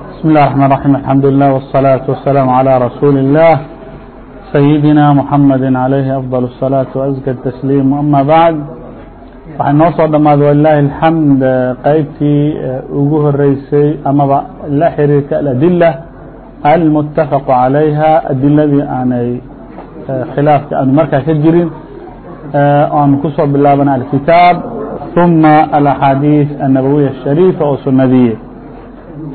بسم الله الرحمن الرحيم الحمد لله والصلاة والسلام على رسول الله سيدنا محمد عليه أفضل الصلاة وأزكى التسليم وأما بعد waxaan noo soo dhamaaday walaahi alxamd eh, qaybtii eh, ugu horeysay amaba la xiriirta aladila almutafaqu calayha adiladii aanay eh, khilaafka aanu markaa ka jirin oan ku soo bilaabana alkitaab ثuma alaxaadiiث annabawiya الshariifa oo sunadiye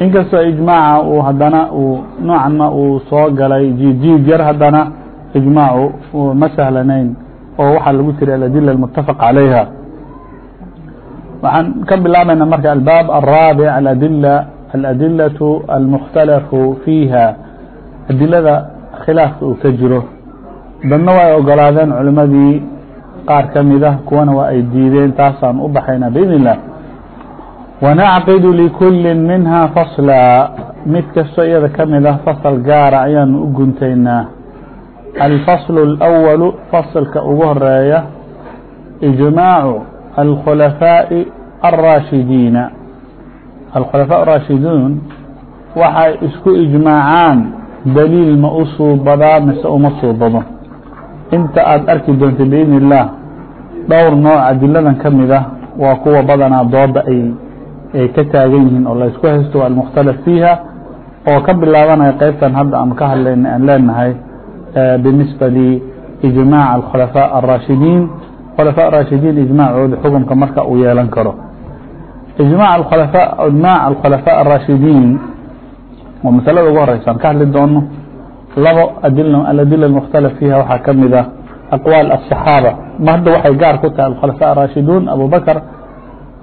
inkastoo ijmaaca uu haddana uu noocan ma uu soo galay jiidjiid yar haddana ijmaacu ma sahlanayn oo waxaa lagu tiri aladila almutafaq calayha waxaan ka bilaabayna marka albaab alraabic aladila aladilaة almukhtalafu fiiha adilada khilaafka uu ka jiro dadna waa ay ogolaadeen culimadii qaar ka mida kuwana waa ay diideen taasaan u baxayna biidn الlah ونعقd لكل minha faslaa mid kasto iyada ka mid ah fasal gaara ayaanu u guntaynaa الفصل الأول فصلka ugu horreeya ijmaacu الkhلفاء الراشhidيiن alkhulafaa الراشhiduun waxay isku ijmaacaan dليil ma u suubadaa mise uma suubado inta aad arki doonta biidni اللaه dhowr nooع adiladan ka mid ah waa kuwa badanaa dooda ay ay ka taagan yihiin oo laysku haysto almukhtalaf fiiha oo ka bilaabanaya qeybtan hadda aanu ka hadlayna aan leenahay binisba liijmaac alkhulafاء الraashidiin khulafاء raashidiin ijmaacooda xukunka marka uu yeelan karo ijmaac alkhulafاء الraashidiin oo masalada ugu horeysa aan ka hadli doono labo aladila اmukhtalaf fiiha waxaa ka mid ah aqwaal الصaxaabة ma hadda waxay gaar ku tahay alkhulafاء الraashiduun abu bakr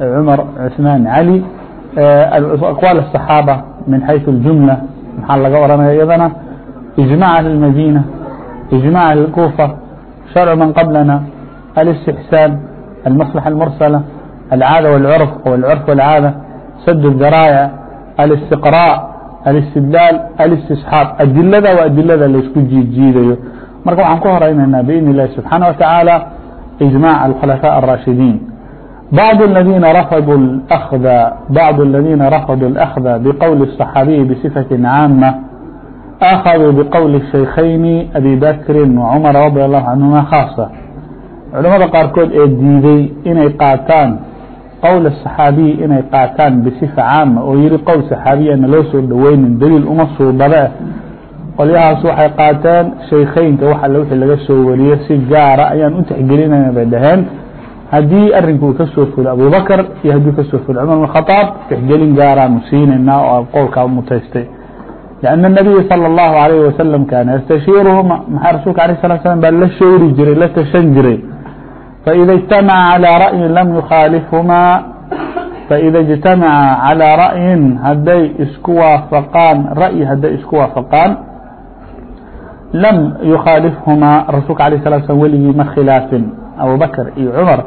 عمر عثمان علي أقوال الصحابة من حيث الجملة maxaa laga oranaya إجماع إجmاع أهل الكوفة شرع من قبلنا الاستحسان المصلحة المرسلة العادة والعرف والعرف والعاadة sد الجرايع الاstiقراء الاstidlاal الاstisحاab adilada waa adilada la isku jiidjiidayo marka waxaan ku horeynaynaa بإذن الله سبحانه وتعالى إجماع الخلفاء الراشدين بعض الذين رفضوا الأخذ بعض الذين رفضوا الأخذ بقول الصحابي بصفة عامة أخذوا بقول الشيخين أبي بكر وعمر رضي الله عنهما خاصة. culamada qaarkood ee diiday inay qaataan qowl saxaabiyi inay qaataan bisifa caama oo yihi qowl saxaabiyana loo soo dhoweynin daliil uma suubadaeh qolyahaas waxay qaateen shaykheynka waxa wixii laga soo wariyey si gaara ayaan u tixgelinayna bay dhaheen haddii arinku ka soo fulo abubakr iyo hadduu kasoo fulo cmar بن khطاab tixgelin gaaraanu siinaynaa oo qowlkaa mutaystay لأن النabiy salى الlahu عalيه wasaلم kaana ystashiirهma maxaa rasulka aليه الصلa sلام baa la showri jiray la tashan jiray faإida اجtamaca عalى rأyi lam yukhaalifhma faإida اجtamaca عalى ra'yin haday isku waafaqaan ra'yi haday isku waafaqaan lam yukhaalifhumaa rasuulka aليه الصلa sلام weligii ma khilaafin abubakr iyo cmar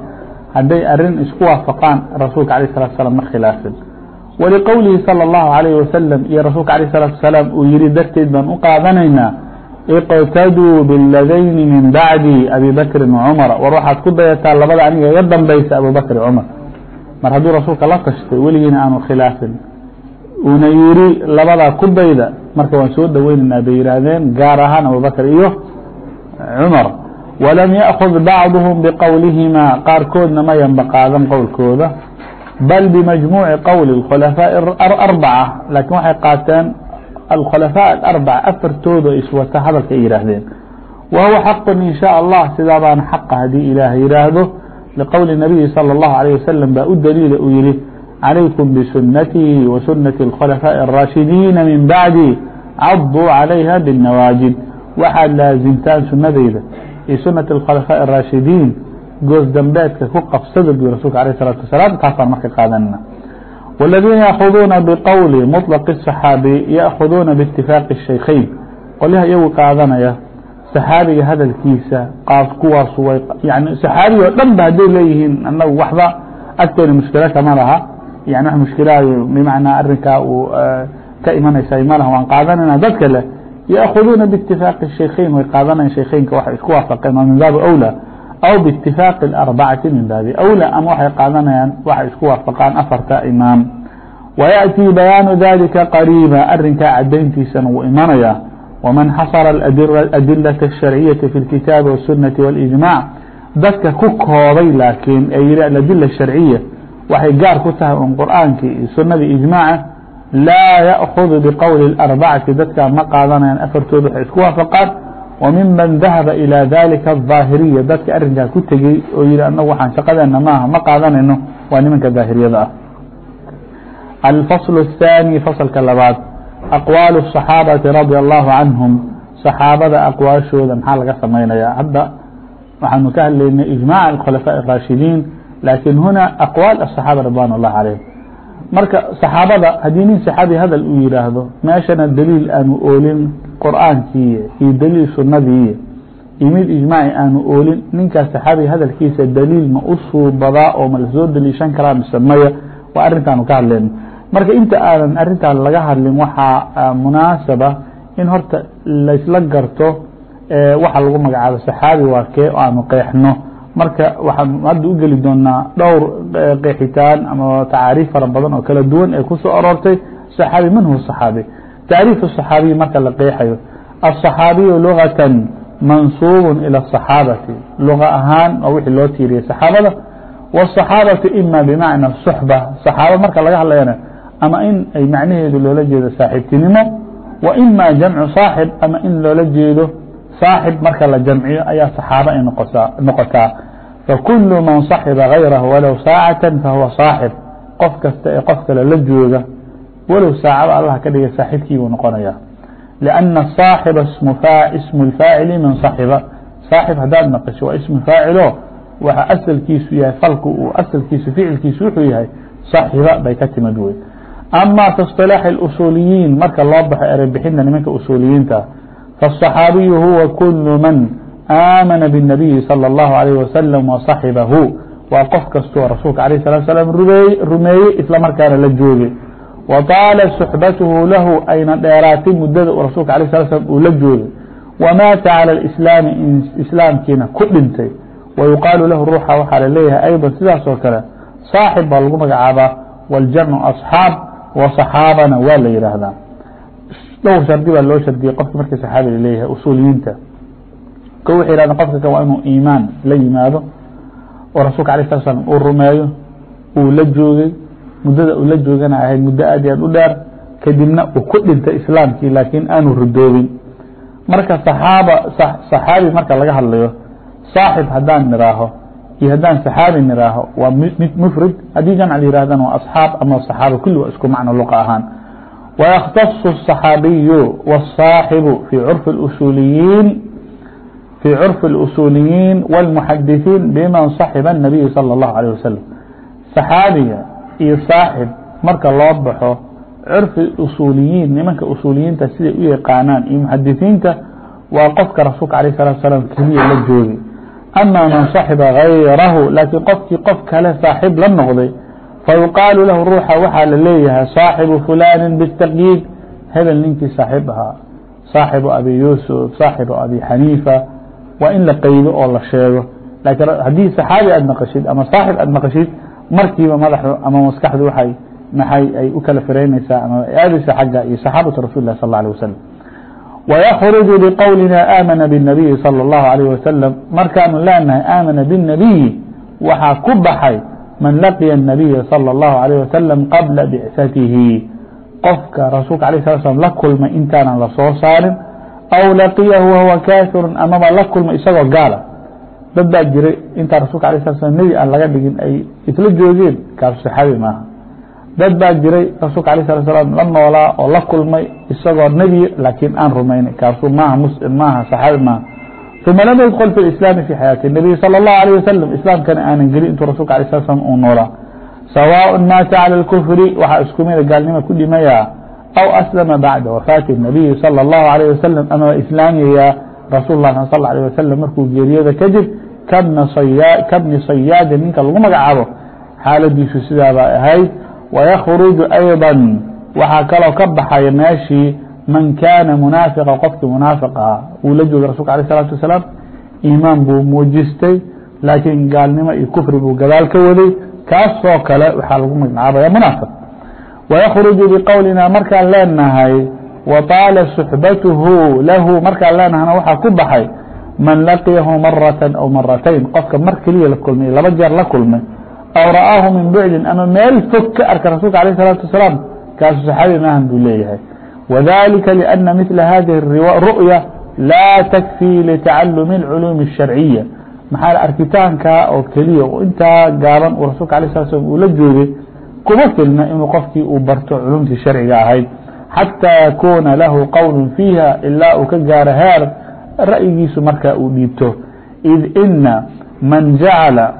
hadday arin isku waafaqaan rasuulka aليه الصلاة وسلام ma khilaafin wلqowlihi salى الlahu عalيه wasaلم iyo rasuulka aليه الصلاة وaسلاam uu yihi darteed baan u qaadanaynaa اqtadوu bاladayni min bacdi abi bakri وcmar war waxaad ku dayataa labada aniga iga dambaysa abubakr cmar mar hadduu rasuulka la tashtay weligiina aanu khilaafin una yiri labadaa ku dayda marka waan soo dhoweynaynaa bay yihaahdeen gaar ahaan abubakr iyo cmar wlam yaأkhud bacduhm bqowlihima qaarkoodna mayanba qaadan qowlkooda bal bimajmuuci qowl اkhulafaaءi arbaca laakiin waxay qaateen alkhulafaaء aarbaca afartooda iswata hadalka ay yihaahdeen wa huwa xaqu in shaء allah sidaa baana xaqa haddii ilaah yihaahdo liqowli nabiyi salى اllahu عalيه wasalam baa u daliila uu yihi calaykum bisunatii wasunati اlkhulafaaءi الraashidiina min bacdi caduu calayha bالnawaajid waxaad laasimtaan sunadeyda iyo sunaة الkhلفاء الrاشhidiin goos dambeedka ku qabsada bu rasulk alيه الصلاaةu وaسلام taasaan marka qaadanna. والadiina yأkhuduuna bqowل mطلq الصحaabi yأkhuduuna bاtifaaqi الشhaykhayn qolyaha iyagu qaadanaya صaxaabiga hadalkiisa qaad kuwaasu way yani صaxaabiga o dhan ba hadday leeyihiin anagu waxba agteena mushkila kama laha. Yani wax mushkilaayo bmacnaa arinkaa uu eh, ka imanaysa ma waan qaadanayna. Dad kale يأkذوna باtiفاq الشhykخayn way qaadanayan shaykeynka waxay isku waafaqeen waa min baabi أwlى aw bاtiفاaqi الأربacati min baabi أwlى ama waxay qaadanayaan waxay isku waafaqaan afarta imaam ويأتي bayاaن ذalika qarيiba arinkaa cadayntiisana wuu imanayaa وmaن xasra الأdilaة الشharciyaةi في الkitaabi والsunaةi والإجmاع dadka ku koobay laakiin ee yihi aladila الشharciya waxay gaar ku tahay un qur'aankii iyo sunadii iجmاaca لاa يأkخذ بqول الأربعة dadkaa ma qaadanayaan afartooda waxay isku waaفقaan وmiman dahaba إilى dalika الظaahiriya dadka arinkaa ku tegey oo yihi anagu waxaan shaqadeena maaha ma qaadanayno waa nimanka ظaahiriyada ah الفصل الثاني فصلka labaad أqwaaل الصaxaabaةi رadي الله عanهم صaxaabada aqwaashooda maxaa laga samaynaya hadda waxaanu ka hadlaynay إجmاع الkhلفاء الراشhidiin lakiن huna أqwaaل الصaxaabة رضوان الله عليهم marka صحاaبada hadii nin صحاaبي hadل uu yihaahdo meeshana dليil aanu oolin qرآaankii iyo dليil sunadii iyo mid إجماعي aanu oolin ninkaas صحاaبي hadلkiisa dليil ma u suubadaa oo ma lasoo deliishan karaa mise maya waa arintaanu ka hadlayno marka inta aanan arintaa laga hadlin waxaa munaasaba in horta laysla garto waxa lagu magacaabo saxaabi waa kee o aanu qeexno marka waxaan hadda u geli doonaa dhowr qeexitaan ama tacaariif fara badan oo kala duwan ee kusoo aroortay saxaabi man huwa saxaabi tacriif الصaxaabiyi marka la qeexayo الصaxaabiyu lugatan mansuub ilى الصaxaabati luga ahaan oo wixii loo tiiriyay saxaabada والصaxaabaةu ima bmacna الصحبة صaxaaba marka laga hadlayana ama in ay macnaheedu loola jeedo saaxiibtinimo wa ima jamcu saaxib ama in loola jeedo saaxib marka la jamciyo ayaa saxaaba ay noqotaa fkul man صaxiba غayrah walow saacatan fahuwa صaaxib qof kasta ee qof kale la jooga walow saacaba allah ka dhigay saaxibkii buu noqonaya لأna صaaxiba ismu اfaacili man صaxiba saaxib hadaad maqisho waa ismu faacilo waxa asalkiisu yahay falku uu asalkiisu ficilkiisu wuxuu yahay صaxiba bay ka timid wey ama fi اصطilaax marka loo baxo ereybixinta nimanka usuuliyiinta faالصaxaabiyu huwa kul man aamana bالنabiyi salى الlahu عalيه wasaلم وصaxibahu waa qof kastoo rasuulka aليه الصلaة sلام rumeeyey isla markaana la joogay وطاala صxbathu lahu ayna dheeraatay mudada rasuulka aليه الصلa sلام uu la joogay وmaata calى الإسlaami islaamkiina ku dhintay ويuqaalu lahu ruuxa waxaa laleeyahay ayضا sidaas oo kale صaaxib baa lagu magacaabaa والjamcu أصxاab وصaxaabana waa la yihaahdaa dhowr shardi baa loo shardiyey qofka markii saxaabi laleeyahay usuuliyiinta ko waxay yihahdeen qofka kan waa inuu iimaan la yimaado oo rasuulka alيه slat slam uu rumeeyo uu la joogay muddada uu la joogana ahayd muddo aad i aad u dheer kadibna uu ku dhintay islaamkii laakiin aanu ridoobin marka saxaaba saxaabi marka laga hadlayo saaxib haddaan niraaho iyo haddaan saxaabi niraaho waa mid mfrid haddii jamc yihahdana waa asxaab ama saxaaba kulli waa isku macno luqa ahaan ويkhتص الصaxaabiyu والصaaxibu في curfi اusuuliyiin في عرف الأصوليين والمحدثين بmن صaحب النبي صلى الله عليه وسلم. صحاaبiga iyo صاaحب marka loo baxo عرفi أصuuliyiin nimanka أصuuliyiinta siday u yaqaanaan iyo محadiثiinta waa qofka rasuulka عليه الصلاة وسلام keliya la joogi أmا maن صaحبa غayrah lakiin qofkii qof kale صاaحب la noqday fayuqaaل lahu ruuxa waxaa la leeyahay صاaحiب فuلان بالتقيid hebel ninkii صاaحب ahaa صاaحiب أbي يوسف صاaحiب أbي حaنيiفة waa in la qaydo oo la sheego. Lakin haddii saxaabi aad naqashid ama saaxib aad naqashid markiiba madaxdu ama maskaxdu waay maxay ay u kala firaynaysaa ama aadaysa xagga iyo saxaabatu rasul lah sal alيه wasalam ويkرج لqwlina amنa bالنaبiي slى الlه عليه waسلم markaanu leenahay amنa bالنaبiي waxaa ku baxay man laqiya النabiيa salى الlه عليه waسلم qabla bcثatihi qofka rasuulka aيه sl sl la kulmay intaanan la saarin aw laqiyahu wahuwa kaafirun amaba la kulma isagoo gaala dad baa jiray intaa rasulka alay sala slam nebi aan laga dhigin ay isla joogeen kaas saxaabi maaha dad baa jiray rasuulka alay sala salaam la noolaa oo la kulmay isagoo nebi laakiin aan rumaynay kaasu maaha muslim maaha saxaabi maaha uma lam yadkl fi islaami fi xayaati اnabiy salى اllahu alيه wasalam islaamkana aanan gelin intuu rasulka alay sl slam uu noolaa sawaaء maata calى اlkufri waxaa iskumida gaalnima ku dhimayaa أو أسلم بعد وفاة النبي صلى الله عليه وسلم. ama iسlاamya rasuل ه صلى عليه وsلم markuu geeriyooda kadib kabni صayaadi ninka lagu magacaabo xaaladiisu sidaabaa ahayd ويkخرج أيضا waxaa kaloo ka baxaya meeshii man kana munaafiqa qofkii munaafiq ah uu la jooga rasulka alيه الصلاaةu وaسلاaم imaan buu muujistay laakiin gaalnimo iyo kufri buu gadaal ka waday kaasoo kale waxaa lagu magacaabaya munaafiq ويkرج بqwلna markaan leenahay وطاaلa suحbathu lahu markaan leenahana waxaa ku baxay man laقيahu maraة aو maratayn qofka mar keliya la kulmay laba jeer la kulmay aw ra'aahu min bعdi ama meel fog ka arka rasulka عalيه الصلاaةu وaسلاaم kaasu صxaabi maahan buu leeyahay وذلika لأنa miثla hadiه الرؤya laa تkفي لتacalم الcلوم الشharciية maxaa arkitaanka oo keliya intaa gaaban uu rasulka aليه الصل uu la joogay kuma filna inuu qofkii uu barto culumtii sharciga ahayd. Xatىa yakuna lahu qowl fiiha ilaa uu ka gaaro heer ra'yigiisu markaa uu dhiibto. Id ina man jacala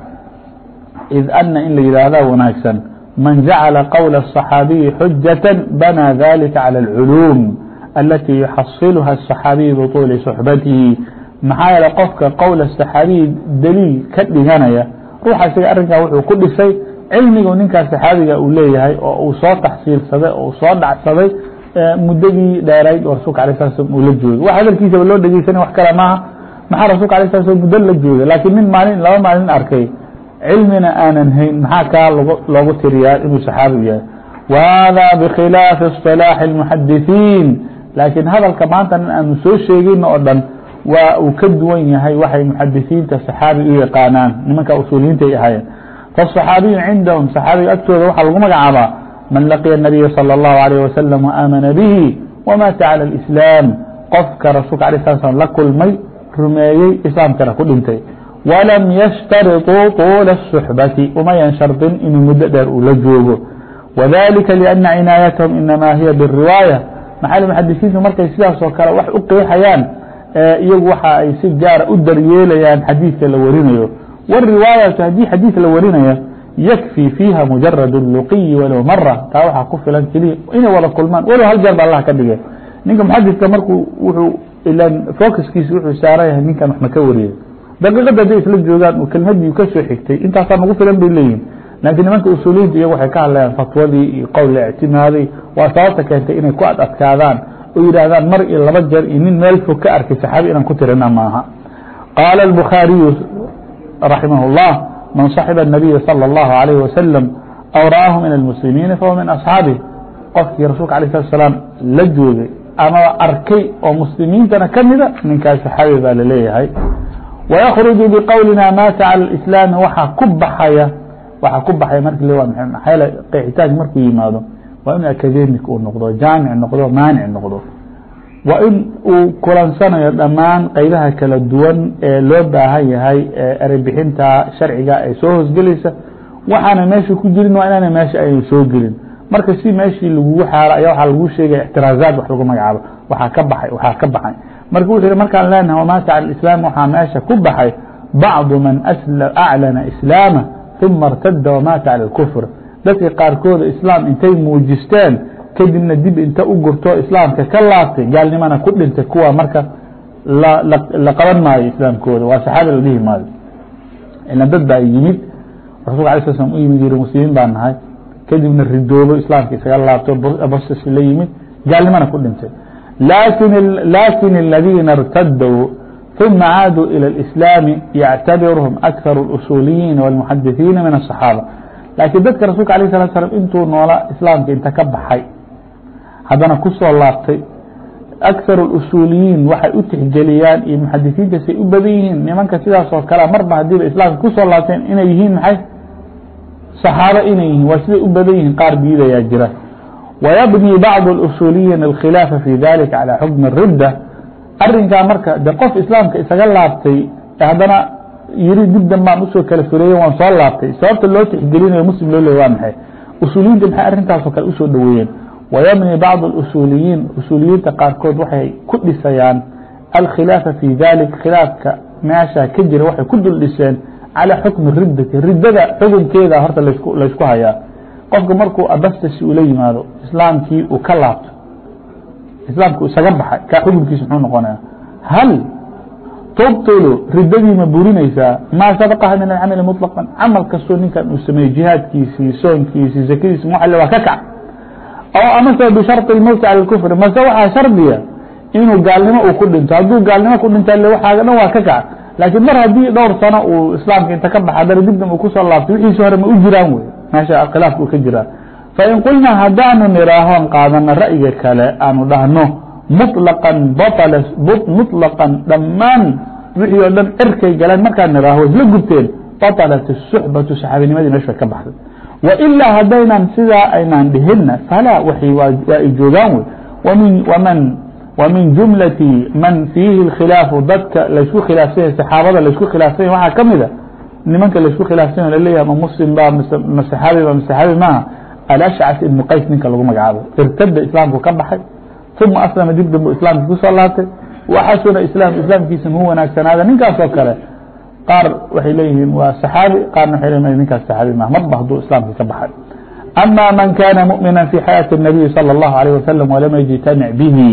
id ana in la yidhaahda wanaagsan man jacala qowla الصaxaabiyi xujaة banaa dalika calى اlculuum alatii yuxasiluha الصaxaabiyu biطuuli صuxbatihi maxaa yeele qofka qowla الصaxaabiyi daliil ka dhiganaya ruuxa isaga arrinkaa wuxuu ku dhisay cilmigu ninkaas saxaabiga uu leeyahay oo uu soo taxsiilsaday oo soo dhacsaday eh, muddadii dheerayd oo rasulka ala sala slm uu la joogay. Wax hadalkiisaba loo dhegeysanay wax kale maaha. Maxaa rasulka ala sala slm muddo la joogay? Laakiin nin maalin laba maalin arkay cilmina aanan hayn maxaa kaa loogu tiriyaa inuu saxaabigu yahay? Wahada bikhilaafi اsilaaxi اlmuxadisiin laakiin hadalka maanta nin aanu soo sheegayno oo dhan waa uu ka duwan yahay waxay muxadisiinta saxaabi u yaqaanaan nimanka usuuliyiinta ay ahaayeen فالصحاaبي عindهم صحاaبiga agtooda waxaa lagu magacaabaa maن لقya النبي صلى الله عليه وسلم وآmنa bه وmاta على الإسلام qofka رasuلka عليه صل sلم la kulmay rumeeyey iسلاamkana ku dhintay ولم يشhتaرطوا طuuل الصحبة umayan شharطin inuu muddo dheer uu la joogo وذلika لأنa cinاayتهم inama hiya بالرiواaية مaxa محadisiintu markay sidaas oo kale wax u qeexayaan iyagu waxa ay si gaara u daryeelayaan xadiidka la warinayo والرواaية hadii xadيiث la warinaya ykفي فيha مجرد اللqي walow mرة taa waxaa ku filan keliya inay wada kulmaan walow hal jeer ba allah ka dhigay ninka محadثka marku wuxuu ilan focuskiisa wuxuu saaran yahay ninkan wax ma ka wariyay daqiiqada haday isla joogaan uu kelmadii kasoo xigtay intaasaa nagu filan bay leeyihin laakiin nimanka usuuliyiinta iyagu waxay ka hadlayaan fatwadii iyo qowl la اctimaaday waa sababta keentay inay ku ad adkaadaan oo yidhaahdaan mar iyo laba jeer iyo nin meel fog ka arkay saxaabi inaan ku tirina maaha qaala الbخاariyu رحمه الله من صaحب النبي صلى الله عليه وسلم أو رa'aه miن المسلimiiن فهو miن أصحاaبه qofkii rasulka aليه الsلa سلام la joogay ama arkay oo mسlimiintana kamida ninkaas صaxaabi baa la leeyahay ويkرج بqwلina mاta عaلى الإسلام waa ku baxaya waa ku baxaya mark qeexitaank markuu yimaado waa inuu akademic uu noqdo jaamiع noqdo maanic noqdo waa in uu kulansanayo dhammaan qeybaha kala duwan ee loo baahan yahay erebixinta sharciga ee soo hoosgelaysa. Waxaana meesha ku jirin waa inaana meesha ayna soo gelin. Marka si meeshii lagugu xaaro ayaa waxaa lagu sheegaya ixtiraazaad wax lagu magacaabo. Waxaa ka baxay waxaa ka baxay. Marka wuxuu yihi markaan leenahay wamaata islaam waxaa meesha ku baxay bacdu man aclana islaama uma اrtada wamaata cala اkufr dadka qaarkooda islaam intay muujisteen kadibna dib inta u gurto islaamka ka laabtay gaalnimana ku dhintay kuwa marka la qaban maayo islaamkooda waa saxaaba la dhihi maayo ila dad baa yimid rasulka ala sl slam u yimid yiri muslimiin baa nahay kadibna ridoobo islaamka isaga laabto bostas la yimid gaalnimana ku dhintay lakin اladina اrtadw ثuma caaduu ilى الإسlaami yactabirهm أkثar الأsuuliyiin والمحadثiina min الصحاabة laakiin dadka rasulka aليه الصلa sلام intuu noolaa islaamka inta ka baxay haddana kusoo laabtay أkثar الأsuuliyiin waxay u tixgeliyaan iyo muxadisiinta say u badan yihiin nimanka sidaas oo kale marba hadiiba islaamka kusoo laabteen inay yihiin maxay صaxaabo inay yihiin waa siday u badan yihiin qaar diidayaa jira ويبني bعض الأsuuliyiin الkhilaafa في dalika calى xukmi الridة arinkaa marka de qof islaamka isaga laabtay haddana yiri dib danbaan usoo kala fureeye waan soo laabtay sababta loo tixgelinayo muslim loo leey waa maxay usuuliyiinta maxay arrintaasoo kale usoo dhoweeyeen ويبني بعض الأسuuلiيiن أsuuلiyiinta قاaرkood waxay ku dhisayaan الkhilaaفa في ذaلiك khiلaafka meeشha ka jira waxay ku dul dhiseen calى xukمi ridati ridada xukuمkeeda horta laysku hayaa qofka markuu abastas ula yimaado iسlاamkii uu ka laabto iسlاamku isaga baxay k xukuمkiisa mxuu noqonaya hal tubطilu ridadii ma burinaysaa maa sabqaha min الcamل مطلقا؟ camal kastoo ninkan uu sameeyey جihaadkiisii soonkiisii زakadiisi m waa ka kac oo amase bisharطi اlmowti cala اkufri mase waxaa shardiya inuu gaalnimo uu ku dhinto hadduu gaalnimo ku dhinta waxaaga dhan waa ka kac laakiin mar haddii dhowr sano uu islaamka inta ka baxa dana dibdam uu kusoo laabtay wixiisi hore ma u jiraan wey meesha khilaafka uu ka jiraa fain qulnaa haddaanu niraahoon qaadano ra'yiga kale aanu dhahno muطlaqan baطla muطlaqan dhammaan wixii oo dhan erkay galeen markaan niraaho isla gubteen baطalat الsuxbatu saxaabinimadii meesha ka baxday wailaa haddaynan sidaa aynaan dhihinna falaa waxay waa ay joogaan wey. Wmin jumlati man fiihi اkhilaafu dadka laysku khilaafsanya saxaabada laysku khilaafsanya waxaa ka mida nimanka laysku khilaafsanya la leeyahay ma muslim ba ma saxaabi ba ma saxaabi maaha alashcas ibnu qays ninka lagu magacaabo. Irtada islaamku ka baxay. Uma aslama dib dambu islaamki ku soo laabtay. Waxasuna islaam islaamkiisa mu wanaagsanaada. Ninkaas kale qaar waxay leeyihiin waa saxaabi qaarna waxay leeyihin ninkaas saxaabi maaha marba hadduu islaamki ka baxay ama man kana muؤmina fi xayaaةi الnabiyi salى الlahu عalيه wasalam walam yجtamic bihi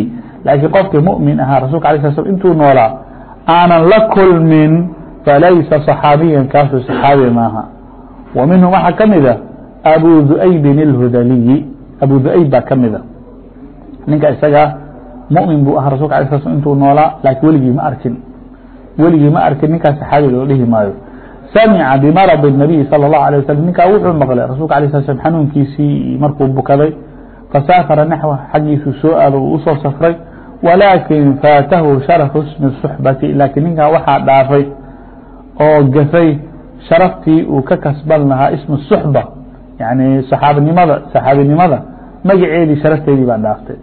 laakiin qofkii muؤmin ahaa rasulka ala sl sl intuu noolaa aanan la kulmin falaysa صaxaabiyan kaasuu saxaabi maaha wa minhum waxaa ka mida abu du'aybin اlhudaliyi abu du'ayb baa ka mida ninka isagaa muؤmin buu ahaa rasulka ala sl sl intuu noolaa laakiin weligii ma arkin weligii ma arkin ninkaas saxaabi loo dhihi maayo samca bmarض النabiي salى الlaه عalيه waslm ninkaa wuxuu maqlay rasulka alيه sl slm xanuunkiisii markuu bukaday fasaafara naxw xaggiisuu soo aado uu usoo safray walaakin faatahu sharafu ismi الصuxbati laakiin ninkaa waxaa dhaafay oo gafay sharaftii uu ka kasban lahaa ism الصuxba yani saxaabinimada saxaabinimada magaceedii sharafteedii baa dhaaftay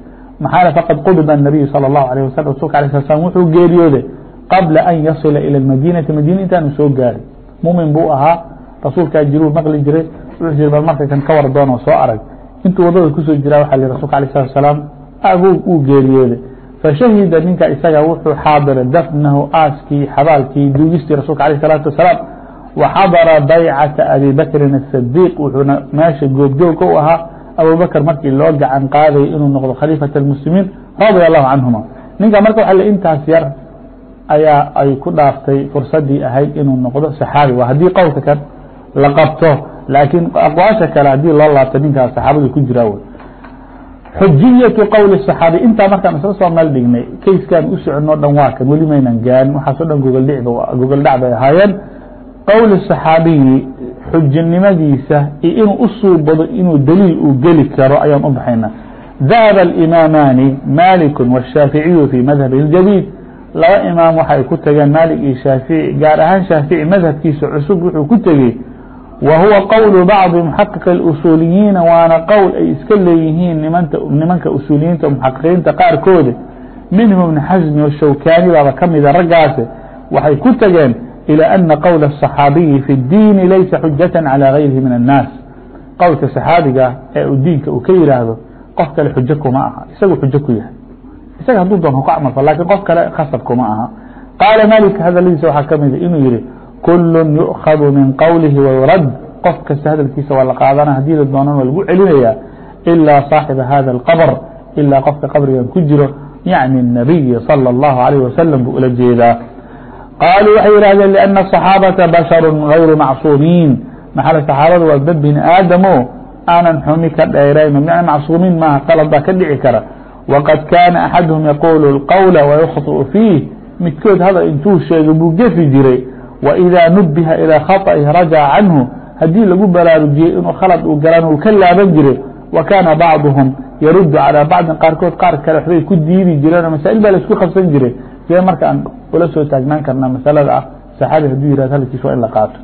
maxaa faqad qudba الnabiyu salى الlahu alيه waslm rasulka alيه sl slm wuxuu geeriyooday qabla an yasila ilى اmadinati madina intaanu soo gaarin mumin buu ahaa rasuulkaa jiruu maqli jiray wuxuu jiri bal marka kan ka war doonoo soo arag intuu wadada kusoo jiraa waxa li rasulka alيه الsلatu asalaam agow uu geeriyooday fashahida ninka isaga wuxuu xaadiray dafnahu aaskii xabaalkii duugistii rasulka alيه الsalaatu wasalaam waxadara baycata abi bakrin الصadiq wuxuuna meesha goobjoogka u ahaa abubakr markii loo gacan qaadayay inuu noqdo khaliifaة الmuslimiin radia الlahu canهuma ninka marka waa l intaas yar ayaa ay ku dhaaftay fursadii ahayd inuu noqdo saxaabi waa haddii qowlka kan la qabto laakiin aqwaasha kale haddii loo laabto ninkaas saxaabadu ku jiraa wey xujiyatu qowli صaxaabi intaa markaan isla soo meel dhignay kayskaan u soconoo dhan waa kan weli maynan gaarin waxaasoo dhan gogoldhicb gogol dhac bay ahaayeen qowli صaxaabiyi xujinimadiisa iyo inuu u suubado inuu daliil uu geli karo ayaan u baxayna dahaba اimaamaani malik wالshaaficiyu fi madhabi اljadيid laba imaam waxay ku tageen maalik iyo shaafici gaar ahaan shaafici madhabkiisa cusub wuxuu ku tegey wa huwa qowlu bacdi muxaqiq اusuuliyiina waana qowl ay iska leeyihiin nimanta nimanka usuuliyiinta muxaqiqiinta qaarkooda minhum ibn xasmi washawkani baaba ka mida raggaasi waxay ku tageen ilى ana qowla الصaxaabiyi fi اdiini laysa xujata calى gayrihi min الnaas qowlka saxaabiga ee uu diinka uu ka yihaahdo qof kale xujo kuma aha isagu xujo ku yahay isaga hadduu doon ku camal fal lakin qof kale khasab kuma aha qaala malik hadaladiisa waxaa ka mida inuu yihi kul yu'khadu min qowlihi wayurad qof kasta hadalkiisa waa la qaadana haddii la doonan waa lagu celinaya ilaa صaaxiba hada اlqabr ilaa qofka qabrigan ku jiro yacni الnabiy salى الlahu عalيه wasalam buu ula jeedaa qaaluu waxay yihahdeen لأna الصaxaabata basharu غayru macsuumiin maxaa saxaabada waa dad bini aadamo aanan xumi ka dheerayn macsuumiin maaha qalad baa ka dhici kara wqad kaana axaduhum yaquulu اlqowla waykhطئu fiih midkood hadal intuu sheego buu gefi jiray waidaa nubiha ilىa khaطئih rajaca canhu haddii lagu baraarujiyey inuu khalad uu galan uu ka laaban jiray wa kaana bacduhum yaruddu calىa bacdin qaarkood qaar kale waxbay ku diidi jireen oo masaa'il baa laisku qabsan jiray see marka aan ula soo taagnaan karna masalada ah saxaabi hadduu yihahd hadalkiis waa in la qaato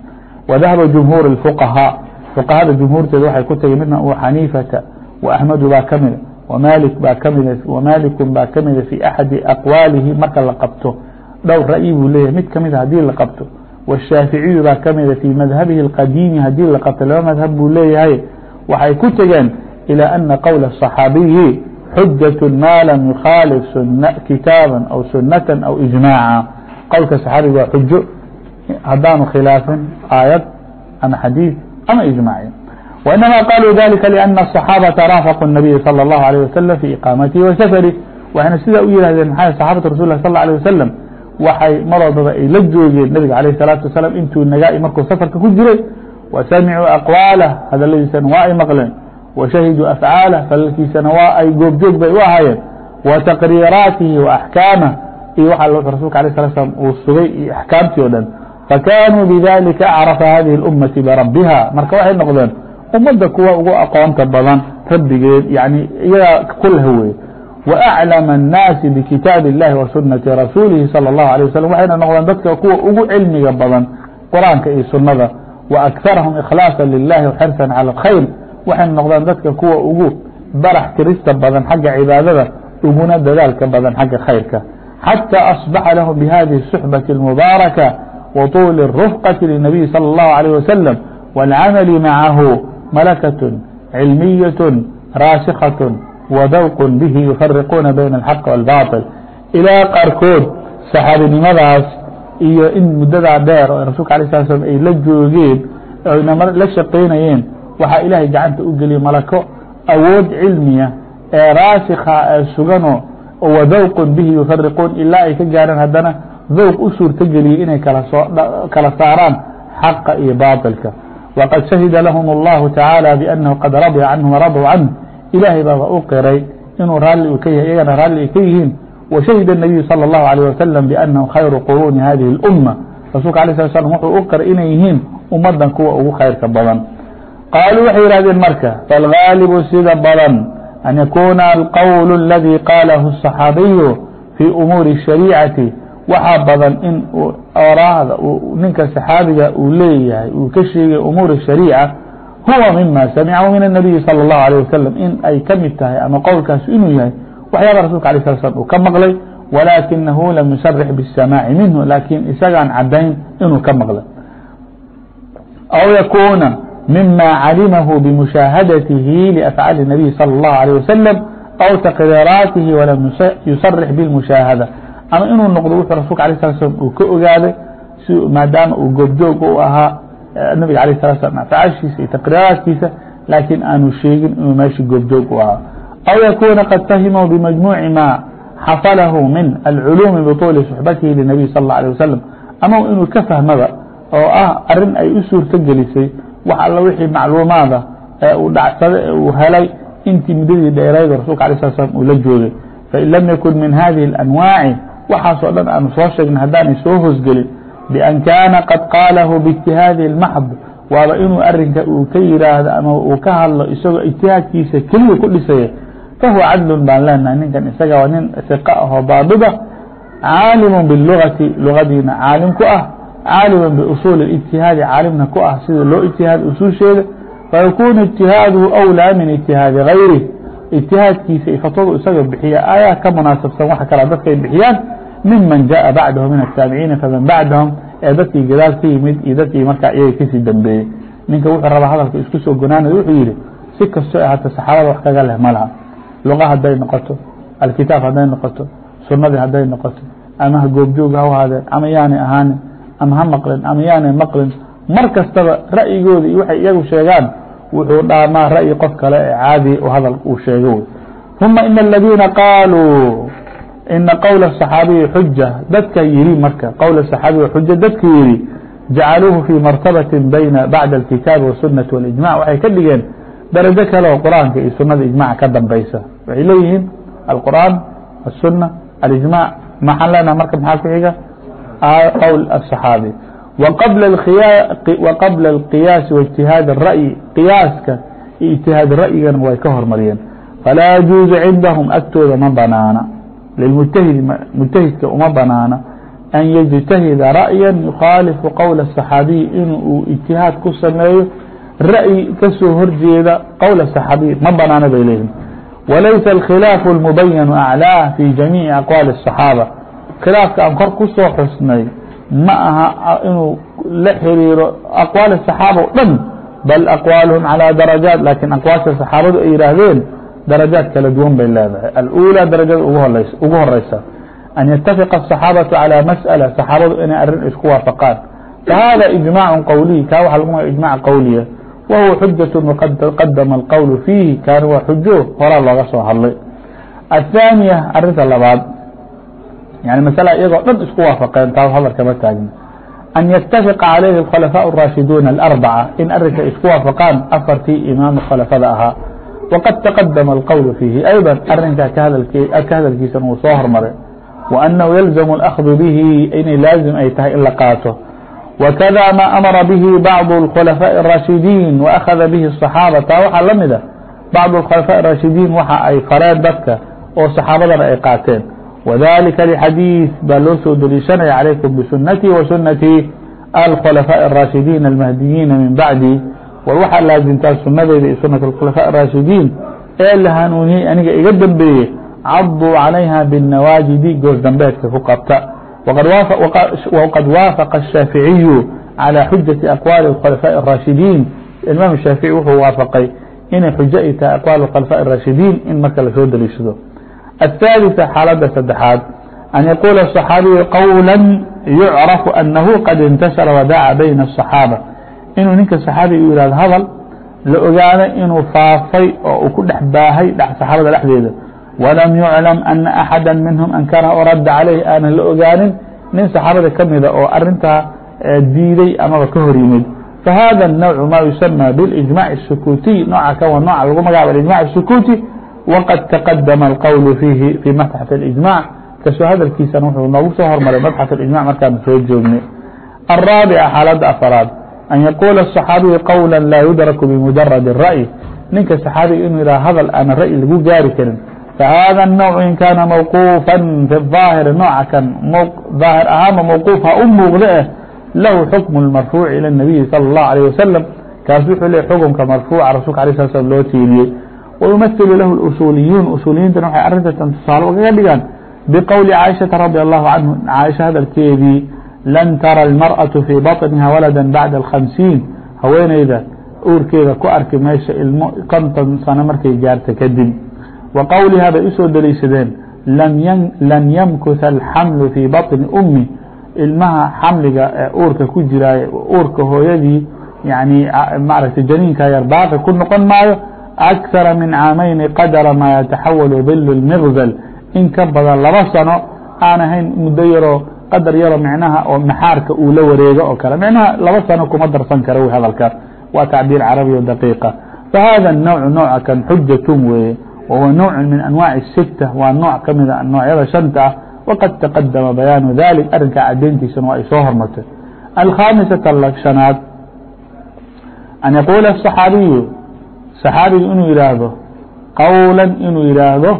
wadahaba jumhuur اfuqahaa fuqahada jumhuurteeda waxay ku tagey midna u xaniifata wa axmedu baa ka mida wmalik baa kamida wmaaliku baa ka mida fi axadi aqwaalihi marka la qabto dhowr ra'yi buu leeyahay mid kamida hadii la qabto washaaficiyu baa kamida fi madhabihi اqadiimi hadii la qabto laba madhab buu leeyahay waxay ku tegeen ilى ana qowla الصaxaabiyi xujaة ma lam yukhaalif kitaaba aw sunata aw ijmaaca qowlka saxaabiga waa xujo haddaanu khilaafin aayad ama xadiid ama ijmaaci وإنما قالوا ذلك لأن الصحاaبة rاaفقوا النبي صلى الله عليه وسلم في إقاaمتهi وسفره. waxayna sidaa u yihahdeen mxaa صaxaabata rasul لlah صلى اه عليه وسلم. waxay mar walbaba ay la joogeen nabiga عalيه الصلاaةu وaسلام intuu nagaa markuu safarka ku jiray وasamicوu أqwaaله hadaladiisana waa ay maqleen وashahidوu أfعaaله falalkiisana waa ay goobjoog bay u ahaayeen وتqريiraatihi وأحكاamه iyo w rasulka aليه الصل sلام uu sugay iyo أحkaamtii o dhan fakanوu بذalika أعرفa hadiه الأmةi برabiha marka waxay noqdeen ummadda kuwa ugu aqoonta badan rabbigeed yani iyagaa kuleh wey وأعلم الناasi بkitاab الlahi وsuنaةi rasuulihi salى الlahu عalيه waslم waxayna noqdeen dadka kuwa ugu cilmiga badan quraanka iyo sunada وأkثarهm ikhlاaصa lilahi وxirصa calى الkhayr waxayna noqdeen dadka kuwa ugu barax tirista badan xagga cibaadada uguna dadaalka badan xagga khayrka xatى أصbaxa lahu bhadihi الصحbaة الmubaarakة وطuل الرفqة للنabiي salى الlahu عalيه waslم والcamل macahu ملكة علمية rاaskة وdوq bه يفرقوna bين الحq والباطل. ilaa qaarkood صxaabinimadaas iyo in mudadaa dheer oo rasulka aليه sل sلم ay la joogeen oona la shaqaynayeen waxaa ilaahay gacanta u geliyay malako awood cilmiya ee raasikha ee sugano وdوq bihi يفariقوun ilaa ay ka gaareen haddana dowq u suurto geliyey inay kala saaraan xaqa iyo baaطilka وqad شhahida lahm الlahu taعaalى بأnahu qad radيa canهum radوا canه ilaahay baaba u qiray inuu raalli ka yahay iyagana raalli ay ka yihiin washahida الnabiyu salى الlahu عalيه wasalam biأnahum khayru quruuni hadihi اlأuma rasuulka alيه sl slm wuxuu u qiray inay yihiin ummadan kuwa ugu khayrka badan qaaluu waxay yihahdeen marka faاlgaalibu sida badan an yakuuna alqowl اladii qaalahu الصaxaabiyu fii umuuri الshariicaةi waxaa badan in oraahda ninka saxaabiga uu leeyahay uu ka sheegay umuuri shariica huwa mima samicahu min الnabiyi salى الlahu alيه wasalam in ay ka mid tahay ama qowlkaas inuu yahay waxyaaba rasulka alيه sala slam uu ka maqlay walaakinahu lam yusarix biالsamaaci minhu laakiin isagaan cadayn inuu ka maqlay. Aw yakuuna mima calimahu bimushaahadatihi liafcaali الnabiyi salى الlahu alيه wasalam aw taqdiraatihi walam yusarix biاlmushaahada ama inuu noqdo wuxuu rasulka alay slat slam uu ka ogaaday si maadaama uu goobjoog u ahaa nabiga alayه الsلa slam afcaashiisa iyo taqriiraadkiisa laakiin aanu sheegin inuu meesha goobjoog u ahaa aw yakuna qad fahimahu bimajmuuci ma xasalahu min alculuumi bطuuli صuxbatihi lلnabiy sal اله alيه wasalam ama inuu ka fahmaba oo ah arin ay u suurto gelisay wax alla wixii macluumaada ee uu dhacsada ee uu helay intii muddadii dheeraydo rasulka alay slat slam uu la joogay fain lam yakun min hadihi اlanwaaci waxaasoo dhan aanu soo sheegnay haddaanay soo hosgelin بأn kaana qad qaalahu bاجtihaadi الmaxd waaba inuu arinka uu ka yihaahdo ama uu ka hadlo isagoo اجtihaadkiisa keliya ku dhisaya fahuwa cadl baan leenahay ninkan isaga waa nin ثiqa ahoo baabida caalimu biاlugati lugadiina caalim ku ah caalima biusuuli ااجtihaadi caalimna ku ah sida loo اجtihaad usuusheeda fayakuunu اجtihaaduhu أwlىa min اجtihaadi غayrih اجtihaadkiisa fatwada isaga bixiya ayaa ka munaasabsan wax kala dadkay bixiyaan miman jaaءa bacdahu min الtaabiciina faman bacdahum ee dadkii gadaal ka yimid iyo dadkii markaa iyaga ka sii dambeeyey ninka wuxuu rabaa hadalka isku soo gonaanay wuxuu yidhi si kastoo ahaato saxaabada wax kaga leh ma laha luqa hadday noqoto alkitaab hadday noqoto sunadii hadday noqoto ama goobjoog ha ahaadeen ama yaanay ahaanin ama ha maqlin ama yaanay maqlin mar kastaba ra'yigooda waxay iyagu sheegaan wuxuu dhaamaa ra'yi qof kale ee caadi hadal uu sheego wey uma in اladiina qaaluu ina qowla صaxaabiyi xuja dadka yiri marka qowla صaxaabiyi xuja dadka yiri jacaluuhu fii martabati bayna bacda alkitaabi wasunati walijmac waxay ka dhigeen darajo kale oo qur'aanka iyo sunada ijmaca ka dambaysa waxay leeyihiin alqur'aan aلsuna alijmac maxaan leenaha marka maxaa ku xiga qowl aلصaxaabi waqabla اlqiyaasi waاجtihaadi الra'yi qiyaaska iyo ijtihaad ra'yigana way ka hormariyeen falaa yajuuzu cindahum agtooda ma banaana lilmujtahidi mujtahidka uma banaana an yajtahida ra'ya yukhaalifu qowla saxaabiyi in uu ijtihaad ku sameeyo ra'yi ka soo horjeeda qowla saxaabiyi ma banaana bay leeyihiin walaysa alkhilaafu almubayanu aclaa fi jamiici aqwaali الصaxaaba khilaafka aan kor ku soo xusnay ma aha inuu la xiriiro aqwaali الصaxaaba o dhan bal aqwaaluhum calى darajaat lakiin aqwaasha saxaabadu ay yihaahdeen daraجaaت kala duwan bay leedahay. Aلأuلى darajada ugu horeysa an yتafiqa الصaxaabaةu عalى masألة صaxaabadu inay arrin isku waafaqaan. Fahada iجmاع qowliy ka waa lagma iجmاع qowliya wahuwa xujaة qadama الqowل fiihi kan waa xujo horaa looga soo hadlay. الثaaniية arinta labaad yani masأla iyagoo dhan isku waafaqeen taas hadal kama taagin. An yتafiqa عalayhi الkhلaفاء الrashiduna الأrbacة in arinka isku waafaqaan afartii imaamu khلafada ahaa. وqad تqdma الqول فيihi أيضا arinkaa ka hadalkiisan wuu soo hormaray وأnhu ylزم الأkذ bihi inay laazim ay tahay in la qaato وkda ma amara bihi bعض الkhلفاء الrاشhidiin وأkhذa bihi الصحaabة taa waxaa la mida bعض الkhلفاء الrاشhidiin waxa ay fareen dadka oo صaxaabadana ay qaateen وذlika لxadيiث baa loo soo deliishanaya عalaykum bsuنatي وsuنatي الkhلفاء الrاشhidiin الmahdiyiina min baعdي war waxaa laaزimtaa sunadeyda iyo sunaة الkhلفاء الراشhiدين ee la hanuuniyey aniga iga dambeeyey caduu عalayha bالنawاجidi goos dambeedka ku qabta وqad waafaqa الشhaafiعiyu عalى xujaةi أqwاli الkhلفاء الراشhiدين imaam الشhaafiعي wuxuu waafaqay inay xujo ay tahay aqwaal الkhلفاء الراشhiدين in marka lasoo deliishado الثالثة xaalada saddexaad أn yquula الصحaabiyu qwلا يucرف أنhu qad اnتashara wadaca bayna الصحاaبة inuu ninka صxaabiga u yihahdo hadal la ogaado inuu faafay oo uu ku dhex baahay saxaabada dhexdeeda وlm يعلم أنa أحadا minهم ankara o radda عalayh aanan la ogaanin nin saxaabada kamida oo arintaa diiday amaba ka hor yimid fahada النوع ma يسمى bالإجماع السكوتي nooca kan waa nooca lagu magacaabo الإجماع السكوتي وqad تqdم الqول فيhi في مبxث الإجماع kasoo hadalkiisana wuxuu noogu soo hormaray مبxث الإجماع markaanu soo joognay الرaaبعة xaalada أفراad an yaquula الصaxaabiyu qowla laa yudraku bimujarad الra'yi ninka saxaabiga inuu yidhah hadal aan ra'yi lagu gaari karin fahaada الnowc in kaana mawquufa fi الظaahiri nooca kan daahir ahaanba mawquuf ha u muuqda eh lahu xukm اmarfuuci ilى الnabiyi salى الlahu عalيه wasalam kaas wuxuu leey xukunka marfuuca rasulka alيه sala slm loo tiiriyey wayumahilu lahu اusuuliyuun usuuliyintana waxay arrintaas tusaale ugaga dhigaan biqowli caaishaةa radi allahu canhu caaisha hadalkeedii lan tara الmarأaة fii baطniha walada baعda الخamسiin haweeneyda uurkeeda ku arki mayso ilmo konton sano markay gaarta kadib wa qowliha bay usoo deliishadeen lan yamkuha alxamlu fii baطni umi ilmaha xamliga ee uurka ku jiraay uurka hooyadii yani maaragtay janiinka yar baaqi ku noqon maayo akara min caamayni qadara maa yataxawalu dilu اlmiqzal in ka badan laba sano aan ahayn muddo yaroo qadar yaro micnaha oo maxaarka uu la wareego oo kale. Micnaha laba sano kuma darsan kara w hadalkaas waa tacbiir carabi o daqiiqa. Fahada الnowc nooca kan xujatun weeye wahuwa nowcu min anwaaci sita waa nooc ka noocyada shanta ah. Waqad taqadama bayaanu dalik arrinkaa cadayntiisana waa ay soo hormartay. Alkhaamisata shanaad an yaquula صaxaabiyu صaxaabigu inuu yihaahdo qowla inuu yihaahdo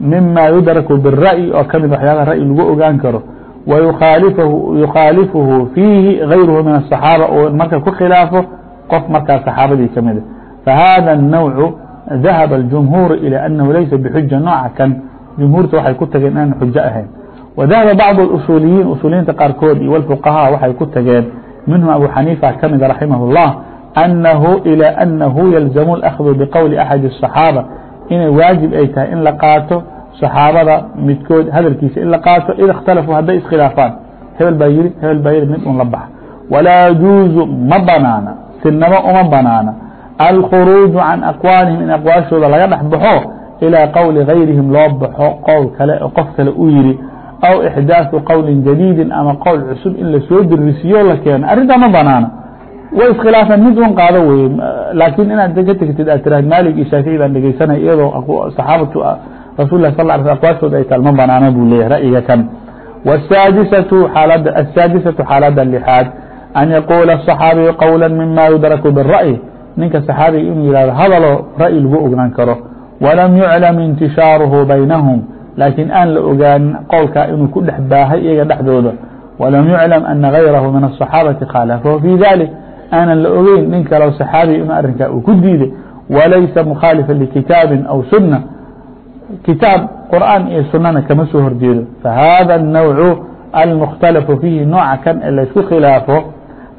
mima yudraku biالra'yi oo ka mid ah waxyaabaha ra'yi lagu ogaan karo. ويkhاaلفhu فيihi غayrhu miن الصحاaبة uu marka ku khiلaafo qof markaa صaxaabadii ka mida فhذا النوع ذahب الجمهوuر إلى أنhu laysa بxuجة nooca kan جمهuurta waxay ku tageen inaan xujo ahayn وذahب bعض الأصuuلiyiin usuuliyiinta qaarkood iyo الفقهاء waxay ku tageen minهm أbu xaنيiفa ka mida رaحimه اللaه أنhu إلى أنhu يلزم الأkخذ بqowل أحد الصحاaبة inay waaجiب ay tahay in la qaato صaxaabada midkood hadalkiisa in la qaato id اkhtalafuu hadday iskhilaafaan hebel baa yiri hebel baa yiri mid un la baxa walaa yajuuzu ma banaana sinamo uma banaana alkhuruuجu can aqwaalihim in aqwaashooda laga dhex baxo ilىa qowli gayrihim loo baxo qowl kale oo qof kale u yiri aw ixdaaثu qowli jadiidi ama qowl cusub in lasoo dirisiyo la keeno arrintaa ma banaana way iskhilaafeen mid un qaado weye laakiin inaad ka tegtid aad tiraad maalig iyo shaafici baan dhegeysanay iyadoo saxaabatu rasul ah sal sl aqwaashooda ay kaalma banaana buu leeyahy ra'yiga kan. Asaadisaةu xaalada lixaad an yaquula الصaxaabiyu qowla mima yudraku biالra'yi ninka saxaabiga inuu yihahdo hadaloo ra'yi lagu ognaan karo. Walam yuclam intishaaruhu baynahum laakiin aan la ogaanin qowlkaa inuu ku dhex baahay iyaga dhexdooda. Walam yuclam ana gayrahu min aلصaxaabati khaalafahu fii dalik aanan la ogeyn nin kaleo saxaabiga inuu arrinkaa uu ku diiday. Walaysa mukhaalifan likitaabi aw sunna kitaab qur'aan iyo sunana kama soo horjeedo. Fahada الnawع almukhtalafu fiihi nooca kan ee laysku khilaafo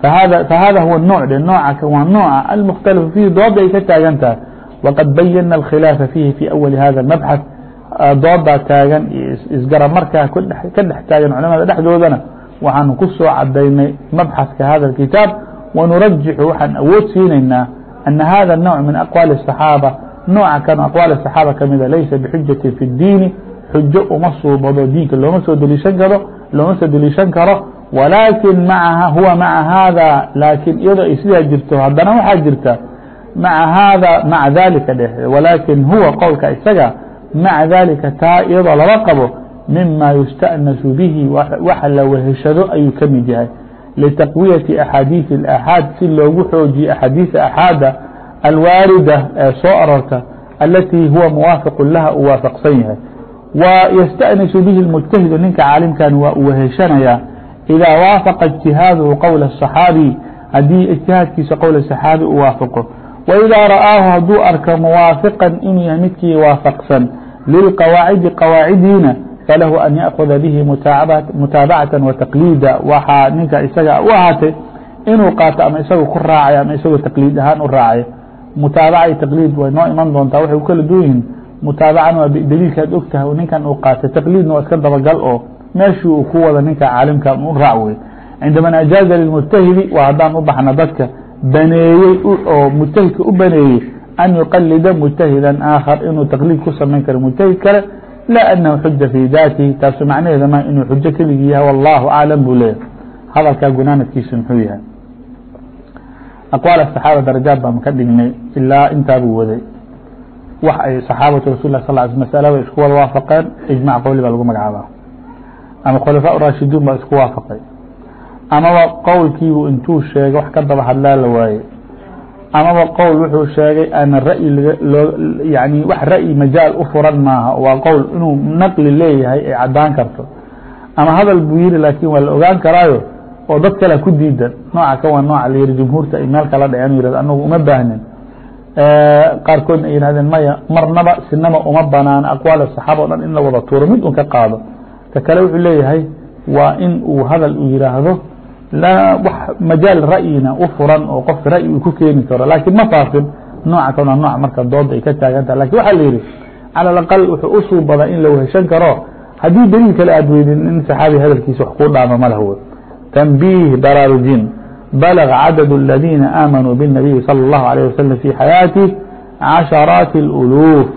fahada huwa noo e nooca waa nooca almukhtalafu fiihi dooda ay ka taagan tahay. Waqad bayana اlkhilaafa fiihi fii awali hada mabxaث ah, doodaa taagan iyo isgaramarkaa ka dhex taagan culamada dhexdoodana. Waxaanu ku cadaynay mabxaثka hada اkitaab wanurajixu waxaan awood siinaynaa ana hada الnawع min aqwaali الصaxaabة nooca kan aqwaal الصaxaaba kamida laysa bxujaةi fi الdiini xujo uma suubado diinka looma soo deliishan karo looma soo deliishan karo walaakin maa huwa maca hada laakiin iyadoo ay sidaa jirto haddana waxaa jirta maa hada maca dalika dheh walaakin huwa qowlka isaga maca dalika taa iyadoo laba qabo mima yustأnasu bihi waxa la weheshado ayuu ka mid yahay litaqwiyati axaadiiث الآxaad si loogu xoojiyo axaadiiثa axaada الwاaردة ee soo arorta التي huوa muwaaفiq لaha u waafaqsan yahay. ويstأنiس bه المجتahiد ninka cاalimkan waa u weheshanaya إidا waafaqa اجتihaadhu qowل الصحاaبي haddii اجtihaadkiisa qowل صحاaبي u waaفqo وإdا ra'aahu haduu arka muwaafiqan inuu yahay midkii waafaqsan لilqawaaعidi qawaacidiina falahu an yaأkhذa bihi mutaabacaةa وتaqliida waxaa ninka isaga u ahaatay inuu qaato ama isagoo ku raacay ama isagoo taqliid ahaan u raacay mutaabaca iyo taqliid way noo iman doontaa waxay u kala duwan yihiin. Mutaabacana waa daliilkaad og tahay ninkan uu qaatay. Taqliidna waa iska dabagal oo meeshii uu ku wada ninka caalimka u raac wey cindaman ajaaza lilmujtahidi waa haddaan u dadka baneeyey oo mujtahidka u baneeyey an yuqalida mujtahidan aakhar inuu taqliid ku samayn karo mujtahid kale laa anahu xuja fii daatihi taasu macnaheeda ma inuu xujo keligii yahay wallahu aclam buu leeyahay. Hadalkaa gunaanadkiisu muxuu yahay aqwaal asaxaaba darajaad baan ka dhignay ilaa intaabuu waday. Wax ay saxaabatu rasul masala bay isku wada waafaqeen ijmac qowli baa lagu magacaabaa. Ama khulafaa raashiduun baa isku waafaqay. Amaba qowlkiibu intuu sheegay wax ka daba hadlaa la waaye amaba qowl wuxuu sheegay ana ra'yi yani wax ra'yi majaal u furan maaha waa qowl inuu naqli leeyahay ay caddaan karto. Ama hadal buu yiri laakiin waa la ogaan karaayo oo dad kale ku diidan. Nooca ka waa nooca la yihi jumhuurta ay meel kala dhaceen yihahd anagu uma baahnin. Qaarkoodna ay yihahdeen maya marnaba sinaba uma banaan aqwaal saxaaba o dhan in la wada tuuro mid un ka qaado. Ka kale wuxuu leeyahay waa in uu hadal uu yihaahdo wax majaal ra'yina u furan oo qofka ra'yi uu ku keeni karo laakiin ma faafin. Nooca kana nooc marka dooda ay ka taagan tahay laakiin waxaa la yihi cala wuxuu u suubadaa in la weheshan karo. Haddii daliil kale aad weydin in saxaabi hadalkiisa wax kuu dhaamo ma lah wey تنبيه براروجين بلغ عدد الذين آمنوا بالنبي صلى الله عليه وسلم في حياته عشرات الألوف.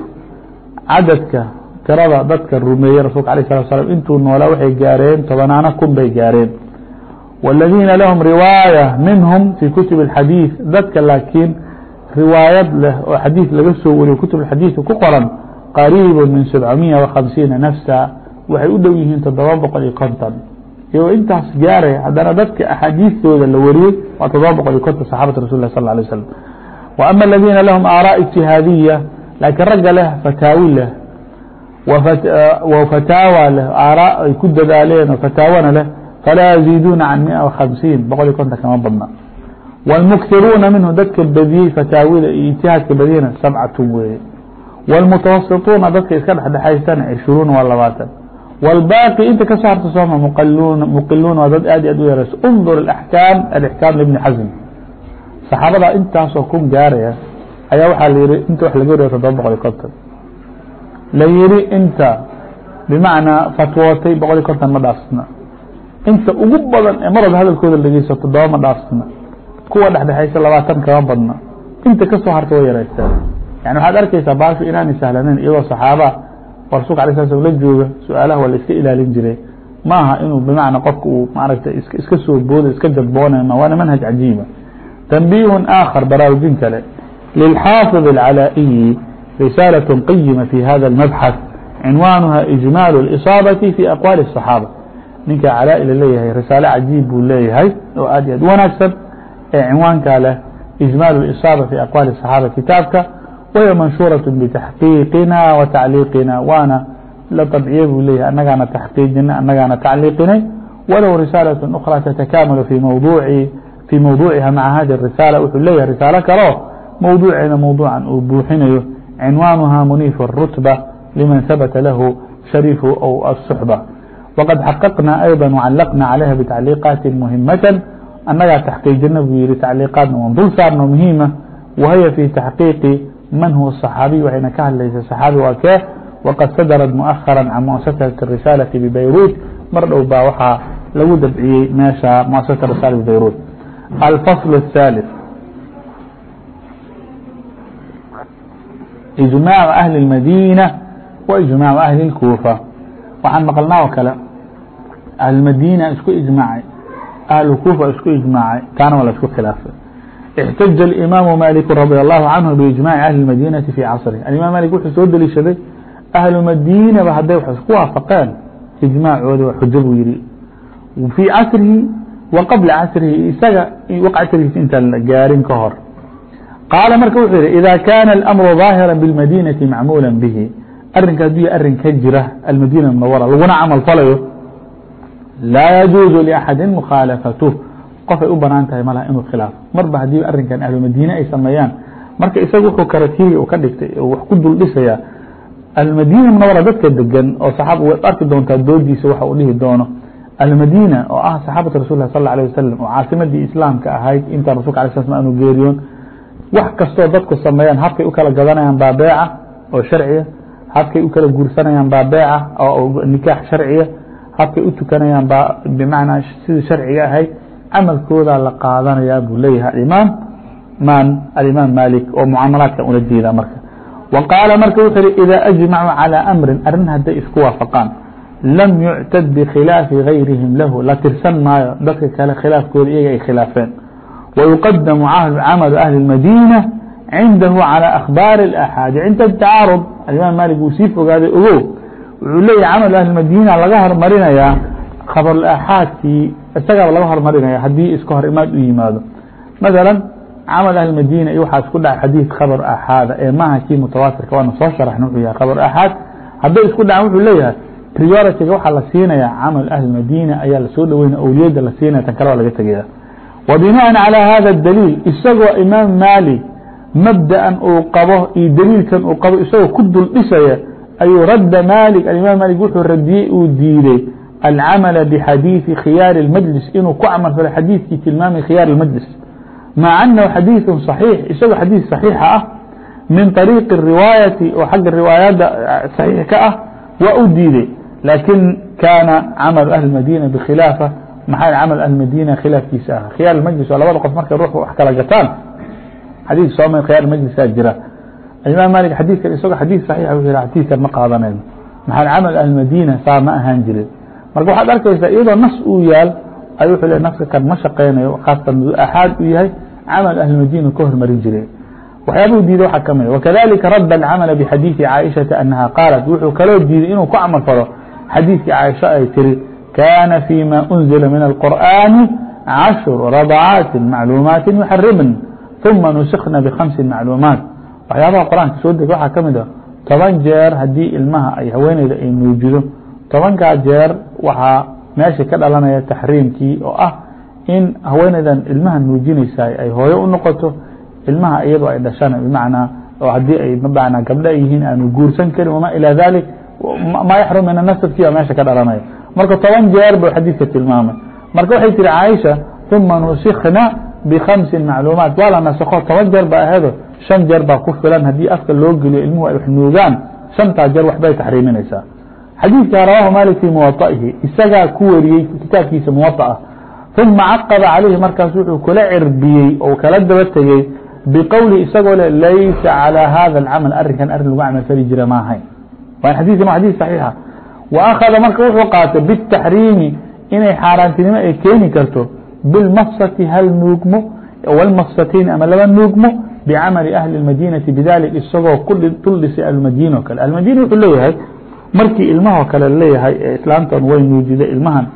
cadadka tirada dadka rumeeyey rasuulka alيه الصلa sلم intuu noolaa waxay gaareen tobanaana kun bay gaareen والadiina lahum riwaayة minhum fii kutub الxadiiث dadka laakiin riwaayad leh oo xadiiث laga soo wariyo kutub اxadiiثka ku qoran qariib min سبcamiya وخamسiina nafsa waxay u dhow yihiin todoba boqol iyo konton iyagoo intaas gaaray haddana dadka axaadiistooda la wariyey waa todoba boqol iyo konton saxaabata rasul lah sal lay slam wa ama aladiina lahum aaraaء ijtihaadiya laakiin ragga leh fataawi leh wa fataawa leh aaraa ay ku dadaaleen oo fataawana leh falaa yaziiduuna can mia وhamsiin boqol iyo konton kama badna wاlmukhiruuna minhu dadka badiyey fataawida iyo ijtihaadka badiyena sabcatu weeye wاlmutawasituuna dadka iska dhexdhexaystana cishruuna waa labaatan والbاقي inta ka soo harta sooma mqiluun waa dad aad aad u yarayso انظر الأحكاam الإحكاam لبن xaزم صaxaabada intaasoo kun gaaraya ayaa waxaa la yihi inta wax laga wariya todoba boqol iyo konton la yihi inta bmacnaa fatwootay boqol iyo konton ma dhaafsna inta ugu badan ee mar walba hadalkooda dhegeyso todoba ma dhaafsna kuwa dhexdhexaysa labaatan kama badna inta kasoo harta way yaraysteen yani waxaad arkeysaa baashu inaanay sahlanayn iyagoo صaxaaba rasulka ala sl sl la jooga su-aalaha waa la iska ilaalin jiray ma aha inuu bimacna qofka uu maaragtay iska soo booda iska jadboonayma waana manhaj cajiiba tanbihun aakhar baraarujin kale lilxaafظ الcalaaئiyi risaalaة qayima fi hada اlmabxaث cinwaanuha ijmaal اliصaabaةi fi aqwaali الصaxaabة ninka calaa-i la leeyahay risaale cajiib buu leeyahay oo aad iyo aad u wanaagsan ee cinwaankaa leh ijmaal اliصaabة fi aqwaali الصaxaabة kitaabka وهي منشhuرة بتحقيiقina وتacليiqina waana la طبciye buu leeyah anagaana تحقيijinay anagaana تacليiqinay walow رisاaلة أخرى تتكاmل في mوضوعiha mعa hadi الرisاaلة wuxuu leeyahy risaalo kaleo mوضوعeeda mوضوعa uu buuxinayo cinwاaنha mنيiف الرتبة لmaن ثبت lahu شharيف أو الصحبة. وqad xققna أيضا وعلقna عaليha بتacليiقاaت مهiمة anagaa تحقيijina buu yihi تacليiqاaتna waan dul saarno مhiمة وهي في تحقيiق mن hو الصحاaبي waxayna ka hadlaysa صxaabi waa kee وqad sadرت مؤخرا can مؤسaسaة الرiساaلaةi ببayrوت mar dhow baa waxaa lagu dabciyey meesha مؤسaسaة الرiسالة ببayrوت الفصل الثالث. إجماع أهل المدينة وإجماع أهل الكوفة. waxaan maqلna oo kale أهلمdينة isku iجmاعay أهلكوفة isku iجmاعay taana waa la isku khiلaafay احتج الإmاaم مالك رضي الله عنه بإجماع أهل المdينة في cصره الimaم mالك wuxuu soo deliishaday أهل madينba haday ku waafقeen iجmاaعooda xujo buu yihi في casrihi وqبلa casrihi isaga casrigiis intaan gaarin ka hor qاaل marka wuxuu yihi إذا kاna الأمر ظاahiرا بالmadينة macmuلا bه arinka haduu arrin ka jira المdينة منورة laguna cmل falayo lاa يجوز لأحadi مkhاaلفaته qofay u bannaan tahay malaha inuu khilaafo marba haddii arrinkan ahlu madiine ay sameeyaan marka isaga wuxuu karatiyey u ka dhigtay wax ku dul dhisaya almadina munawara dadka degan oo saxaaba waad arki doontaa doodiisa waxa uu dhihi doono. Almadina oo ah saxaabata rasul sal alيه wasalam oo caasimadii islaamka ahayd intaan rasulka ala sl sl aanu geeriyoon. Wax kastoo dadku sameeyaan habkay u kala gadanayaan baa beeca oo sharciya habkay u kala guursanayaan baa beeca oo nikaax sharciya habkay u tukanayaan baa bimacnaa sidii sharciga ahayd camalkoodaa la qaadanayaa buu leeyahay alimaam man alimaam malik oo mucaamalaadka ula jeeda marka wa qaala marka wuxuu yihi ida ajmacuu calى amrin arrin hadday isku waafaqaan lam yuctad bikhilaafi gayrihim lahu la tirsan maayo dadka kale khilaafkooda iyaga ay khilaafeen ويqdم cmل أهل المdينة عindه على أخباaر الأحاad cinda التacاarض aلimaم mالك wuu sii fogaaday ogo wuxuu leeyahy cmل أهل المdينة laga hormarinayaa khabر أxاadkii isagaba laga hormarinaya hadii iska hor imaad u yimaado mثalا cmل أهل المdينة iyo waxaa isku dhaca xadيiث khabر أxاada ee maha kii mutawaatirka waana soo شharxna wuxuu yahay khabر أxاad hadday isku dhacan wuxuu leeyahay prioritiga waxaa la siinaya cmل أهل المdينة ayaa lasoo dhaweynaya awliyada la siinaya tan kale waa laga tegaya وبناء على hذا الدليل isagoo imaam mالك مبدأa uu qabo iyo dliilkan uu qabo isagoo ku dul dhisaya ayuu rada mالك aimam mالك wuxuu radiyey uu diiday العمل بحديث khياaر المجلس inuu ku cمل فلay xadيiثkii tilmaamay khياaر المجلس. مع أنه xadيiث صحيiح isagoo xadيiث صحيiح ah min طريiق الرiواaيaةi oo xagga riواayada صحيiح ka ah waa u diiday لakiن kاana cمل أهل المdينة بkhiلaaفة maxaa cmل aهلمdينة khiلaafkiisa ah khياaر المجلس waa labada qof markay ruux wax kala gataan xadيiث sooma khياaر المجلسa jira imaam maلك xadيiثkan isagoo xadيiث صحيiح u adيiثkan ma qaadanayno maxaa cmل aهلمdينة saa ma ahaan jirin marka waxaad arkaysaa iyadoo nas uu yaal ay wuxuu le naska kan ma shaqeynayo khaasatan axaad uu yahay camal ahlmadina ka hormarin jiray waxyaabuu diiday waxaa kamid wakadalika radda alcamala bixadiidi caaishata anaha qaalat wuxuu kaloo diiday inuu ku camal falo xadiidkii caaisha ay tiri كان فيma أنزل من القرآن عشر رضعاaت معلومaaت يحرمن ثuma نسkna بخمس معلومaaت waxyaabaha qرآنka soo deg waxaa kamid a toban jeer hadii ilmaha ay haweeneyda ay nuujido tobankaa jeer waxaa meesha ka dhalanaya taxriimkii oo ah in haweeneydan ilmaha nuujinaysa ay hooyo u noqoto ilmaha iyado ay dhashana bmacnaa oo haddii ay mabana gabdha yihiin aanu guursan karin wama ilaa dalik maa yaxrum mina baa meesha ka dhalanaya. Marka toban jeer buu xadiidka tilmaamay. Marka waxay tiri caaisha uma nusikna bikamsin macluumaat. Waa la nasakho toban jeer baa aheedo shan jeer baa ku filan haddii afka loo geliyo ilmuhu ay wax nuugaan shantaa jeer waxbay taxriiminaysaa xadيiثka rwah mالك في موطئhi isagaa ku wariyey kitaabkiisa موطأa ثuma caqba عalيhi markaas wuxuu kala cirbiyey oo kala daba tegey bqowli isagoo le laysa عalى hada الcmل arinkan arrin lagu camalfali jira maahayn wa xadيث xadيث صaحيixa وأkhذa marka wuxuu qaatay bالتaxriimi inay xaaraantinimo ay keeni karto bاlmfsati hal nuugmo wاlmfsatayn ama laba nuugmo bicamali أhli الmadinaةi bidalik isagoo ku dul dhisay kale. Almadin wuxuu leeyahay markii ilmahoo kale leeyahay islaamtan way nuujiday ilmahan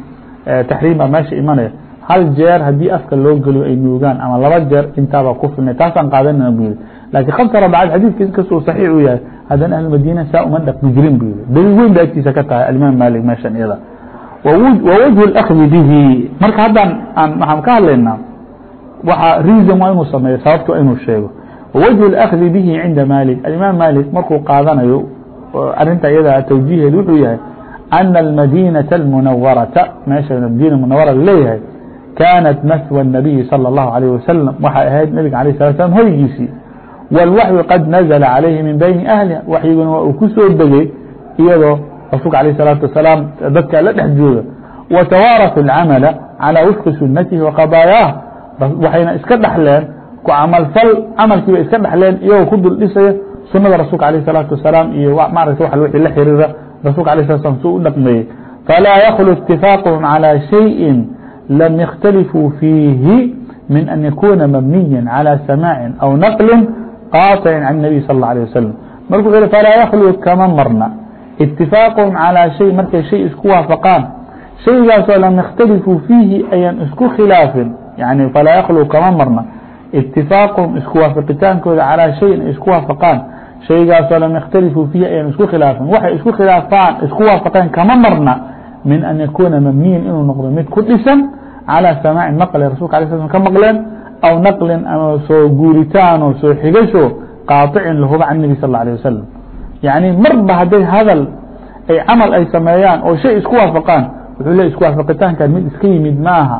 taxriimba meesha imanaya. Hal jeer haddii afka loo geliyo ay nuugaan ama laba jeer intaabaa ku filna taasaan qaadanana bu yidhi laakiin khamsa rabcaad xadiidka inkastoo saxiix uu yahay haddana ahlmadiina saa uma dhaqmi jirin buu yidhi. Daliil weyn ba agtiisa ka tahay alimaam maalik meeshan iyada. Wawajhu اlakdi bihi. Marka haddaan waxaan ka hadlaynaa waxa reason waa inuu sameeyo sababtu inuu sheego. Wawajhu اlakdi bihi cinda maalik. Alimaam maalik markuu qaadanayo arinta iyada twjiheedu wuxuu yahay أن المdينة المنwرة meesha mdينة mنwرة leeyahay kاnت mhوى النبي صلى الله عليه وسلم waxay ahayd nبga عليه الصلa sلم horigiisii والوحي qad نزل عليه min bين أهلiha waxyiguna waa uu ku soo degay iyadoo rasuلka عليه الصلاaةu وaسلاaم dadka la dhex jooga. وتwاaرثوا الcمل عalى وفqi suنaتihi وqضاaياh waxayna iska dhexleen ku camal fl camalkiiba iska dhexleen iyagoo ku duldhisaya sunada rasulka aليه الصلاaةu wasaلاaم iyo maarata w la xiriira rasulka aليه sla slam su u dhaqmeeyey. Falaa yaklu اtifaaqهm عalى شhayءi lam yakhtaliفuu fiihi min an yakuna mabniya عalى samاaعi aw naqli qaaطعi can النabiي salى الlه عليه waslم marka wuxu falaa yaklu kama marna. اtifaaqهm عalىa شhay markay shay isku waafaqaan. Shaygaasoo lam yakhtaliفuu fiihi ayaan isku khilaafin. Yani falaa yaklu kama marna. itifaaqhum isku waafaqitaankooda calىa shayin ay isku waafaqaan shaygaasoo lam yakhtaliفuu fiihi ayaan isku khilaafin waxay isku khilaafaan isku waafaqeen kama marna min an yakuuna mabniyan inuu noqdo mid ku dhisan calى samaaci maqli rasulka ala sl ka maqleen aw naqlin ama soo guuritaan oo soo xigasho qaaطicin lahuba can nebi sal alيه wasalam yani marba hadday hadal ay camal ay sameeyaan oo shay isku waafaqaan wuxuu le isku waafaqitaankan mid iska yimid maaha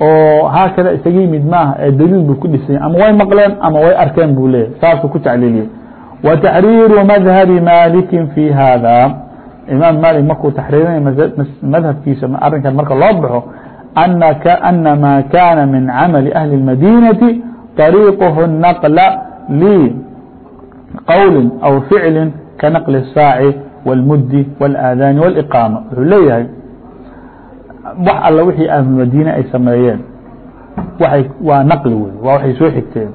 oo haakada isaga yimid maaha ee daliil buu ku dhisanya ama way maqleen ama way arkeen buu leeyahy saasuu ku tacliiliyey. Wa taxriiru madhabi maalikin fi hada imaam maalik markuu taxriirinay madhabkiisa arrinkan marka loo baxo ana ma kana min camali ahli اmadinati طariiqhu naqla liqowli aw ficli ka naqli الsaaci wاlmudi wاlaadaani wاliqaama wuxuu leeyahay wax all wixii ahlu madiine ay sameeyeen. Waay waa naqli wey waa waxay soo xigteen.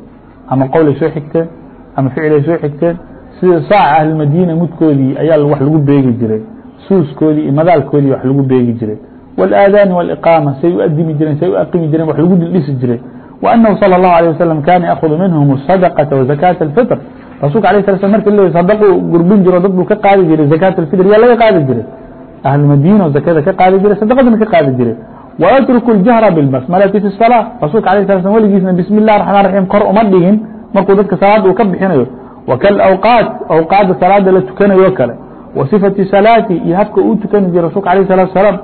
Ama qowlay soo xigteen ama ficilay soo xigteen. Sida saaca ahlumadiina mudkoodii ayaa wax lagu beegi jiray. Suuskoodii iyo madaalkoodii wax lagu beegi jiray. Wاlaadaani wاliqaama say u adimi jireen say u aqimi jireen wax lagu dhisi jiray. وأنه صلى الله عليه وسلم كان يأخذ منهم الصدقة وزكاة الفطر رasuلka عليه صل ل mrk صدقu gurbin jiro dad buu ka qaadi jiray زakاة الفiطr yaa laga qaadi jiray ahlmadiina oo zakada ka qaadi jiray sadaqadana ka qaadi jiray wayatruku اljahra bilbasmalati fi الsalaa rasulka alيه sala slam weligiisna bismi الlah raxman raxiim kor uma dhigin markuu dadka salaada uu ka bixinayo wkalawqaat awqaadda salaada la tukanayo kale wa sifati salaati iyo habka uu tukani jiray rasulka alيه الsalatu salaam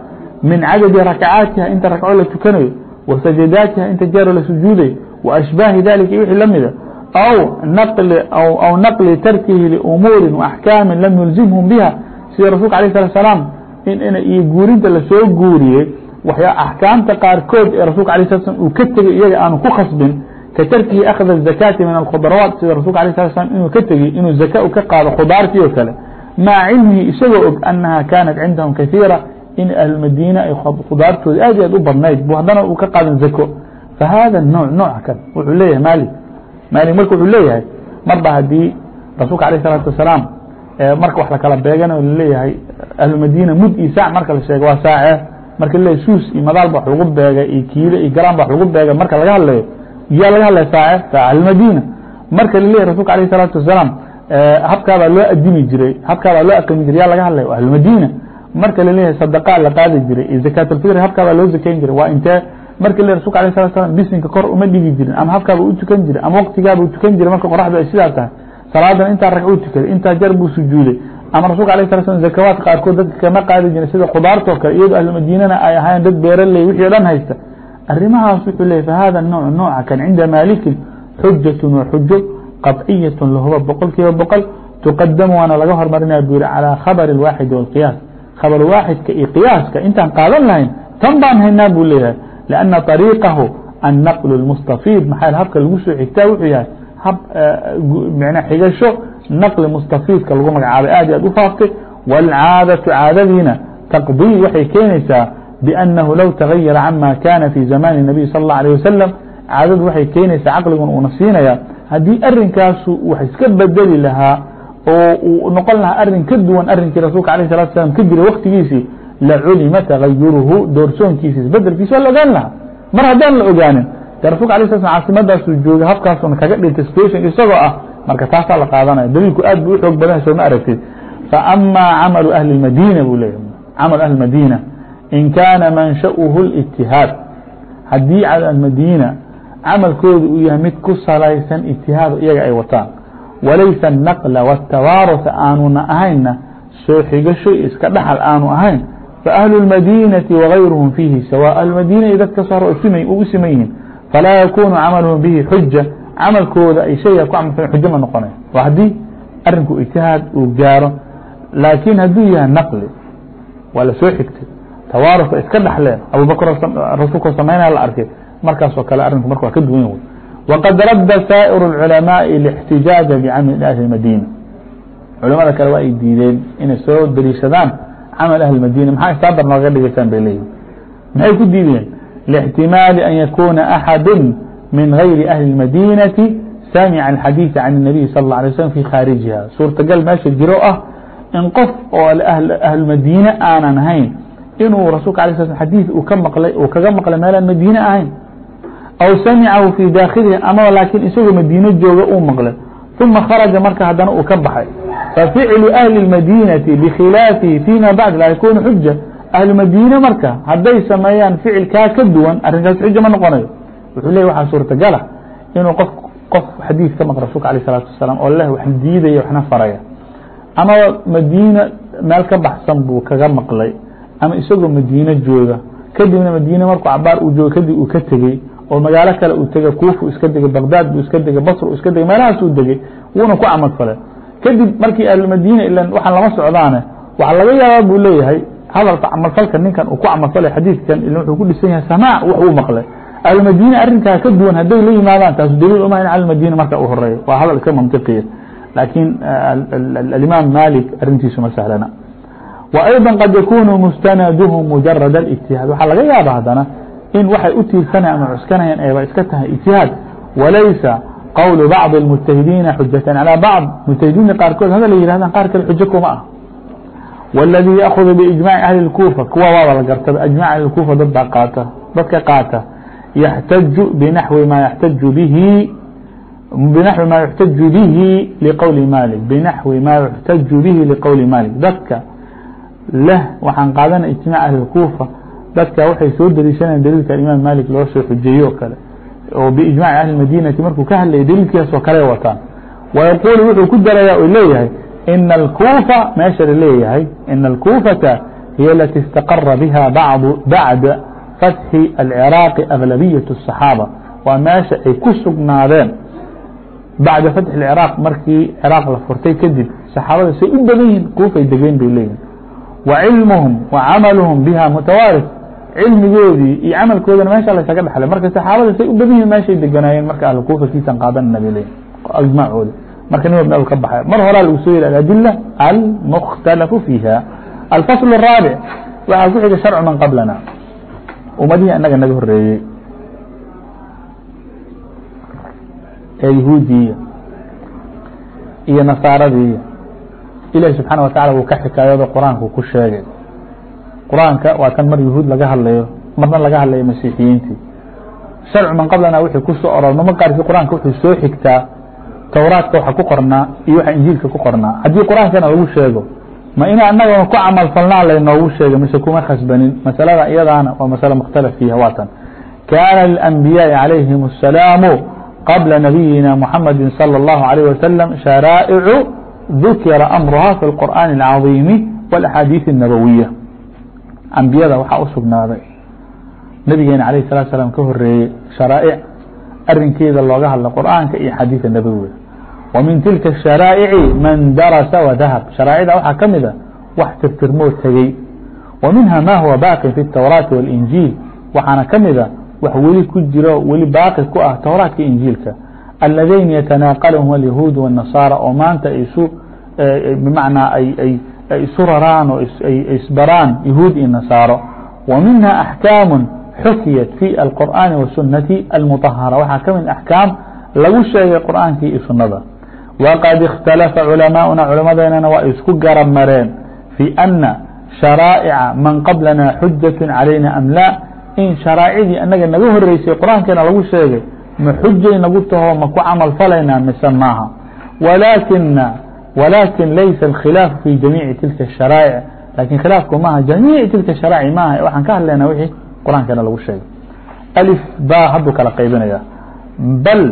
min cadadi rakacaatiha inta rakco la tukanayo wa sajadaatiha inta jeero la sujuudayo wa ashbaahi dalika iyo wixii la mida aw naqli tarkihi liumuuri وaxkaami lam yulzimhum biha sida rasulka alيه الslat slaam in iyo guurinta la soo guuriyey waxyaa axkaamta qaarkood ee rasulka alay sla slam uu ka tegey iyaga aanu ku khasbin ka tarkihi akhd الzakaati min alkhudrawaat sida rasulka alay slat slam inuu ka tegey inuu zaka u ka qaado khudaartii oo kale. Maca cilmihi isagoo og annaha kaanat cindahum kaثiira in ahlumadiina ay khudaartooda aad i aad u badnayd bu haddana uu ka qaadan zako. Fahada nooc nooca kan wuxuu leeyahay maali maali marka wuxuu leeyahay mar haddii rasuulka alيه الsalaaةu wasalaam marka wax lakala beeganayo laleeyahay ahlumadiina mud iyo saac marka la sheego waa saace marka laleeyahy suus iyo madaal ba wax lagu beegay iyo kiilo iyo garan ba wax lagu beegay marka laga hadlayo yaa laga hadlaya saace saac ahlmadina marka laleeyahy rasulka alayه الsalaatu wasalaam habkaabaa loo adimi jiray habkaabaa loo aqimi jiray yaa laga hadlaya ahlmadina marka laleeyahay sadaqaa la qaadi jiray iyo zakaat alfitr habkaabaa loo zakayn jiray waa intee marka le rasulka alah sala slam bisinka kor uma dhigi jirin ama habkaaba u tukan jiray ama waktigaaba u tukan jiray marka qoraxdu ay sidaa tahay salaadan intaa rag u tukaday intaa jar buu sujuuday ama rasulka alah sala slam zakawaadka qaarkood dadka kama qaadi jiray sida khudaartoo kale iyadoo ahlumadiinana ay ahaayeen dad beeraley wixii o dhan haysta arrimahaas wuxuu leeyay fahada nooc nooca kan cinda maalikin xujatun wa xujo qaطciyatun lahuba boqol kiiba boqol tuqadamu waana laga hormarinaya buu yihi calىa khabari اlwaaxidi wاlqiyaas khabar waaxidka iyo qiyaaska intaan qaadan lahayn tan baan haynaa buu leeyahay لأنa طريiqahu النqل المستفيid maxaa habka lagu soo xigtaa wuxuu yahay hab m xigasho naqli mustafiidka lagu magacaabay aad i aad u faaftay wاlcaadaةu caadadiina taqdii waxay keenaysaa بأnnahu low تغayara cama kana fي zamani النabiي salى الlaه عليه wasalam caadadu waxay keenaysaa caqligun uuna siinaya haddii arinkaasu wax iska bedeli lahaa oo uu noqon lahaa arin ka duwan arinkii rasulka aليه الصلaةu sلام ka jiray waktigiisii laculima tagayuruhu doorsoonkiisa isbedelkiisa waa la ogaan lahaa mar haddaan la ogaanin de rasulka ala sl caasimadaasuu joogay habkaasuna kaga dhintay station isagoo ah marka taasaa la qaadanaya daliilku aad bu u xoog badan soo ma aragtid faama camalu ahli اmadina buu leeyahy camal ahli madina in kaana manshauhu اlاjtihaad haddii almadina camalkooda uu yahay mid ku salaysan ijtihaad iyaga ay wataan walaysa الnaqla wالtawaaruثa aanuna ahaynna soo xigasho iska dhaxal aanu ahayn فأهل المdينة وغyرهم فيhi سواء أهلمdينة iyo dadka soo u siman yihiin فlاa يkون cملهم bه xuجة camalkooda ay shayga ku camal xujo ma noqonay waa haddii arinku اجتihaad uu gaaro laakiin hadduu yahay نqli waa la soo xigtay tawaaruka iska dhaxleen abubakr rasuulko samaynaya la arkay markaas oo kale arinku marka waa ka duwan wy وqad radda sائر العلماء الاحتijاaج بcمل أهل المdينة culamada kale waa ay diideen inay soo deliishadaan camal ahli madina maxaa istaabar nooga dhigaysaan bay leeyihin maxay ku diideen لاحتمال أن يكون أحد من غير أهل المدينة سامع الحديث عن النبي صلى الله عليه وسلم في khاaرجiha suurtgal meesha jiro ah in qof oo أهل madiine aanan hayn inuu rasulka عليه ل حdيث kaga mقلay meelaan madiine ahayn أو samعahu في dاkخلhi ama laakiin isagoo madiine jooga uu mقلay ثuma khرجa marka hadana uu ka baxay ففعل أهل المدينة بkخhilاaفhi فيma بعد laa ykون حuجة ahlu madiine marka hadday sameeyaan ficilkaa ka duwan arrinkaas xuja ma noqonayo wuxuu ley waxaa suurtagala inuu qof qof xadiid ka maqla rasulka alيه الsalatu wasalaam oo leh wax diidaya waxna faraya amaba madiina meel ka baxsan buu kaga maqlay ama isagoo madiine jooga kadibna madiine markuu cabaar uu joogo kadib uu ka tegey oo magaalo kale uu tegey kuufu iska degey bagdad buu iska degey basr iska degey meelahaas uu degey wuuna ku camal falay kadib markii ahlumadiina ilan waxaan lama socdaane waxaa laga yaabaa buu leeyahay hadalka camalfalka ninkan uu ku camalfalay xadiidkan il wuxuu ku dhisan yahay samاع wax uu maqlay. Almadine arrinkaa ka duwan hadday la yimaadaan taasu daliil uma in almadine marka u horeeyo waa hadal iska mantiqiya. Laakiin alimaam malik arrintiisu ma sahlana. Wa qad yakunu mustanaduhu mujarad ااجtihaad waxaa laga yaaba haddana in waxay u tiirsanayaan ama cuskanayaan ayba iska tahay ijtihaad. Walaysa qowlu bacضi اmujtahidiina xujatan calى bacض mujtahidiinta qaarkood hadal yihahdan qaar kale xujo kuma ah wاladii yaأkhذu بiجmاع ahli الكufa kuwa waaba la gartaba aجmاع ahli الكufa dad baa qaata dadka qaata yaxtaju bnaxwi ma yaxtaju bihi bnaxwi ma yuxtaju bihi liqowli malik bnaxwi ma yuxtaju bihi liqowli malik dadka leh waxaan qaadana ijtimاع ahli الكufa dadka waxay soo deliishanayan daliilka imaam malik loo soo xujeeye o kale oo biijmaaci ahli madinati markuu ka hadlayay daliilkiiasoo kale wataan ويquل wuxuu ku daraya u leeyahay إن الكوفة meesha لeeyahay إن الكوفة هي التي استقر بها بعض بعد فتح العراaq أغلبية الصحاaبة waa meeشha ay ku sugنaadeen baعda فتح العراq markii cراaq la furtay kadib صaxaabada say u badan yihiin kuufay degeen bay leeyihiin وعilمهم وcamaلهم بها متوارث. cilmigoodii iyo camalkoodana meesha laysaga dhexlay marka صaxaabada say u badan yihiin meeshay deganaayeen marka ahlu kuufa kiisan qaadanana bay leeyihiin أجmacooda marka nin walba ka baxay. Mar horaa lagu soo yidhi aladila almukhtalafu fiiha. Alfasl الraabic waxaa ku xiga sharcu man qablana. Ummadihii anaga naga horeeyey ee yahuudiya iyo nasaaradii ilahi subxaana wa tacala wuu ka xikaayooda qur'aanku ku sheegay. Qur'aanka waa kan mar yahuud laga hadlayo marna laga hadlayo masiixiyiintii. Sharcu man qablana wixii ku soo oror mama qaarkii qur'aanka wuxuu soo xigtaa towraadka waxa ku qornaa iyo waxa injiilka ku qornaa. Haddii qur'aankana lagu sheego ma ina anagana ku camal falnaa laynoogu sheegay mise kuma khasbanin? Masalada iyadaana waa masalo mukhtalaf fiiha waatan kaana lilanbiyaai calayhim asalaamu qabla nabiyina muxamadi salى اllahu عalيه wasalam sharaa'icu dukira amruha fi اlqur'aani اlcadiimi wاlaxaadiiثi الnabawiya ambiyada waxaa u nabigeena alayh الsalatu salaam ka horeeyey sharaa'ic arinkeeda looga hadla qur'aanka iyo xadiiثa nabowiga wa min tilka الsharaa'ici man darasa wadahab sharaa'icda waxaa ka mida wax tirtirmoo tegey wa minha ma huwa baaqi fi الtowraati wاlinjiil waxaana ka mida wax weli ku jiro weli baaqi ku ah towraatka injiilka aladayn yatanaaqalhum alyahuud wالnasaara oo maanta isu bmacnaa ay isu raraan oo ay isbaraan yahuud iyo nasaaro wa minha axkaamu xukiyat fi alqur'aani wasunati almuطahara waxaa ka mid axkaam lagu sheegay qur'aankii iyo sunada waqad ikhtalafa culamaa'una culamadeennana waa isku garab mareen fi ana sharaa'ica man qablana xujaة calayna am la in sharaacidii anaga naga horeysay qur-aankeena lagu sheegay ma xujay nagu taho ma ku camal falaynaa mise maaha walakina walakin laysa اlkhilaaf fi jamiici tilka الsharaa'ic lakin khilaafku maaha jamiici tilka sharaa'ic maaha waxaan ka hadlaynaa wixii qur-aankeena lagu sheegay alif ba hadduu kala qaybinaya bal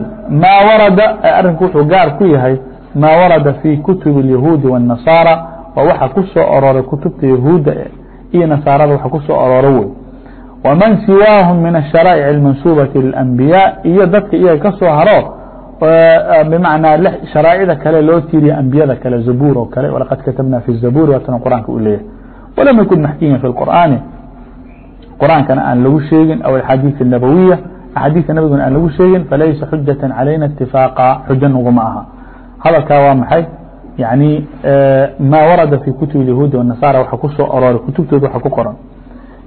maa warada arrinku wuxuu gaar ku yahay maa warada fi kutubi الyahuudi والnasaara waa waxa ku soo orooray kutubta yahuudda iyo nasaarada waxa ku soo arooro wey wman siwaahum min الsharaa'ic اlmansuubati lilanbiyaa iyo dadka iyaga ka soo haro bmacnaa sharaa'icda kale loo tiiriya ambiyada kale zabuur oo kale walaqad katabna fi zabuur waatana qur'aanka u leeyahay walam yakun maxkiyan fi اlqur'aani qur'aankana aan lagu sheegin aw axaadiiث الnabawiya axaadiiثa nabiguna aan lagu sheegin falaysa xujaة calayna اtifaaqa xujo naguma aha hadalkaa waa maxay yani ma warada fi kutubi yahuudi والnasaara waxa ku soo arooray kutubtooda waxa ku qoran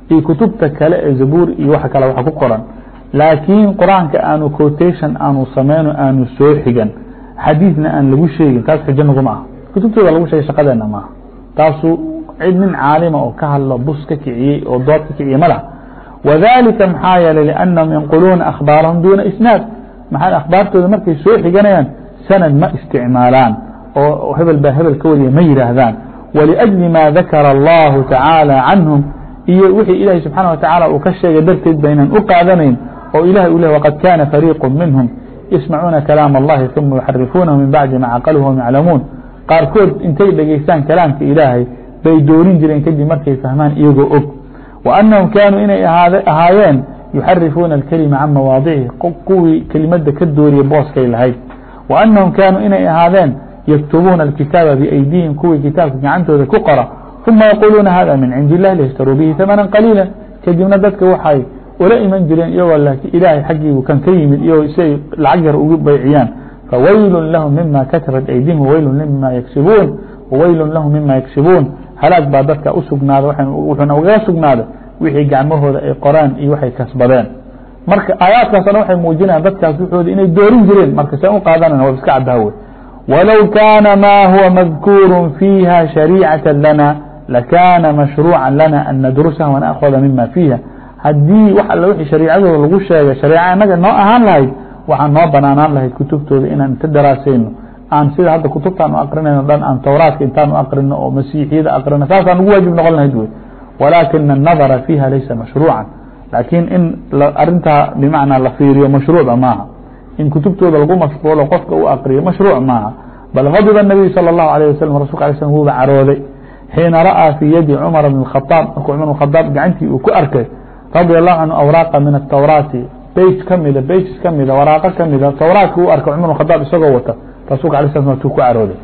iyo kutubta kale ee zabuur iyo wax kale waxa ku qoran laakiin qur-aanka aanu quotation aanu sameyno aanu soo xigan xadiidna aan lagu sheegin taas xujo naguma aha kutubtooda lagu sheegay shaqadeena maaha taasu cid nin caalima oo ka hadlo bus ka kiciyey oo dood ka kiciyey ma laha وذلika maxaa yeelay لأnahum yanquluuna أkhbaarahum duna isnaad maxaa akhbaartooda markay soo xiganayaan sanad ma isticmaalaan oo hebel baa hebel ka wariya ma yihaahdaan ولأجli ma dakara الlahu taعaalى canهum iyo wixii ilahi subحaanaه wataعaalى uu ka sheegay darteed baynan u qaadanayn oo ilahi u leh وqad kana فريiq minهum yasmacuuna kalaam الlahi ثuma yuxarifuunahu min bacdi ma caqaluhu hum yaclamuun qaarkood intay dhegeystaan kalaamka ilaahay bay doorin jireen kadib markay fahmaan iyagoo og وأنهم كانوا inay ahaayeen يحرفوna الكلمة عن مواaضعه kuwii kelimada ka dooriya booskay lahayd وأنهم كانوا inay ahaadeen يكتبوna الكتاaبa بأيديهم kuwii kitaabka gacantooda ku qora ثuma يقuluuna hذا min عiند اللh ليشhtarوu bه ثمنا قليلا kadibna dadka waxay ula iman jireen iyagoo laakiin ilaahay xaggiibu kan ka yimid iyagoo si ay lacag yar ugu bayciyaan فwayl lahم mima katbat أydيهم وwayl mima yksibuun وwayl lahم mima yksibuun halaag baa dadka usugnaaday wuxuuna ugaga sugnaaday wixii gacmahooda ay qoraan iyo waxay kasbadeen. Marka aayaadkaasna waxay muujinayaan dadkaas wuxooda inay doorin jireen marka seen u qaadanana waa iska caddaha wey walow kaana ma huwa madkuuru fiiha shariicaة lana lakana mashruuca lana an nadrusaha wanأkhda mima fiiha. Haddii wax all wixii shariicadooda lagu sheegay shareeca inaga noo ahaan lahayd waxaa noo banaanaan lahayd kutubtooda inaan inta daraasayno aan sida hadda kutubtaan u akrinayno dhan aan towraadka intaan u akrino oo masiixiyada akrino saasaan ugu waajib noqon lahayd wey walaakina الnadra fiiha laysa mashruuca laakiin in arintaa bimacnaa la fiiriyo mashruuca maaha in kutubtooda lagu mashquulo qofka u akriyo mashruuc maaha bal غadب النabiy salى الlahu عalيه waslم rasulka alay slm wuuba carooday xiina ra'ىa fii yadi cmar bn الkhطاab markuu cmar bn khطاab gacantii uu ku arkay radي الlahu canhu awraaqa min الtowraati beyj kamida beyj kamida waraaqo kamida towraadka u arkay cmar bn khطاab isagoo wata rasulka alay slam watuu ku carooday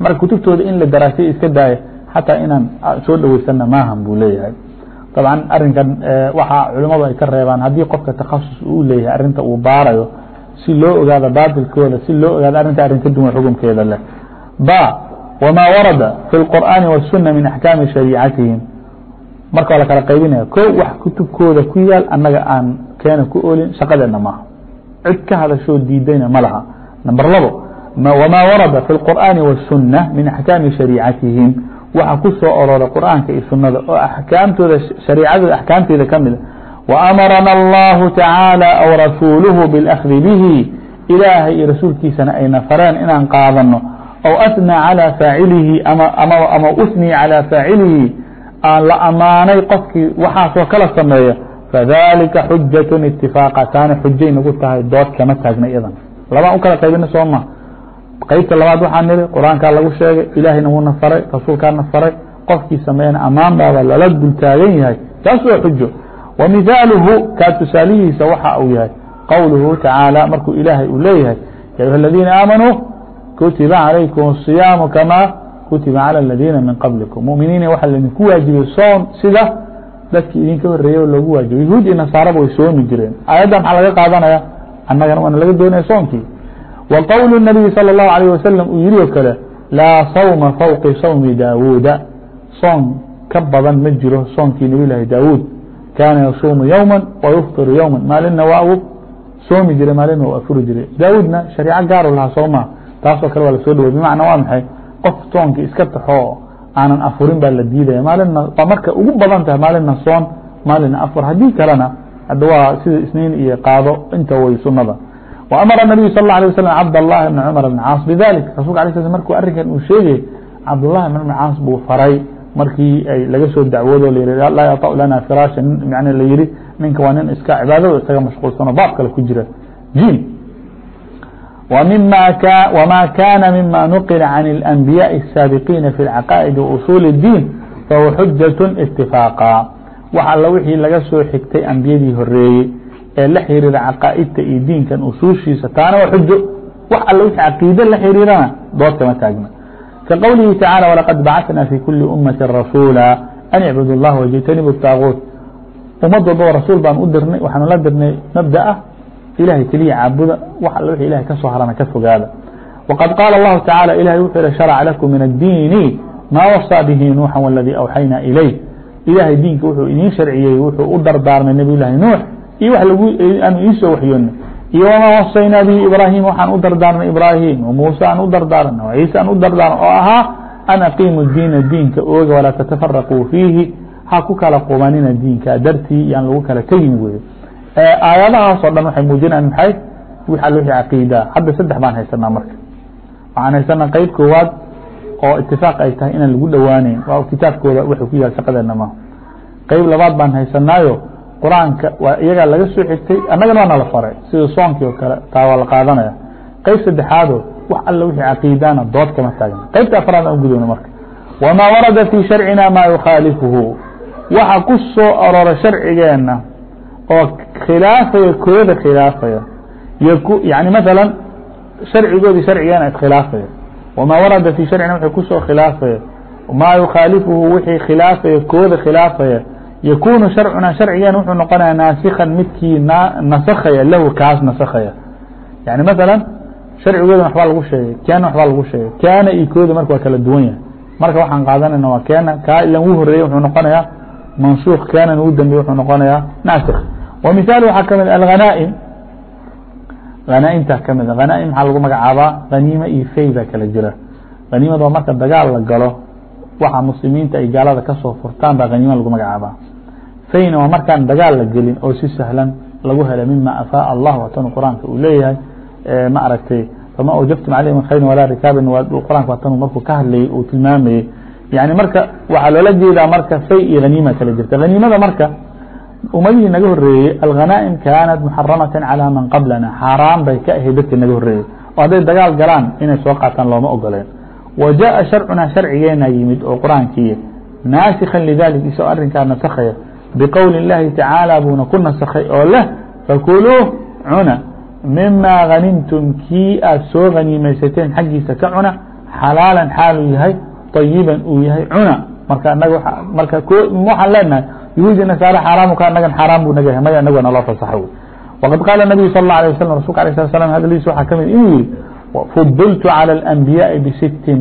marka kutubtooda in la daraasay iska daaya xataa inaan soo dhaweysana maahan buu leeyahay dabcan arinkan waxaa culimadu ay ka reebaan haddii qofka takhasus uu leeyahay arinta uu baarayo si loo ogaado baatilkooda si loo ogaado arrinta arrin ka duwan xukunkeeda leh ba wma warada fi اlqur'aani wالsuna min axkaami shariicatihim marka waa la kala qaybinaya ko wax kutubkooda ku yaal annaga aan keena ku olin shaqadeena maaha cid ka hadashoo diidayna ma laha نمبر لabo وmا waرda في القرآن والسuنة min أحكاaم شhaريcatihim waxa ku soo orora qur'aanka iyo sunada oo aكaamtooda شhaريcadooda أحكاamteeda kamida وأmرna الlه taعaaلى أو رasuuلhu بالأخذi bه ilaahay iyo rasuulkiisana ayna fareen inaan qaadano أو أثنى عalى فاacilihi ama أثني عalى فاacilihi aan la amaanay qofkii waxaasoo kala sameeya فذلika xujaة اتiفاaqa taana xujay nagu tahay dood kama taagna iyadan labaan u kala qaybina soo ma qeybta labaad waxaa niri qur-aankaa lagu sheegay ilaahayna wuuna faray rasuulkaana faray qofkii sameeyana amaan baaba lala dul taagan yahay taas waa xujo wa mihaaluhu kaa tusaalihiisa waxa uu yahay qowluhu tacaala markuu ilaahay uu leeyahay ya ayuha aladiina aamanuu kutiba calaykum الصiyaamu kamaa kutiba calى aladiina min qablikum muminiina waxaa laydinku waajibiyey soon sida dadkii idinka horeeyey oo loogu waajibay yahuud iyo nasaaraba way soomi jireen aayadda maxaa laga qaadanaya annagana waana laga doonaya soonkii wa qowlu الnabiyi salى الlahu عalيه wasalam uu yihi oo kale laa sawma fawqi sawmi daawuuda soon ka badan ma jiro soonkii nabiy lahi daawuud kaana yasuumu yowma wa yufطiru yowma maalinna waa uu soomi jiray maalinna waa afuri jiray daawuudna shariico gaaru lahaa soo maa taasoo kale waa lasoo dhaway bimacnaa waa maxay qof soonkii iska taxoo aanan afurin baa la diidaya maalinna waa marka ugu badan tahay maalinna soon maalinna afur haddii kalena hadda waa sida isniin iyo qaado inta way sunada وأmر النبي صلى الله عليه وسلم cبد الله بن cمر بن cاaص بذلك rasulka عليه sل markuu arrinkan uu sheegay cabdاللahi بن بن cاaص buu faray markii ay laga soo dacwoodo l laa yaطأ lana firاaشha m la yihi ninka waa nin iska cibaadada isaga mashquulsano baab kale ku jira jin وma kana mima نqل عن الأنبياء الساaبقينa في العقائد وأصuل الدين فهو xujaة اتفاقا wax alla wixii laga soo xigtay ambiyadii horeeyey ee la xiriira caqaa'idta iyo diinkan usuushiisa. Taana waa xujo wax alla wixii caqiide la xiriirana dood kama taagna. Ka qowlihi tacaalى walaqad bacatna fi kuli ummati rasuula an icbudu اllah wajtanibu taaguut ummad walba rasuul baan u dirnay waxaanu la dirnay mabda ah ilahay keliya caabuda wax alla wixii ilahay ka soo harana ka fogaada. Wqad qaala اllahu tacaalى ilahay wuxuu yihi sharca lakum min addiini maa wasaa bihi nuuxa wاladii awxayna ilayh ilahay diinka wuxuu idiin sharciyey wuxuu u dardaarmay nabiy llaahi nuux. Iyo aanu iisoo waxyoona iyo wmaa wasaynaa bihi ibraahim waxaan u dardaarnay ibraahim muuse aan u dardaarna ciise aan u dardaarna oo ahaa an aqiimu diina diinka ooga walaa tatafaraquu fiihi. Ha ku kala qubanina diinka dartii yaan lagu kala tegin weye aayadahaas oo dhan waxay muujinayan maxay? Wix all wixii caqiida hadda saddex baan haysanaa marka. Waxaan haysanaa qeyb koowaad oo itifaaq ay tahay inaan lagu dhowaaneyn waa kitaabkooda wuxuu ku yahay shaqadeena qeyb labaad baan haysanaayo qur'aanka waa iyagaa laga soo xigtay annagana waa nala faray sida soonkii oo kale taa waa la qaadanaya. Qeyb saddexaado wax alla wixii caqiidana dood kama taagna qeybta afraad aan gudubno marka. Wamaa warada fii sharcina maa yukhaalifuhu waxa ku soo aroora sharcigeena oo khilaafaya kooda khilaafaya yani maala sharcigoodii sharcigeena iskhilaafaya wamaa warada fii sharcina wxuu ku soo khilaafaya. Maa yukhaalifuhu wixii khilaafaya kooda khilaafaya. Yakunu sharcuna sharcigeena wuxuu noqonaya naasikan midkii nasakhaya lahu kaas nasakhaya. Yani maala sharcigooda waxbaa lagu sheegay keena waxbaa lagu sheegay. Keena iyo kooda marka waa kala duwan yahay. Marka waxaan qaadanayna waa keena kaa ilan uu horeeyey wuxuu noqonayaa mansuuk keenan uu dambeeye wuxuu noqonayaa naasik wa mihaal waxaa ka mid alghanaa'im hanaaimta ka mid hanaaim maxaa lagu magacaabaa? Haniima iyo fey baa kala jira. Haniimada waa marka dagaal la galo waxa muslimiinta ay gaalada ka soo furtaan baa haniima lagu magacaabaa. Feyna waa markaan dagaal la gelin oo si sahlan lagu hela mima afaa allah watanu qur'aanka uu leeyahay. Ma fama awjaftum caleyh min khayrin walaa rikaabin qur'aanka watanu markuu ka hadlayay uu tilmaamayey yani marka waxaa loola jeedaa marka fey iyo haniima kala jirta. Haniimada marka umadihii naga horeeyey alghanaa'im kaanat muxaramata calى man qablana xaaraan bay ka ahayd dadkii naga horeeyey oo hadday dagaal galaan inay soo qaataan looma ogoleen wa jaءa sharcunaa sharcigeena yimid oo qur-aankiiya naasikan lidalik isagoo arrinkaa nasakhaya biqowli اllahi tacaala buuna ku nasakhay oo leh fakuluu cuna mima hanimtum kii aad soo haniimaysateen xaggiisa ka cuna xalaalan xaaluu yahay طayiban uu yahay cuna marka anaga marka waxaan leenahay yahuudi nasaare xaaraamu ka anagan xaaraan buu naga yahay maya anagoo naloo fasaxo wey waqad qaala nabiyu sal اlه alيه waslm rasulka alيه slat slam hadaldiisa waxaa kamid inuu yihi fudiltu calى اlanbiyaaءi bisittin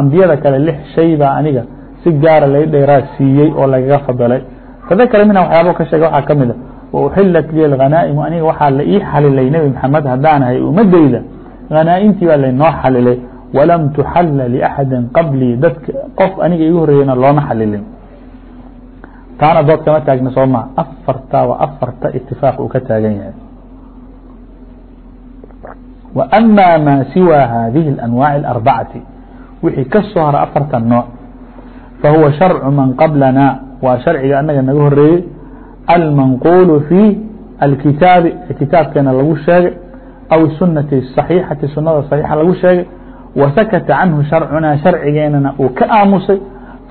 ambiyada kale lix shay baa aniga si gaara lay dheeraa siiyey oo lagaga fadilay tadakara minha waxyaabo ka sheega waxaa kamid a wauxilat li اghanaa'imu aniga waxaa la ii xalilay nebi maxamed haddaanahay umadeyda hanaaimtii baa laynoo xalilay walam tuxala liaxadi qablii dadka qof aniga igu horeeyena looma xalilin taana dood kama taagna sooma afarta wa afarta itifaaq uu ka taagan yahay. Wa ama maa siwaa hadihi اanwaac اarbacati wixii ka soo hara afartan nooc fahuwa sharcu man qablana. Waa sharciga anaga naga horeeyey almanquulu fi alkitaabi kitaabkeena lagu sheegay aw sunati صaxiixati sunada صaxiixa lagu sheegay. Wasakata canhu sharcunaa sharcigeenana uu ka aamusay.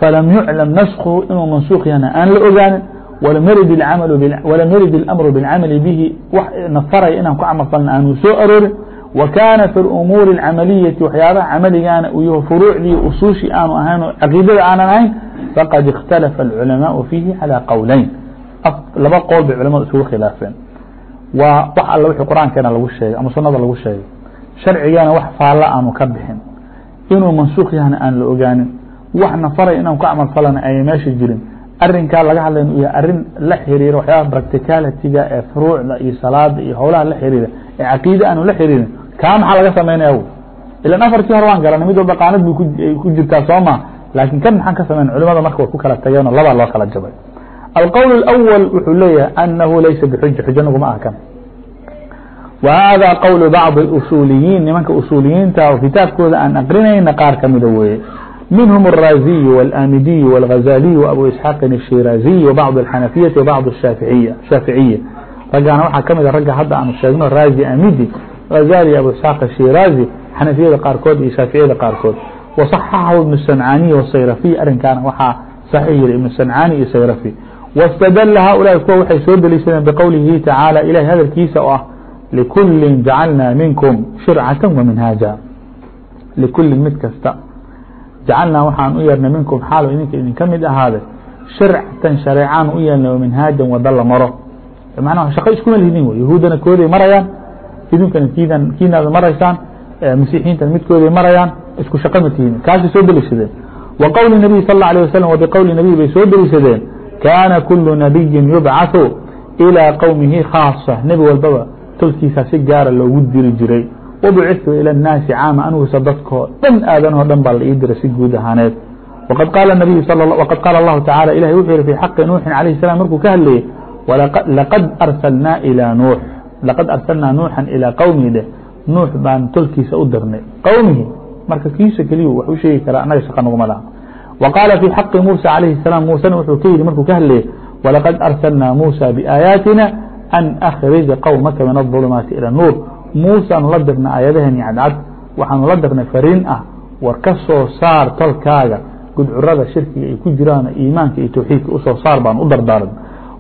فlm يعلم نسkhu inuu maنsuخ yahna aan la ogaanin وlam yarid الأmr bاlcamل bhi nafaray inaan ku camal falna aanu soo aroorin وkaana fi الأmuuri الcamaliyaةi waxyaabaha camaligaana iyo furuucdii usuuشhi aanu ahayn caqiidada aanan ahayn faqad اkhtalafa الculamaaء fiihi calى qowleyn laba qowl bay culamadu isugu khilaafeen waa wax all w qur'aankeena lagu sheegay ama sunada lagu sheegay sharcigeena wax faalla aanu ka bixin inuu maنsuخ yahna aan la ogaanin wax nafaray inaan ku camal falana ay meesha jirin arinkaa laga hadlay inuu yahay arin la xiriira waxyaaba practicalitiga ee furuucda iyo salaada iyo howlaha la xiriira ee caqiide aanu la xiriirin kaa maxaa laga samaynaya ilan afartii hore waan garanay mid walba qaanad bu ku jirtaa soo ma laakiin kan maxaan ka samayn culimada marka way ku kala tageenoo labaa loo kala jabay alqowl اأwl wuxuu leeyahay anahu laysa bxuja xuja naguma ah kan wa hada qowl bacض اusuuliyiin nimanka usuuliyiinta oo kitaabkooda aan aqrinayna qaar kamida weeye منهم الرازي والآمدي والغزالي وأبو إسحاq الشhirازي وبعض الحنفية وبعض الشhاaفعية rgana waxaa ka mid ragga hadda aan sheegno rازي amidi غزالي abu isحاq الshirازي xنفiyada qaarkood iyo shaaficiyada qaarkood وصxaxhu iبن سنcاni وsayرفي arinkaana waxaa صaxiix yihi iبن سنcاni iyo sayرفي واstdل hؤuلaaءi kuwa waxay soo deliishadeen بqowlihi taعaalى ilahy hadalkiisa oo ah لkuli jacalna minkm شhircaة وmnhاaجa لkuli mid kasta jacalnaa waxaan u yeelnay minkum xaalo idinka idinka mid ahaaday shircatan shareecaan u yeelnay وminhaajan wada la maro manaa shaqo iskuma lihidin w yahuudana kooday marayaan idinkana kiidan kiinaada maraysaan masiixiyiintana midkooday marayaan isku shaqo ma tihin kaasay soo deliishadeen wa qowli النabiy sal اله عليه waسلم وبqowli nabiy bay soo deliishadeen kaana kulu nabiyi yubcaثu ilىa qowmihi khaasa nebi walbaba tolkiisa si gaara loogu diri jiray wabcثtu ilى الnaasi caama aniguse dadkoo dhan aadanoo dhan baa la ii diray si guud ahaaneed wqad qaala nabiyu wqad qaala allahu tacala ilahi wuxuu yihi fi xaqi nuuxin alayh الsalam markuu ka hadlayey laqad arsalnaa ilىa nuux laqad arsalnaa nuuxan ilىa qowmihi dheh nuux baan tolkiisa u dirnay qowmihi marka kiisa keliyu wax u sheegi karaa anaga shaqa naguma laha wa qaala fi xaqi muusa alayhi الsalam muusena wuxuu ka yidhi markuu ka hadlayey walaqad arsalnaa muusa biaayaatina an akhrija qowmaka min aظulumaati ilى nuur muusaan la dirnay ayadaheen cadcad waxaan la dirnay fariin ah war ka soo saar talkaaga gudcurada shirkiga ay ku jiraan iimaanka iyo towxiidka u soo saar baan u dardaaran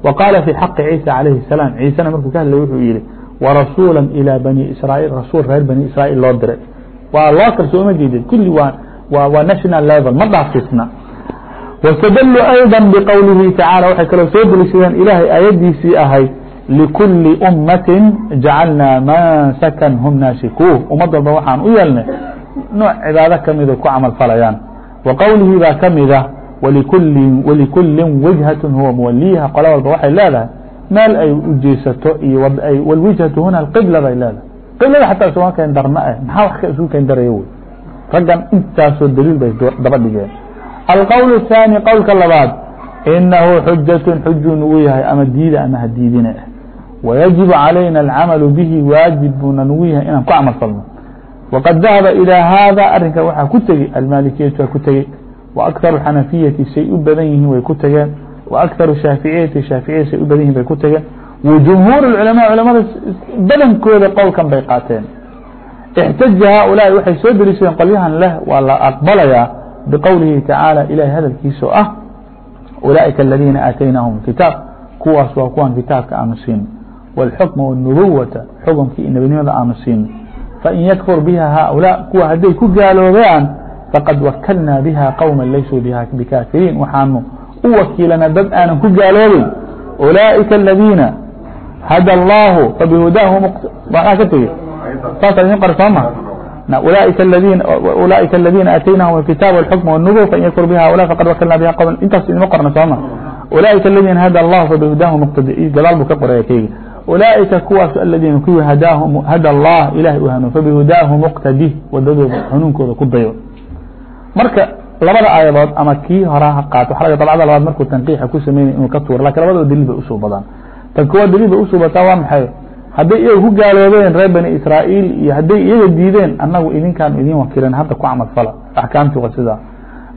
wa qaala fii xaqi ciisa calayhi salaam ciisena markuu ka hadlay wuxuu yihi warasuula ilaa bani israaiil rasuul reer bani israaiil loo diray. Waa local sooma jeedin kulli waa waa national level ma dhaafisna. Wastadaluu ayda biqowlihi tacaala waxay kaloo soo deliishadeen ilaahay aayadiisii ahayd likuli ummati jacalnaa mansakan hum naasikuuh ummad walba waxaan u yeelnay nooc cibaado kamid ku camal falayaan wa qowlihii baa kamida walikulli wijhaة huwa muwaliha qolo walba waxay leedahay meel ay ujeesato iyo wاlwijhaةu huna qibla bay leedahay qiblada xataa isuma keen darna ah maxaa wax ka isu keen daraya wey raggan intaasoo daliil bay daba dhigeen alqowl الثاني qowlka labaad inahu xujaة xuju nugu yahay ama diida ama hadiidina ah ويجب عaلينا العمل bه wاaجiب buuna nagu yahay inaan ku cmل falno وqad ذahaba إilىa hada arinka waxaa ku tegey almaalikiyat waa ku tegey وأkثar الxanaفiyaةi say u badan yihiin way ku tegeen وأkثar shaaficiyati shaaficiyai say u badan yihiin bay ku tegeen وجمهوuر العلماء culamada badankooda qowlkan bay qaateen اxtaجa haؤuلaaءi waxay soo deliishadeen qolyahan leh waa la aqbalayaa بqowlihi taعaalى ilahay hadalkiisoo ah ulaaئika الadiina aataynahum الkitاab kuwaas waa kuwan kitaabka aanu siin والحكم والنبوة حكمkii نبنimada aanu siino فإن يكفر بها هؤلاء kuwa haday ku gaaloobaan فقد وkلنaa بها قوما لaysوا بكافرين. waxaanu u wakiilana dad aanan ku gaaloobin أuلئiكa الذيiنa hدى الله فبهdاh مa ka tgy أuلئiكa الذيiنa أتynاهم الكتاب والحكم والنبو فإن يكفر بها هؤلاء فقد وkلnaa بها qوما intaas idima qorna sooma أuلئiكa الذيiنa hدى الله فبهdاh مqتد gadaal buu ka qoraya keyga ulaaئika kuwaas aladiina kuwii hada اllah ilahay u hanuun fabihudaahu muqtadi wadadooda hanuunkooda ku dayo marka labada aayadood ama kii horaha qaato waa laga labaad markuu tanqiixa ku sameynay inuu ka tuuro laakiin labadaba dalil bay u soo tan kuwaad dalil bay usoobataa waa maxay hadday iyaga ku gaaloobeen reer bani israa'iil iyo hadday iyaga diideen annagu idinkaanu idin wakilan hadda ku camal fala axkaamtii waa sidaa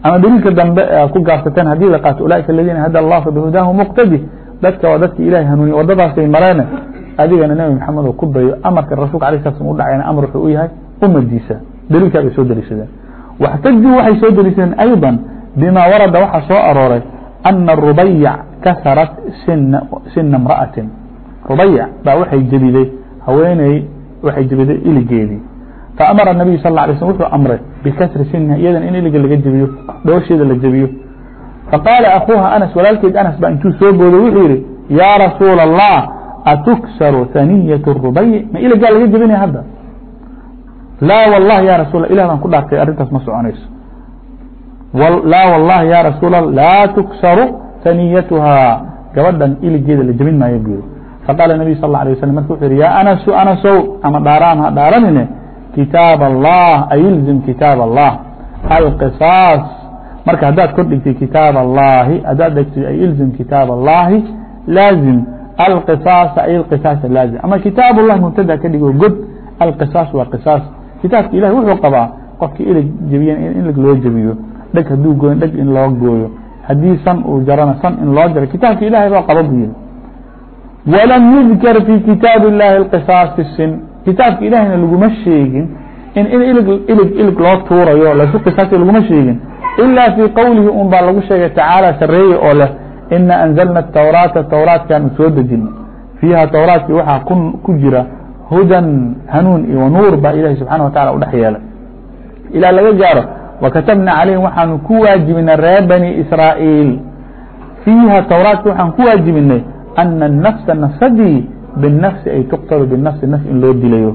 ama daliilka dambe ku gaabsateen haddii la qaato ulaaika aladiina hada allah fabihudaahu muqtadi dadka waa dadki ilahay hanuuniye wadadaasay mareene adigana nebi maxamed oo ku bayo amarka rasulka alay sla u dhacayna amar wuxuu u yahay umadiisa daliilkaa bay soo deliishadeen waxtajuu waxay soo deliishadeen ayضa bima warada waxaa soo arooray ana rubayc kaharat sina imra'atin. Rubayc baa waxay jebiday haweeney waxay jebiday iligeedii. Faamara nabiyu sal ه alay slm wuxuu amray bikasri siniha iyadan in iliga laga jebiyo dhoosheeda la jebiyo faqaala akuuha anas walaalkeed anas baa intuu soo booday wuxuu yihi yaa rasuul الlah atuksaru ثaniyaة الrubayc ma iligaa laga jebinaya hadda laa wاllahi ya rasuul ilah baan ku dhaartay arrintaas ma soconayso laa wاllahi ya rasuul laa tuksaru saniyatuhaa gabadhan iligeeda la jebin maayo buu yihi faqaala nabiy sal اla alيه waslam marka wuxu yihi ya anasu anasow ama dhaaraan ha dhaaranine kitaab allah ayilzim kitaab allah alqisaas marka haddaad kor dhigtay kitaab allahi haddaad dhegtay ayilzim kitaab allahi laazim alqisaasa ay alqisaasa laazim ama kitaab اllahi mubtada ka dhigo god alqisaas waa qisaas kitaabka ilahi wuxuu qabaa qofkii ilig jebiyen in ilig loo jebiyo dheg hadduu gooyn dheg in loo gooyo haddii san uu jarana san in loo jaro kitaabka ilahay baa qaba buu yihi walam yudkar fi kitaabi اllahi اlqisaasi sin kitaabka ilahina laguma sheegin in in ilig ilig ilig loo tuurayo lasu qisaasay laguma sheegin ila fii qowlihi un baa lagu sheegay tacaala sareeye oo leh ina anzalna tawraata tawraatkaanu soo dejina fiiha tawraatkii waxaa ku jira hudan hanuun iyo nuur baa ilahi subxana wa tacala udhex yeelay ilaa laga gaaro wakatabna calayhim waxaanu ku waajibinay reer bani israa'iil fiiha tawraatka waxaan ku waajibinay ana الnafsa nafsadii biالnafsi ay tuqtalu binafsi naf in loo dilayo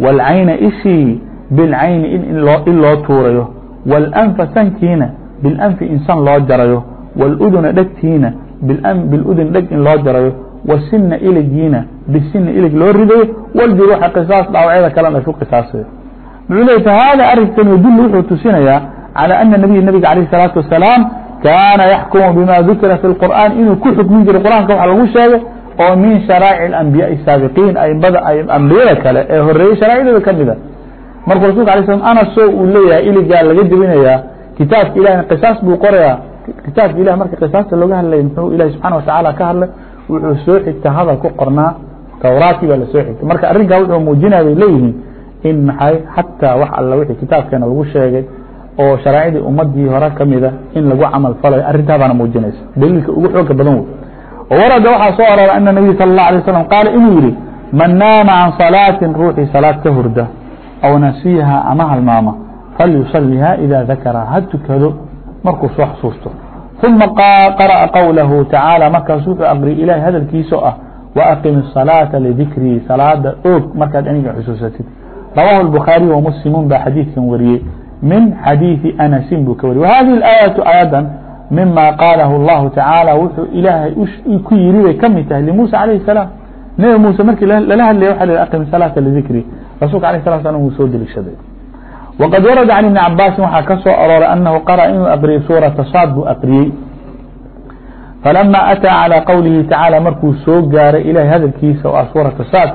wاlcayna ishii bilcayni in loo tuurayo wاlanfa sankiina bilanfi in san loo jarayo wاluduna dhegtiina biludun dheg in loo jarayo wasina iligiina bisina ilig loo ridayo wljuruuxa qisaas dhaawacyada kalena isku qisaasay muxuu ley fahada arrinkan yadulu wuxuu tusinayaa calى ana nabiy nabiga alayh الsalaatu wasalaam kaana yaxkumu bima dukira fi اlqur'an inuu ku xukmin jiray qur'aanka waxa lagu sheegay oo min sharaa'ic اanbiyaءi saabiqiin aimada ambiyada kale ee horeeyey sharaa'icdooda kamida markuu rasulka alay slam anaso uu leeyahay iligaa laga jebinayaa kitaabka ilahna qisaas buu qorayaa kitaabka ilah marka qisaasta looga hadlay muxuu ilahi subxana watacaala ka hadlay wuxuu soo xigta hadal ku qornaa tawraati baa lasoo xigtay marka arrinkaa wuxuu muujinaya bay leeyihiin in maxay xataa wax alla wixii kitaabkeena lagu sheegay oo sharaacidii ummadii hore kamida in lagu camal falayo arintaabaana muujinaysa daliilka ugu xooga badan wey warada waxaa soo aroora ana nabiy sal اlه alيه waslam qaala inuu yihi man naama can salaatin ruuxii salaad ka hurda aw nasiiha ama halmaama falyusaliha ida dakara ha tukado markuu soo xasuusto ثuma qarأa qowlahu tacaalى markaas wuxuu aqriyay ilahay hadalkiisao ah وأqim الصلاaةa لdikrii salaada og markaad aniga xusuusatid rawahu الbخaariي وmslimuun baa xadiidkan wariyey min xadiiثi anasin buu ka wariyey وhadihi الآيaةu ayadan mima qaalahu الlahu taعaalى wuxuu ilaahay ku yiri bay kamid tahay لmuسى عalayه السلام nebi muuse markii lala hadlaya waa la aqim الصلاaةa لdikri rasulka aليه الصلa sلام wuu soo deliishaday. وqad warada عن iبن cabاasi waxaa ka soo arooray أnahu qarأa inuu akriyey suuraةa saad buu akriyey falama atىa عalى qowlihi taعaalى markuu soo gaaray ilahay hadalkiisa oo ah suuraةa saad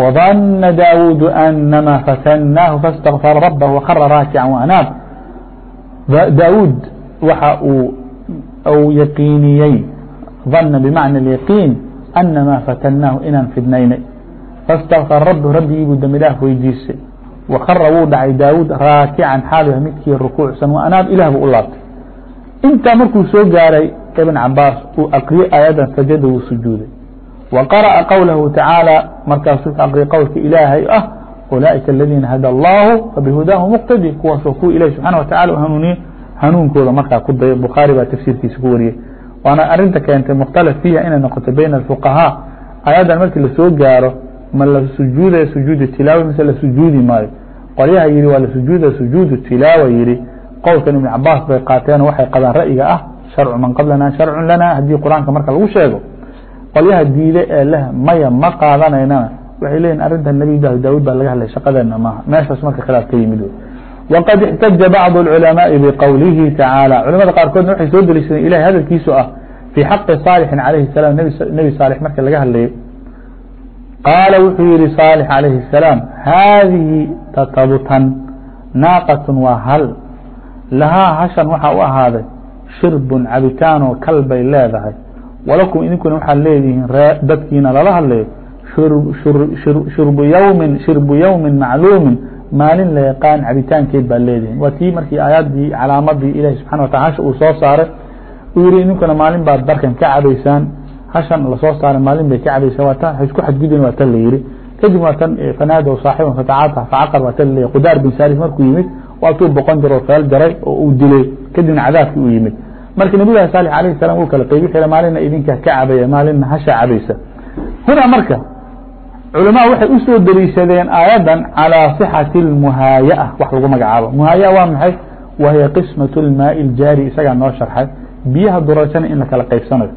وdana daawuud أnama fatannaahu faاstakfara rabah وkara raakica وanaab daawuud waxa uu u yaqiiniyey dana bmacna اyaqiin أnamaa fatanaahu inaan fidnaynay fastakr rab rabbigii buu dambi dhaaf weydiistay wakara wuu dhacay daawud raakican xaalu midkii rukuucsan wa anaab ilah buu u laabtay intaa markuu soo gaaray ibn cabaas uu akriyey aayaddan sajada wuu sujuuday wa qara'a qowlahu tacaala markaas wuxuu qowlka ilaahay ah ulaaئika aladiina hada allahu fabihudaahu muqtadi kuwaasoo kuwa ilahi subxana wa tacala u hanuuniyey hanuunkooda markaa ku dayay bukhaari baa tafsiirkiisa ku wariyey waana arinta keentay mukhtalaf fiiha inay noqoto bayna alfuqahaa aayaddan markii la gaaro ma la sujuudaya sujuudu tilaawa mise la sujuudi maayo qolyaha yihi waa la sujuuda sujuudu tilaawa yihi qowlkan iبn cabaas bay qaateen waxay qabaan ra'yiga ah sharcu man qablana sharcu lana haddii qur-aanka marka lagu sheego qolyaha diide ee leh maya ma qaadanaynana waxay leeyihin arrinta nebi daawud baa laga hadlay shaqadeena maaha meeshaas marka khilaaf ka yimid waqad اxtaja bacض الculamaaءi bqowlihi tacaalى culamada qaarkoodna waxay soo deliishadeen ilahay hadalkiisu ah fii xaqi صaalixin calayhi الsalaam nebi saalix marka laga hadlayay qaala wuxuu yihi saalix calayhi الsalaam haadihi tatabutan naaqat waa hal lahaa hashan waxaa u ahaaday shirbun cabitaanoo kal bay leedahay walakum idinkuna waxaad leedihiin dadkiina lala hadlayo shirbu yawmin shirbu yawmin macluumin maalin la yaqaan cabitaankeed baad leedihiin waa tii markii aayaddii calaamadii ilahi subxana watala hasha uu soo saaray uu yihi idinkuna maalin baad darkan ka cabaysaan hashan lasoo saaray maalin bay ka cabaysaan waa tan isku xadgudin waa tan la yihi kadib waa tan fanaadow saaxiban fatacaata facaqar waa tan la yihi qudaar bin saalis markuu yimid waatuu boqon jir oo feel jaray oo uu dilay kadibna cadaabkii uu yimid marka nabi lahi salix alayh salam uu kala qeybi xira maalina idinka ka cabaya maalina hasha cabaysa huna marka culamaha waxay u soo deliishadeen aayadan calىa صixati اlmuhaayaة wax lagu magacaabo muhaaya waa maxay wahiya qismaة اlmaai اljaari isagaa noo sharxay biyaha durashana in la kala qaybsanayo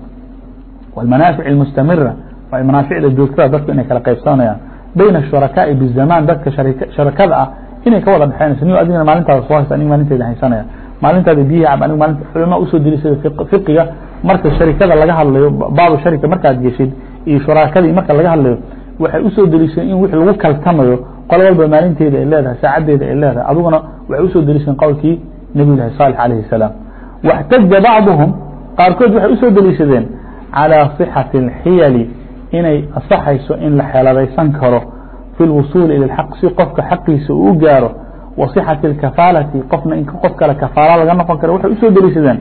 wاlmanaafic اlmustamira waa manaaficda joogtada dadku inay kala qaybsanayaan bayna الshurakaaءi bالzamaan dadka sharakada ah inay ka wada dhexeynayso ni adigna maalintaada soo haysa anig maalinteeda haysanaya maalintaada biyihi cab anig maalinta culama usoo delisada fiqiga marka sharikada laga hadlayo baabu sharika markaad geshid iyo shuraakadii marka laga hadlayo waxay usoo deliisheen in wixii lagu kaltamayo qolo walba maalinteeda ay leedahay saacadeeda ay leedahay aduguna waxay usoo deliisheen qowlkii nebiy lahi saalix alayhi الsalaam واxtaja bacduhum qaarkood waxay usoo deliishadeen calىa صixati اlxiyali inay asaxayso in la xeeladaysan karo fi اlwusuuli ilى اxaq si qofka xaqiisa uu gaaro wa صixati اlkafaalati qofna in qof kale kafaala laga noqon karo waxay usoo deliishadeen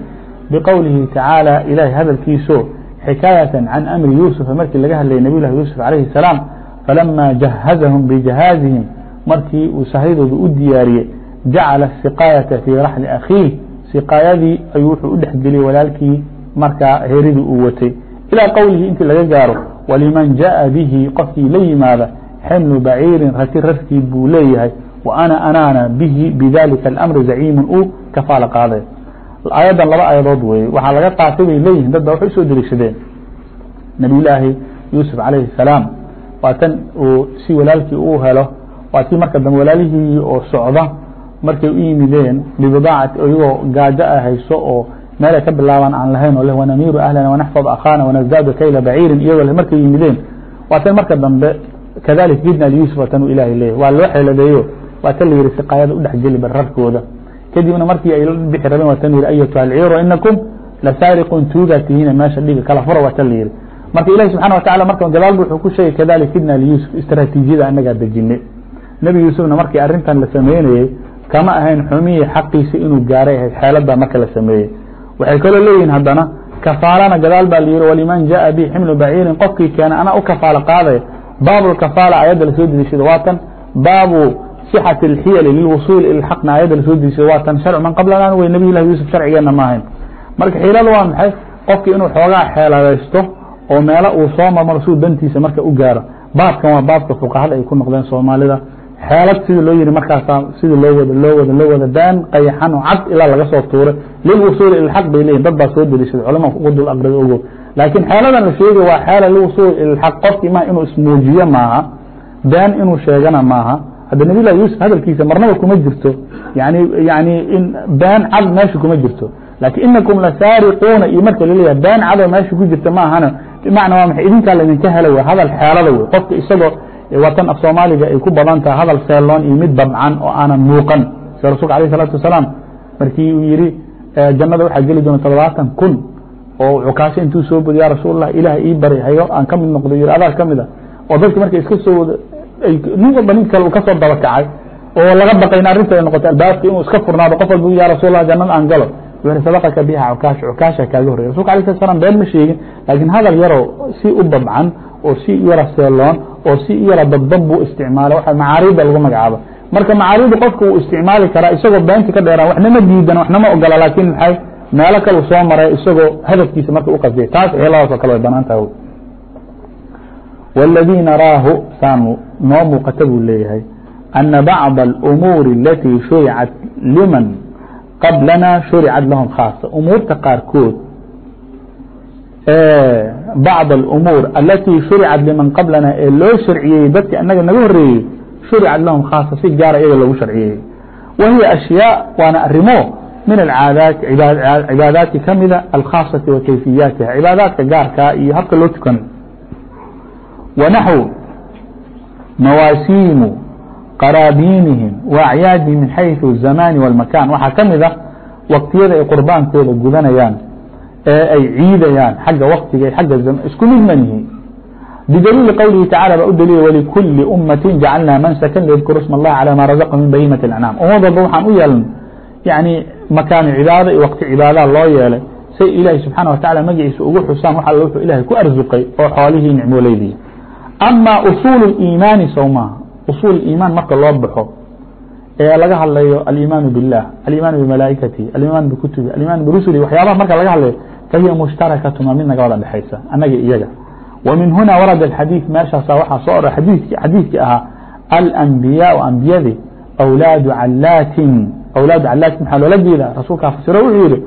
biqowlihi tacaalى ilahay hadalkiiso xikاaية عن أمri يوسف markii laga hadlayay نبي لh يوسف عليه السلام فلما جهزهم بجهاaزهم markii uu sahydooda u diyaariyey جaعل السقاية في رحل أخيiه سقاayadii ayuu wuxuu u dhexgeliyey walaalkii markaa heeridii uu watay إلى qowlihi intii laga gaaro ولمن جaءa bihi qofkii la yimaada xمل بعيirin rati rarkii buu leeyahay وأنا أناana bihi بذلika الأمر زعيم uu kafaalo qaaday ayadan laba ayadood weye waxaa laga qaatay bay leeyihin dad ba waxay usoo deliishadeen nabiy laahi yuusuf calayhi الsalaam waa tan uu si walaalkii uu helo waa tii marka dambe walaalihii oo socda markay u yimideen bibidاacati iyagoo gaajo a hayso oo meelay ka bilaabaan aan lahayn oo leh wanamiiru ahlana wanaxfظ akhaana wanazdaadu kayla baciirin iyagoo markay yimideen. Waa tan marka dambe kadalik jidna lyusuf waa tan uu ilahay leeyahy waa loo xeeladeeyo waa tan la siqaayada udhexgeli bararkooda. Kadibna markii ay bixi rabeen waa tan yihi ayatuha alciiru inakum lasaariqun tuugaa tihiina meesha dhiga kala fura waa tan la marka ilahi subxana watacala marka gadaalba wuxuu ku sheegay kadalik jidna lyusuf istraatiijiyada anagaa dejinay nebi yuusufna markii arrintan la sameynayey kama ahayn xumihii xaqiisa inuu gaaray ahayd xeelada marka la sameeyey waxay kaloo leeyihin haddana kafaalana gadaal baa layihi waliman jaءa bi ximlu baciirin qofkii keena anaa u kafaalo qaadaya baabu kafaala ayadda lasoo deliishado waa tan baabu صxaة اxiyl lilwusul ilى xaqna ayadda lasoo deliishado waa tan sharc man qablana wey nabiy lahi yuusuf sharcigeena ma ahayn marka xiilada waa maxay qofki inuu xoogaa xeeladaysto oo meelo uu soo marmaro suu dantiisa marka u gaaro baabkan waa baabka fuqahada ay ku noqdeen soomaalida xeelad sida loo yihi markaasa sida loo wada loo wada loo wada daan qayaxan oo cad ilaa laga soo tuuray lilwusuuli ila xaq bay leyihin dad baa soo deliishaday culama ugu dul ogo laakiin xeeladan la sheegay waa xeela lilwusuuli ila xaq. Qofkii ma inuu ismuujiyo maaha daan inuu sheegana maaha. Hadda llahi yuusuf hadalkiisa marnaba kuma jirto yani yani in baan cad meesha kuma jirto. Laakiin inakum lasaariquuna iyo marka la leeyahay baan cadoo meesha ku jirta ma ahana waa maxay? Idinkaa laydinka hela wey hadal xeelada wey qofka isagoo watan af soomaaliga ay ku badan tahay hadal seeloon iyo mid babcan oo aanan muuqan sida rasulka alayh الsalaatu wasalaam markii uu yihi jannada waxaa geli doona todobaatan kun oo cukaasho intuu soo bodi ya rasuul الlah ilaah ii bari hayo aan ka mid noqdo yiri adaa ka mid a oo dadki markay iska soo wada nin walba nin kale uu kasoo daba kacay oo laga baqayna arrinta ay noqotay albaabka inuu iska furnaado qof walba ya rasul lah jannada aan galo wuxu sabaqaka biha cukaasha cukaasha kaaga horreya rasulka alayh slat slam been ma sheegin laakiin hadal yaroo si u babcan oo si yara seeloon oo si yara dadban buu isticmaala waa macaarida lagu magacaabo marka macaarida qofka uu isticmaali karaa isagoo beenta ka dheeraan waxna ma diidan waxna ma ogola laakin maxay meelo kale soo maray isagoo hadafkiisa marka u qasdiyay taas xeeladaas oo kale way banaan tahay والذي naraahu saanu noo muuqata buu leeyahay أنa bacض الأmuuri اlatي shuricat liman qablana shuricat lahum khاasa umuurta qaarkood bacd اmuur alatii shuricat liman qablana ee loo sharciyeeyey dadka inaga naga horeeyey shuricat lahum khaasa si gaara iyaga logu sharciyeeyey wahiya ashyaa waana arimo min acaadaati cibaadaadka kamida alkhaasati wa kayfiyaatiha cibaadaadka gaarkaa iyo habka loo tukano wanaxw mawaasiimu qaraabiinihim wa acyaadihim min xayثu الzamaani wاlmakan waxaa ka mida waktiyada ay qurbaankooda gudanayaan ee ay ciidayaan xagga waktiga agga isku mid man yihiin bidaliili qowlihi tacala ba u daliila wlikuli umati jacalna mansakan ydkuru sma اllahi calى ma razaqahum min bahimaةi اأncaam ummad walba waxaan u yeeln yani makaanu cibaado iyo wakti cibaada loo yeelay say ilaahi subxaana watacala magaciisa ugu xusaan wax all wuxuu ilahay ku arsuqay oo xoolihii nicmooleydii ama usuul اiimaani sow maaha usuul iimaan marka loo baxo ee laga hadlayo aliimaan biاllah aliimaan bimalaa'ikatihi aliimaan bikutubi aliimaan birusuli waxyaabaha marka laga hadlayo fahiya mushtarakatuma mid naga wada dhexaysa annaga iyaga wa min huna warada اxadiiث meeshaasa waxaa soo ora xadiidkii ahaa alanbiyaau ambiyadi wlaadu calaatin awlaadu calaatin maxaa loola jeeda rasuulkaa fasiro wuxuu yihi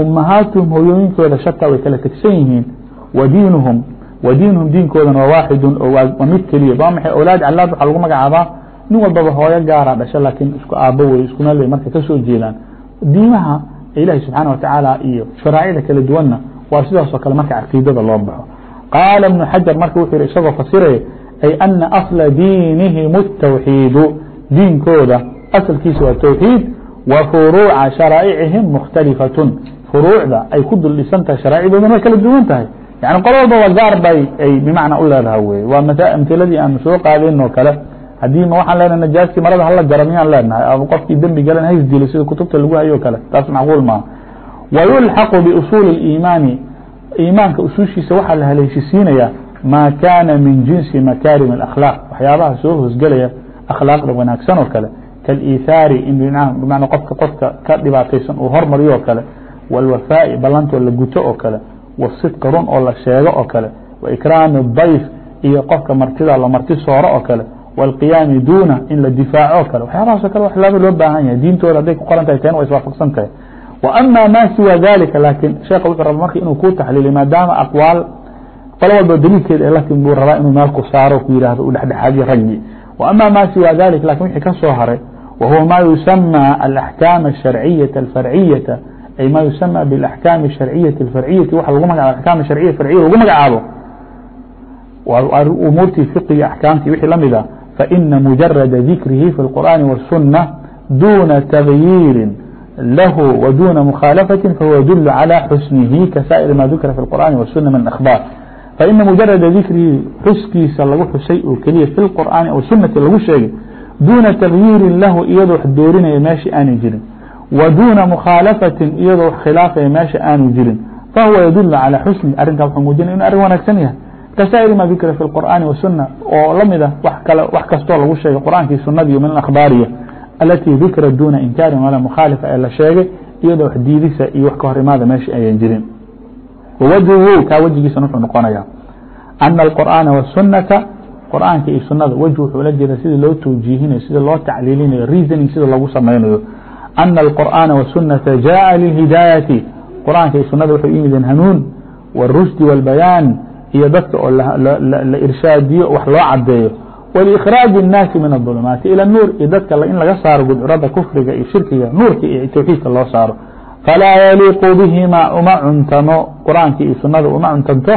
ummahaatuhum hooyooyinkooda shata way kala tegsan yihiin wa diinuhum wa diinuhum diinkoodana waa waaxidun oo waa mid keliya waa maxay awlaad calaad waxaa lagu magacaabaa nin walbaba hooyo gaara dhasho laakiin isku aabo wey isku meel bay marka ka soo jeedaan diimaha ilaahi subxaana watacaala iyo sharaacida kala duwanna waa sidaasoo kale marka caqiidada loo baxo. Qaala ibnu xajar marka wuxuu yihi isagoo fasiraya ay ana asla diinihim الtawxiidu diinkooda asalkiisa waa tawxiid wa furuuca sharaa'icihim mukhtalifatun furuucda ay ku dul dhisan tahay sharaacidoodana way kala duwan tahay. Yani qolo walba waa gaar bay ay bimacna u leedahay wey waa amtiladii aanu soo qaadayn oo kale haddii ma waxaan leenahay najaaskii marada hala jara miyaan leenahay qofkii dembi galan haysdilo sida kutubta lagu hayo kale taas macquul maaha wayulxaqu biusuuli اiimaani iimaanka usuushiisa waxaa la haleeshisiinaya maa kaana min jinsi makaarim اakhlaaq waxyaabaha soo hoosgelaya akhlaaqda wanaagsan oo kale kaliithaari in bmana qofka qofka ka dhibaataysan uu hormariyo oo kale wاlwafaa'i ballantoo la guto oo kale wasidqi run oo la sheego oo kale waikraami الdayf iyo qofka martida la marti sooro oo kale wاlqiyaami duuna in la difaaco o kale waxyaabahaas o kale waxlaaba loo baahan yahay diintooda hadday ku qoran tahay ten wa iswaafaqsan tahay wa ama ma siwa dalika laakiin sheekha wuxuu raba marka inuu ku taxliiliy maadaama aqwaal qolo walba daliilkeeda ee la timi buu rabaa inuu meel ku saaro ku yihahdo u dhexdhexaadiyo raggii و ama ma siwى dalik lakin wixii ka soo haray wa huwa ma yusamى alaحkaam الsharciyaة الfarciyaةa ay ma yusamى bاlaحkaam الsharciyaةi الfarciyati wa lagu magacaabo axkaam sharciya farciya lagu magacaabo umuurtii fiqiga axkaamtii wixii lamid فإن مجرد ذكره في القرآن والسنة دون تغيير له ودون مخالفة فهو يدل على حسنه كسائر ما ذكر في القرآن والسنة من أخبار فإن مجرد ذكره xskiisa lagu xusay oo keliya في القرآن oo suنaةi lagu sheegay دuنa تغييri lahu iyadoo wax doorinaya meesha aanu jirin وdوna مkhاaلaفaةi iyadoo khilaafaya meesha aanu jirin fahuوa يduل عalى xusنi arinkaa wxuu muujinaya inu arrin wanaagsan yahay kasaa'ir ma dukira fi اqur'aani wasuna oo lamid ah wax kastoo lagu sheegay qur'aankii sunadii min akhbaariya alatii dukira duuna inkaarin walaa mukhaalifa ee la sheegay iyadoo wax diidisa iyo wax ka hor imaada meesha ayan jirin wwجهu kaa wejigiisana wuxuu noqonaya أنa القرآaن والسuنaةa qur'aanka iyo sunada wج wuxuu la jeeda sida loo towjiihinayo sida loo tacliilinayo reasoning sida loogu samaynayo أنa القرآaنa والسuنaةa jaءa للهidاaيaةi qur'aanka iyo sunada waxay u yimideen hanuun والrushdi والbayaan iyo dadka oo la irshaadiyo wax loo cadeeyo ولإkhrاaج الناasi min الظulmaati ilى النuur iyo dadka in laga saaro gudcurada kufriga iyo shirkiga nuurka iyo towxiidka loo saaro falaa yaliiqu bihima uma cuntamo qur'aanka iyo sunada uma cuntanto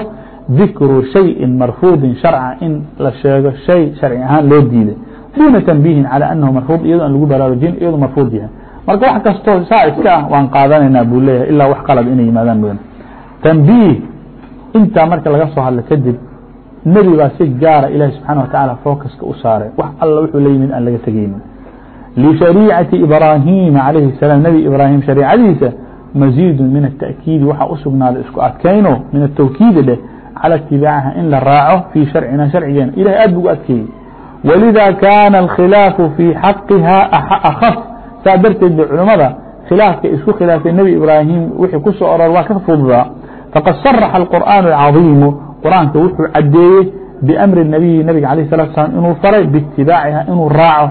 dikru shayءi marfuudi sharca in la sheego shay sharci ahaan loo diiday duuna tanbiihin calى anahu marfuud iyado aan lagu baraarujin iyado marfuud yahay marka wax kastoo saa iska ah waan qaadanayna buu leeyahay ilaa wax qalad inay yimaadaan mooyane tanbiih intaa marka laga soo hadla kadib nebi baa si gaara ilahi subxaana watacaala focuska u saaray. Wax alla wuxuu la yimid aan laga tegeynin lishariicati ibraahima calayhi salaam nebi ibraahim shariicadiisa masiidu min ata'kiidi waxaa u isku adkayno min atawkiidi dheh calى itibaaciha in la raaco fii sharcina sharcigeena. Ilahay aad bugu adkeeyey. Walida kaana alkhilaafu fii xaqiha akhaf. Saa darteed ba culimmada khilaafka isku khilaafay nebi ibraahim wixii ku soo waa ka fududaa fqad saraxa الqur'aan الcaظiimu qur'aanka wuxuu cadeeyey bأmri الnabiyi nabiga alيه الsلa slam inuu faray bاtibaaciha inuu raaco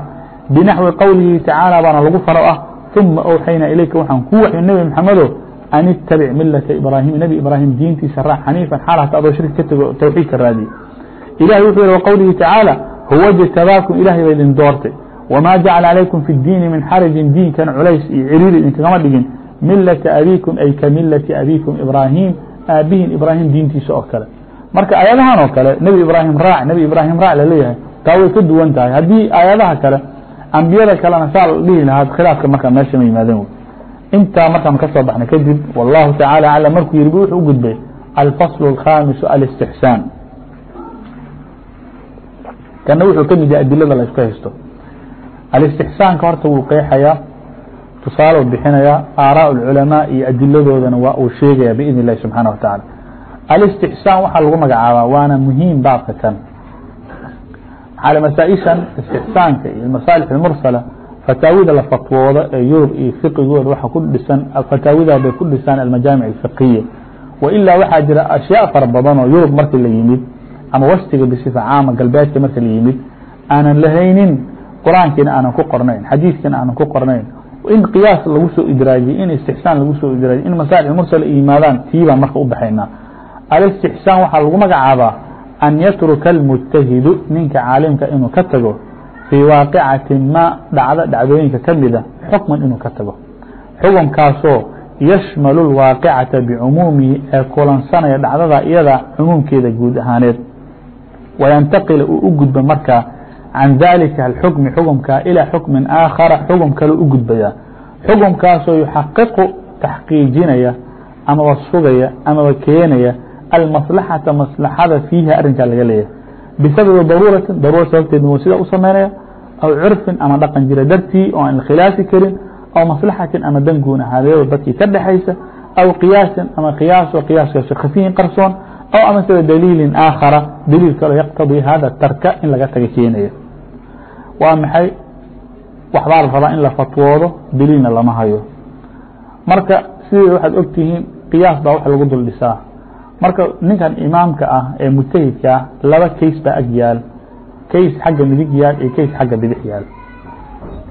binaxwi qowlihi tacaalى baana lagu faro ah ثuma أwxayna ilayka waxaan ku waxyo nebi mxamedo an ittabic milata ibraahim nebi ibraahim diintiisa raac xaniifan xaal hata adoo shirki ka tego tawxiidka raadiye ilahi wuxuu yihi wqowlihi tacaalى huwa اjtabaakum ilahay ba idin doortay. Wma jacala calaykum fi اdiini min xarajin diinkan culays iyo ciriiri idinkagama dhigin milata abiikum ay kamilati abiikum ibraahim aabihin ibrahim diintiisa oo kale marka aayadahan oo kale nebi ibrahim raac nebi ibrahim raac laleeyahay taa way ka duwan tahay haddii aayadaha kale ambiyada kalena saa la dhihi lahaa khilaafka markaa meesha ma yimaadeen wy intaa markaan ka soo baxnay kadib wallahu tacala aclam markuu yihi wuxuu u gudbay alfasl الkhamisu alاstixsaan kana wuxuu ka mid yahay adilada la isku haysto alاstixsaanka horta wuu qeexayaa tusaale bixinaya aaraaء اculamaa iyo adiladoodana waa uu sheegaya bidn الlahi subحaanaه wa taعala alاstixsaan waxaa lagu magacaabaa waana muhiim baabka kan maxaa masaaئishan istixsaanka iyo masaalix اmursala fataawida la fatwoodo ee yurub iyo fiqigooda waa ku dhisan fataawida bay ku dhisaan almajaamic الfiqiya wailaa waxaa jira ashyaa fara badanoo yurub marka la yimid ama waftiga bisifa caama galbeedka marka la yimid aanan lahaynin qur'aankiina aanan ku qornayn xadiidkiina aanan ku qornayn in qiyaas lagu soo idraajiye in istixsaan lagu soo idraajiye in masaalix mursala yimaadaan tii baan marka u baxaynaa. Alistixsaan waxaa lagu magacaabaa an yatruka almujtahidu ninka caalimka inuu ka tago fii waaqicati ma dhacdo dhacdooyinka ka mida xukman inuu ka tago. Xukunkaasoo yashmalu اlwaaqicata bicumuumihi ee kulansanaya dhacdada iyada cumuumkeeda guud ahaaneed. Wayantaqila uu u gudba markaa can dalika alxukmi xukumkaa ilaa xukmin aakhara xukum kale u gudbaya xukumkaasoo yuxaqiqu taxqiijinaya amaba sugaya amaba keenaya almaslaxata maslaxada fiiha arrinkaa laga leeyahay bisababi daruuratin daruura sababteed wuu sidaa u samaynaya aw curfin ama dhaqan jira dartii oo aan khilaafi karin aw maslaxatin ama dan guun ahaadeedo dadkii ka dhexaysa aw qiyaasin ama qiyaaso qiyaaskaaso khafiyin qarsoon aw amaseba daliilin aakhara daliil kaloo yaqtadii hada tarka in laga taga keenaya waa maxay? Waxbaa la rabaa in la fatwoodo? Daliilna lama hayo. Marka sidii waxaad ogtihiin qiyaas baa wax lagu dul dhisaa marka ninkan imaamka ah ee mujtahidka ah laba kays baa ag yaal. Kays xagga midig yaal iyo kays xagga bidix yaal.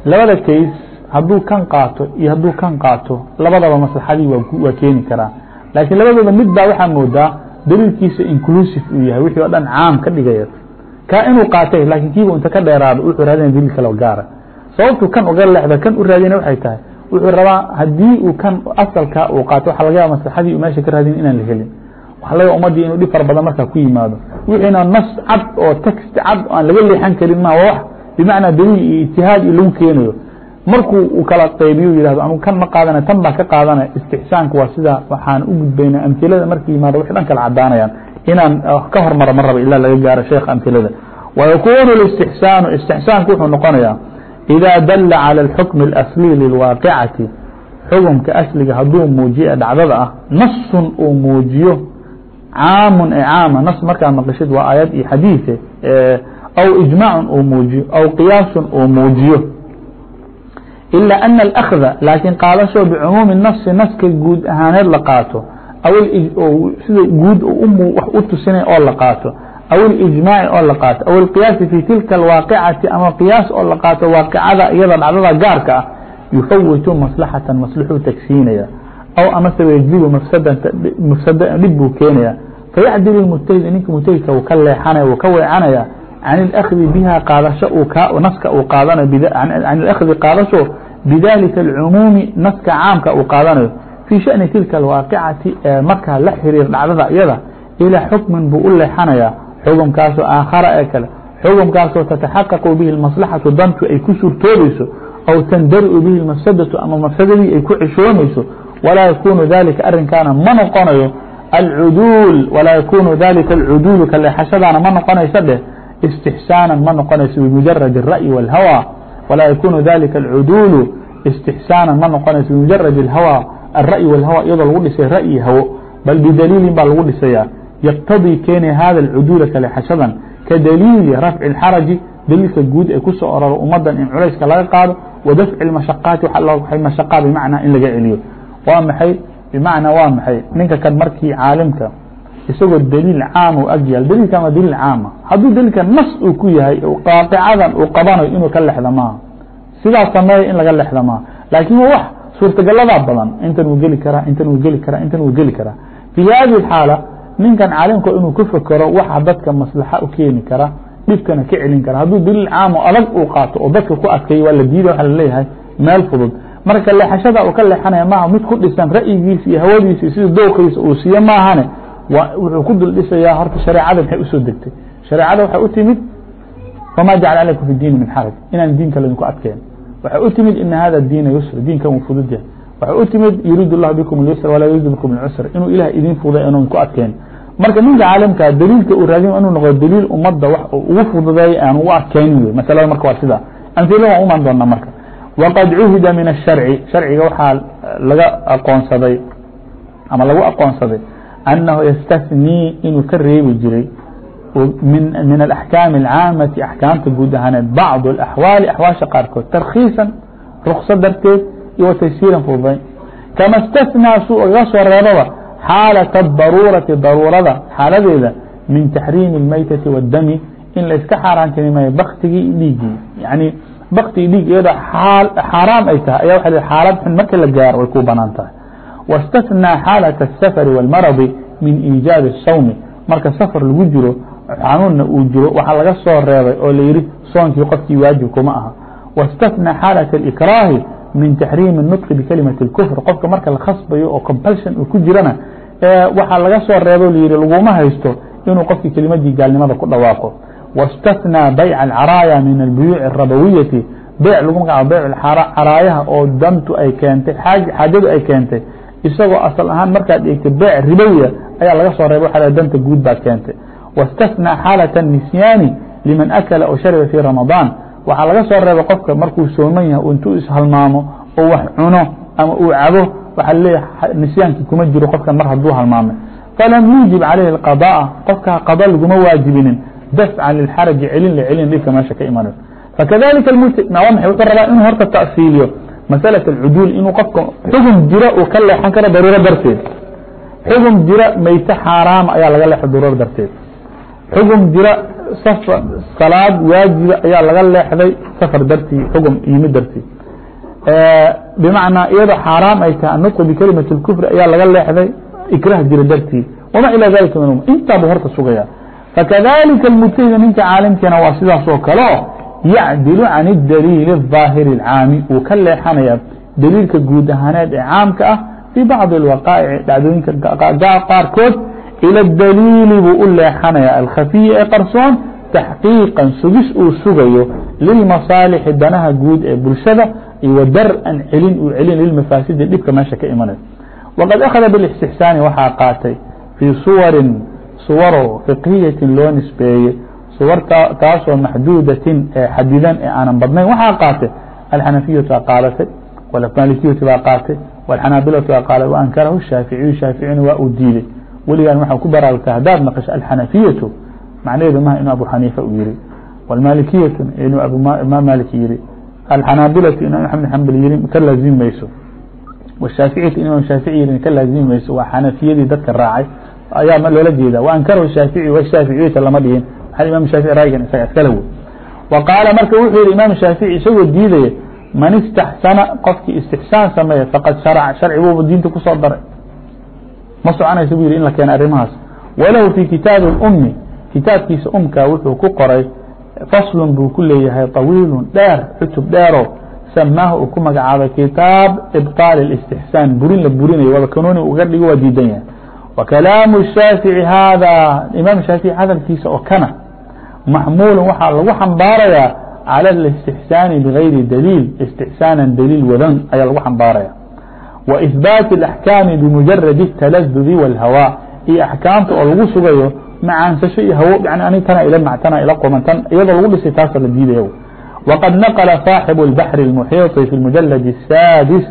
Labada kays hadduu kan qaato iyo hadduu kan qaato labadaba maslaxadii waa keeni karaa. Laakiin labadooda mid baa waxaa moodaa daliilkiisa inclusive uu yahay wixii o dhan caam ka dhigaya kaa inuu qaatay laakiin kiiba inta ka dheeraado wuxuu raadinaya daliil kale gaara. Sababtu kan uga leexda kan u raadina waxay tahay wuxuu rabaa haddii uu kan asalka uu qaato waxa laga yaaba maslaxadii meesha ka raadin inaan la helin. Waxa laga ummadii inuu dhib fara badan markaa ku yimaado. Wixiina nas cad oo text cad aan laga leexan karin ma wax bimacnaa daliil iyo ijtihaad iyo lagu keenayo. Markuu uu kala qaybiyo yihahdo anu kan ma qaadana tan baa ka qaadanaya istixsaanka waa sida waxaan u gudbayna amhilada marka yimaado wax dhan kala cadaanayaan inaan ka hormaro ma raba ilaa laga gaaro sheekh amhilada ويkون الاستحساaن استحساaنku wuxuu noqonayaa إذا dل على الحكم الأصلي للواaقعaةi xukمka أsliga haduu muujiyo dhacdada ah نص uu muujiyo cاam cاama نص markaa maqشhid waa aيad iyo xadيiثe أو إجماع uu muujiyo أو قyاaس uu muujiyo إلا أن الأخذ laakiن qaadasho بcموم النص نصka guud ahaaneed la qaato sida guud wax u tusinay oo la qaato aw اإجmاع oo la qaato aw القyاaس في tilka الواaقعaةi ama قyاas oo la qaato waaqicada iyada dhacdada gaarka ah يufawitu maslaxaةa maslaxuu tagsiinaya aw amase yجlibu mafsada dhib buu keenaya fayacdil الmجتahid ninka mجtahidka u ka leexanaya u ka weecanaya can الأkdi biha qaadasho naska uu qaadanayo can الأkdi qaadasho bidalika الcumuumi naska caamka uu qaadanayo fي شhأni tilka الواaقicati ee markaa la xiriir dhacdada iyada ilىa xukmin buu u leexanaya xukمkaasoo aakhara ee kale xukمkaasoo تataxaqaqu bihi الmaصلaxaةu dantu ay ku suurtoobayso aw tandariu bihi الmafsadaةu ama mafsadadii ay ku cishoomayso walaa yakunu dalika arinkaana ma noqonayo alcuduul walaa yakunu dalika alcuduulu ka leexashadaana ma noqonayso dheh istixsaanan ma noqonayso bimujarad الra'yi والhawى walaa yakunu dalika alcuduulu istixsaanan ma noqonayso bimujarad الhawى الra'yi والhawى iyadoo lagu dhisay ra'yi hawo bal bidaliilin baa lagu dhisaya yqtadii keenaya hada اcuduula kaleexashadan ka daliili rafci اxaraji daliilka guud ee kusoo ororo ummadan in culayska laga qaado wa dafci mashaqaati mashaqa bimacnaa in laga celiyo waa maxay bimacnaa waa maxay ninka kan markii caalimka isagoo daliil caam u agyaal daliilkan waa daliil caama hadduu daliilka nas uu ku yahay qaaطicadan uu qabanayo inuu ka lexda maaha sidaas sameeya in laga lexda maaha laakiin waa wax suurtagaladaa badan intan wuu geli karaa intan wuu geli karaa intan wuu geli karaa. Fi hadi xaala ninkan caalimka inuu ku fekero waxa dadka maslaxa u keeni kara dhibkana ka celin kara. Hadduu daliil caamo adag uu qaato oo dadka ku adkeeyo waa la diida waa la leeyahay meel fudud. Marka leexashada uu ka leexanaya maaha mid ku dhisan ra'yigiisa iyo hawadiisa sida dowqiisa uu siiye maahane wuxuu ku dul horta shareecada maxay u soo degtay. Shareecada waxay u timid fama jacala alaykum fi diini min xaraj inaan diinka laydinku adkeen waxay u timid ina hada diina yusr diinkan wuu fudud yahay waxay u timid yuriid الlah bikm اyusr walaa yuriid bikm اcusr inuu ilah idin fuday inuun ku adkeen marka ninka caalimkaa daliilka uu raadin inuu noqdo daliil ummadda wax ugu fududeey aan ugu adkeynin wey masalada marka waa sida amhila waan uman doona marka waqad cuhida min الsharci sharciga waxaa laga aqoonsaday ama lagu aqoonsaday annahu yastasnii inuu ka reebi jiray من, من الأحكام العاaمة أحكامta guud ahaaneed بعض الأحواaل أحواaشha قاaركood ترkيiصا رkص darteed iyo تيسيرا فududayn كما استثنىa su iga soo reebaba xاaلة الضaرورaةi ضaruurada xaaladeeda من تحريم المyتة والdم in laiska xaaraantimi mayo bktigii dhiigii yaعnي bktigii dhiig iyad xaaraam ay tahay aya w xaalad xun marka la gaaro way ku bannaan tahay واستثنىa xاaلة السفر والمرض من إيجاaب الصوم. marka sفر lagu jiro xanuunna uu jiro waxaa laga soo reebay oo layihi soonkii qofkii waajib kuma aha واstasnaa xaalaة اikraahi min taxriimi الnطqi bikalimaةi الkfr qofka marka la khasbayo oo compulsion uu ku jirana waxaa laga soo reebo yihi laguma haysto inuu qofkii kelimadii gaalnimada ku dhawaaqo واstasnaa bayc اcaraaya min اlbuyuuc الrabawiyati beyc lagu magacaabo beyc caraayaha oo dantu ay keentay xaajadu ay keentay isagoo asal ahaan markaad eegtay beyc ribowiya ayaa laga soo reeba waa danta guud baa keentay واstasnaa xaalaة الnisyaani liman akala oo shariba fii ramadaan waxaa laga soo reebay qofka markuu sooman yahay intuu ishalmaamo oo wax cuno ama uu cabo waxaa leeyahay nisyaankii kuma jiro qofkan mar hadduu halmaamay falam yuujib calayhi الqaضاءa qofkaa qada laguma waajibinin dafca lilxaraji celin la celin dhibka meesha ka imanayo fakadalika waa maxay wuxuu rabaa inuu horta ta'siiliyo masalaة الcuduul inuu qofka xugum jiro uu ka leexan karo daruuro darteed xugum jira mayte xaaraama ayaa laga leexay daruuro darteed xugum jira salaad waajiba ayaa laga leexday safar dartii xugum yimid dartii bimacnaa iyadoo xaaraam ay tahay anutqu bikalimati اlkufri ayaa laga leexday ikrah jira dartii wma ilى dalika min intaa bu horta sugaya fakadalika اmujtahid ninka caalimkiina waa sidaas oo kaleo yacdilu can اdaliil الظaahir الcaami uu ka leexanaya daliilka guud ahaaneed ee caamka ah fii bacضi اwaqaa'ic dhacdooyinka qaarkood ilى daliili buu u leexanaya alkhafiyi ee qarsoon taxqiiqan sugis uu sugayo lilmasaalixi danaha guud ee bulshada iyo dar-an celin uu celin lilmafaasidi dhibka meesha ka imanaya waqad akhada biاlاstixsaani waxaa qaatay fii suwarin suwaro fiqhiyatin loo nisbeeyey suwar taasoo maxduudatin ee xadidan ee aanan badnayn waxaa qaatay alxanafiyatu baa qaadatay wlmalikiyatu baa qaatay wاlxanaabilatu baa qaaday waankarahu shaaficiyu shaaficina waa uu diiday weligaan waxaa ku baraarugtaa haddaad maqasho alxanafiyatu macnaheedu maha inuu abu xaniifa u yihi wاlmalikiyatu inuu imaam malik yihi alxanaabilatu inuu axmed xambal yihi ka laazimi mayso. Washaaficiyatu inuu shaafici yihi ka laazimi mayso. Waa xanafiyadii dadka raacay. Ayaa loola jeeda waankarahu shaafici washaaficiyata lama dhihin. Maxaa imam shaafici raayigan isaga iskale wey wa qaala marka wuxuu yihi imaam shaafici isagoo diidaya man istaxsana qofkii istixsaan sameeya faqad sharaca. Sharci buuba diinta ku soo daray ma soconaysa buu yihi in la keena arrimahaas walahu fi kitaabi اlumi kitaabkiisa umka wuxuu ku qoray faslun buu ku leeyahay طawiilun dheer cutub dheero samaahu uu ku magacaabay kitaab ibطaal الاstixsaan burin la burinayo waba kanooni uga dhigo waa diidan yahay wa kalaamu الshaafiعي hada imaam shaafiعي hadalkiisa oo kana maxmuulu waxaa lagu xambaarayaa calى الاstixsaani bgayri daliil istixsaanan daliil wadan ayaa lagu xambaaraya وإثباaت الأحكاaم بمجرد التلذذ والhawاء iyo أحكاaمta oo lagu sugayo macaansasho iyo haw an tana ila mactana ila qoman tan iyadoo lagu dhisay taasa la diidaya وqad نقل صاaحب البحر المحيiط في المجلد السادس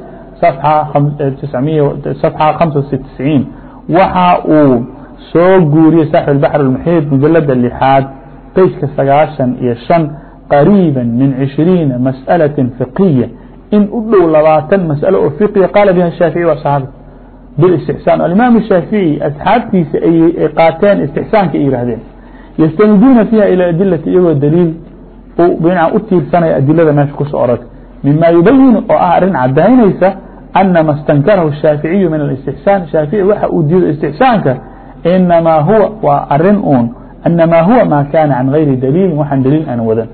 صفحة خمسة وتسعين. waxa uu soo guuriyey صاaحب البحر المحيiط مجلda لحaad بيجka sagaaشhaن iyo شhaن قaريiبا من عشhريiنa مسألة فقية in u dhow labaatan masأalo oo fiqiya qaala biha الshaafiعي وaصxaabi بالاستحسان الإمام الشhاaفiعي أصxaabtiisa ay qaateen استحساaنka ay yihahdeen يستندوna فيha إلى أdiلة iyagoo dليil u tiirsanaya adilada meesha kuso orag مima يubayin oo ah arin cadaynaysa أنma اsتنkرhu الشhاaفiعiي min الاستحساaن شhاaفiعي waxa uu diido استحساaنka إنma huwa waa arin un إنma huwa ma kana عan غayri dليiل waxaan dليil aan wadan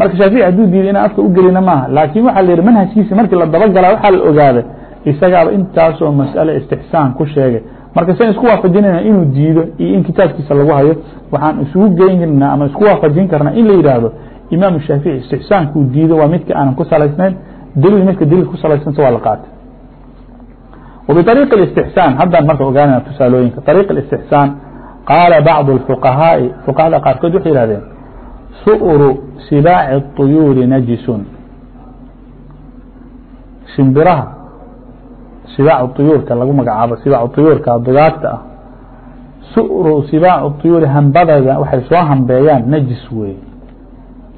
marka شhاaفiعي haduu diido inaan afka u gelina maaha lakin waxa la yihi manhajkiisi markii la dabagala waxaa la ogaaday isagaaba intaasoo masأale istixsaan ku sheegay marka san isku waafajinayna inuu diido iyo in kitaabkiisa lagu hayo waxaan isugu geynaa ama isku waafajin karnaa in la yidhaahdo imaam shaafiعي istixsaankuu diido waa midka aanan ku salaysnayn dliil midka dliil ku salaysanta waa la qaatay وبطريق الاستحسان haddaan marka ogaanana tusaalooyinka طريق الاستحسان qاala bعض الفقهاaءi فقهada qaarkood waxay yihahdeen su'ru sibاaci الطyuuri najisun shimbiraha sibaac طyuurka lagu magacaabo sibaac طyuurka dugaagta ah su'ru sibaac طyuuri hambadada waxay soo hambeeyaan najis wey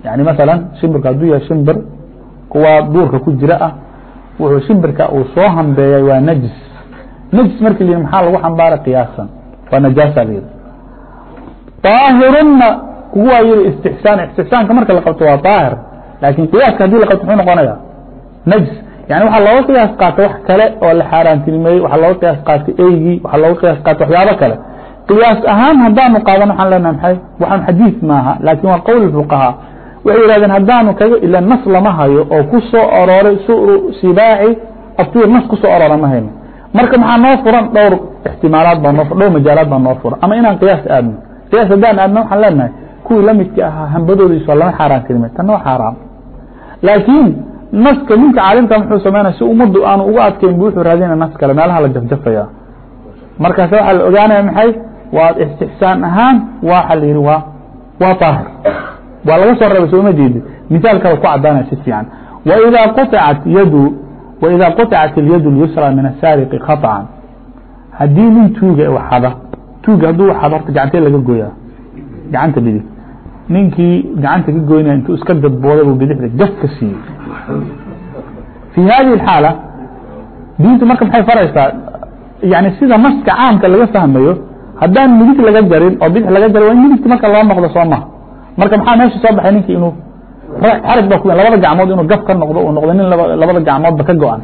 yani masalan shimbirka hadduu yahay shimbir kuwa duurka ku jira ah wuxuu shimbirka uu soo hambeeyay waa najis najis marki la maxaa lagu xambaara qiyaasan waa najaasa layidhi daahirunna kuwa yidhi istixsaan istixsaanka marka la qabto waa daahir laakin qiyaaska haddii la qabto muxuu noqonaya najis yani waxaa looga qiyaas qaatay wax kale oo la xaaraantilmeeyey waxaa looga qiyaas qaatay eygii waxaa looga qiyaas qaatay waxyaabo kale. Qiyaas ahaan haddaanu qaadan waxaan leenaha maxay? Waxaan xadiid maaha laakin waa qowl fuqahaa waxay yihahdeen haddaanu kaga ila nas lama hayo oo ku soo arooray su'ru sibaaci abtuur nas ku soo aroora ma hayno marka maxaa noo furan? Dhowr ixtimaalaad baa noo dhowr majaalaad baa noo furan. Ama inaan qiyaas aadno. Qiyaas haddaan aadno waxaan leenahay kuwii lamidka ahaa hambadooda lama xaaraantilmay tanna waa xaaraam laakiin naska ninka caalimka muxuu sameynaya si ummaddu aanu uga adkeyn bu wuxuu raadinaya nas kale meelaha la jafjafaya markaas waxaa la ogaanaya maxay waa istixsaan ahaan waxa la yihi waa waa daahir waa laga soo reebay sooma jeedi misaalka ku cadaanaya si fiican وإذا قطعت يد وإذا قطعت اليد اليسرى من السارق خطأ hadii nin tuuga waxada tuuga hadduu waxado horta gacantee laga gooyaa gacanta bidig ninkii gacanta ka goynaya intuu iska dadbooday buu bidixda gaf ka siiyey في hadihi الxaalة diintu marka maxay faraysaa yani sida naska caamka laga fahmayo haddaan midig laga jarin oo bidix laga jarin waa in midigti marka loo noqdo soo maha marka maxaa meesha soo baxay ninki inuu xarag ba ku labada gacmood inuu gaf ka noqdo uu noqdo nin labada gacmoodba ka go-an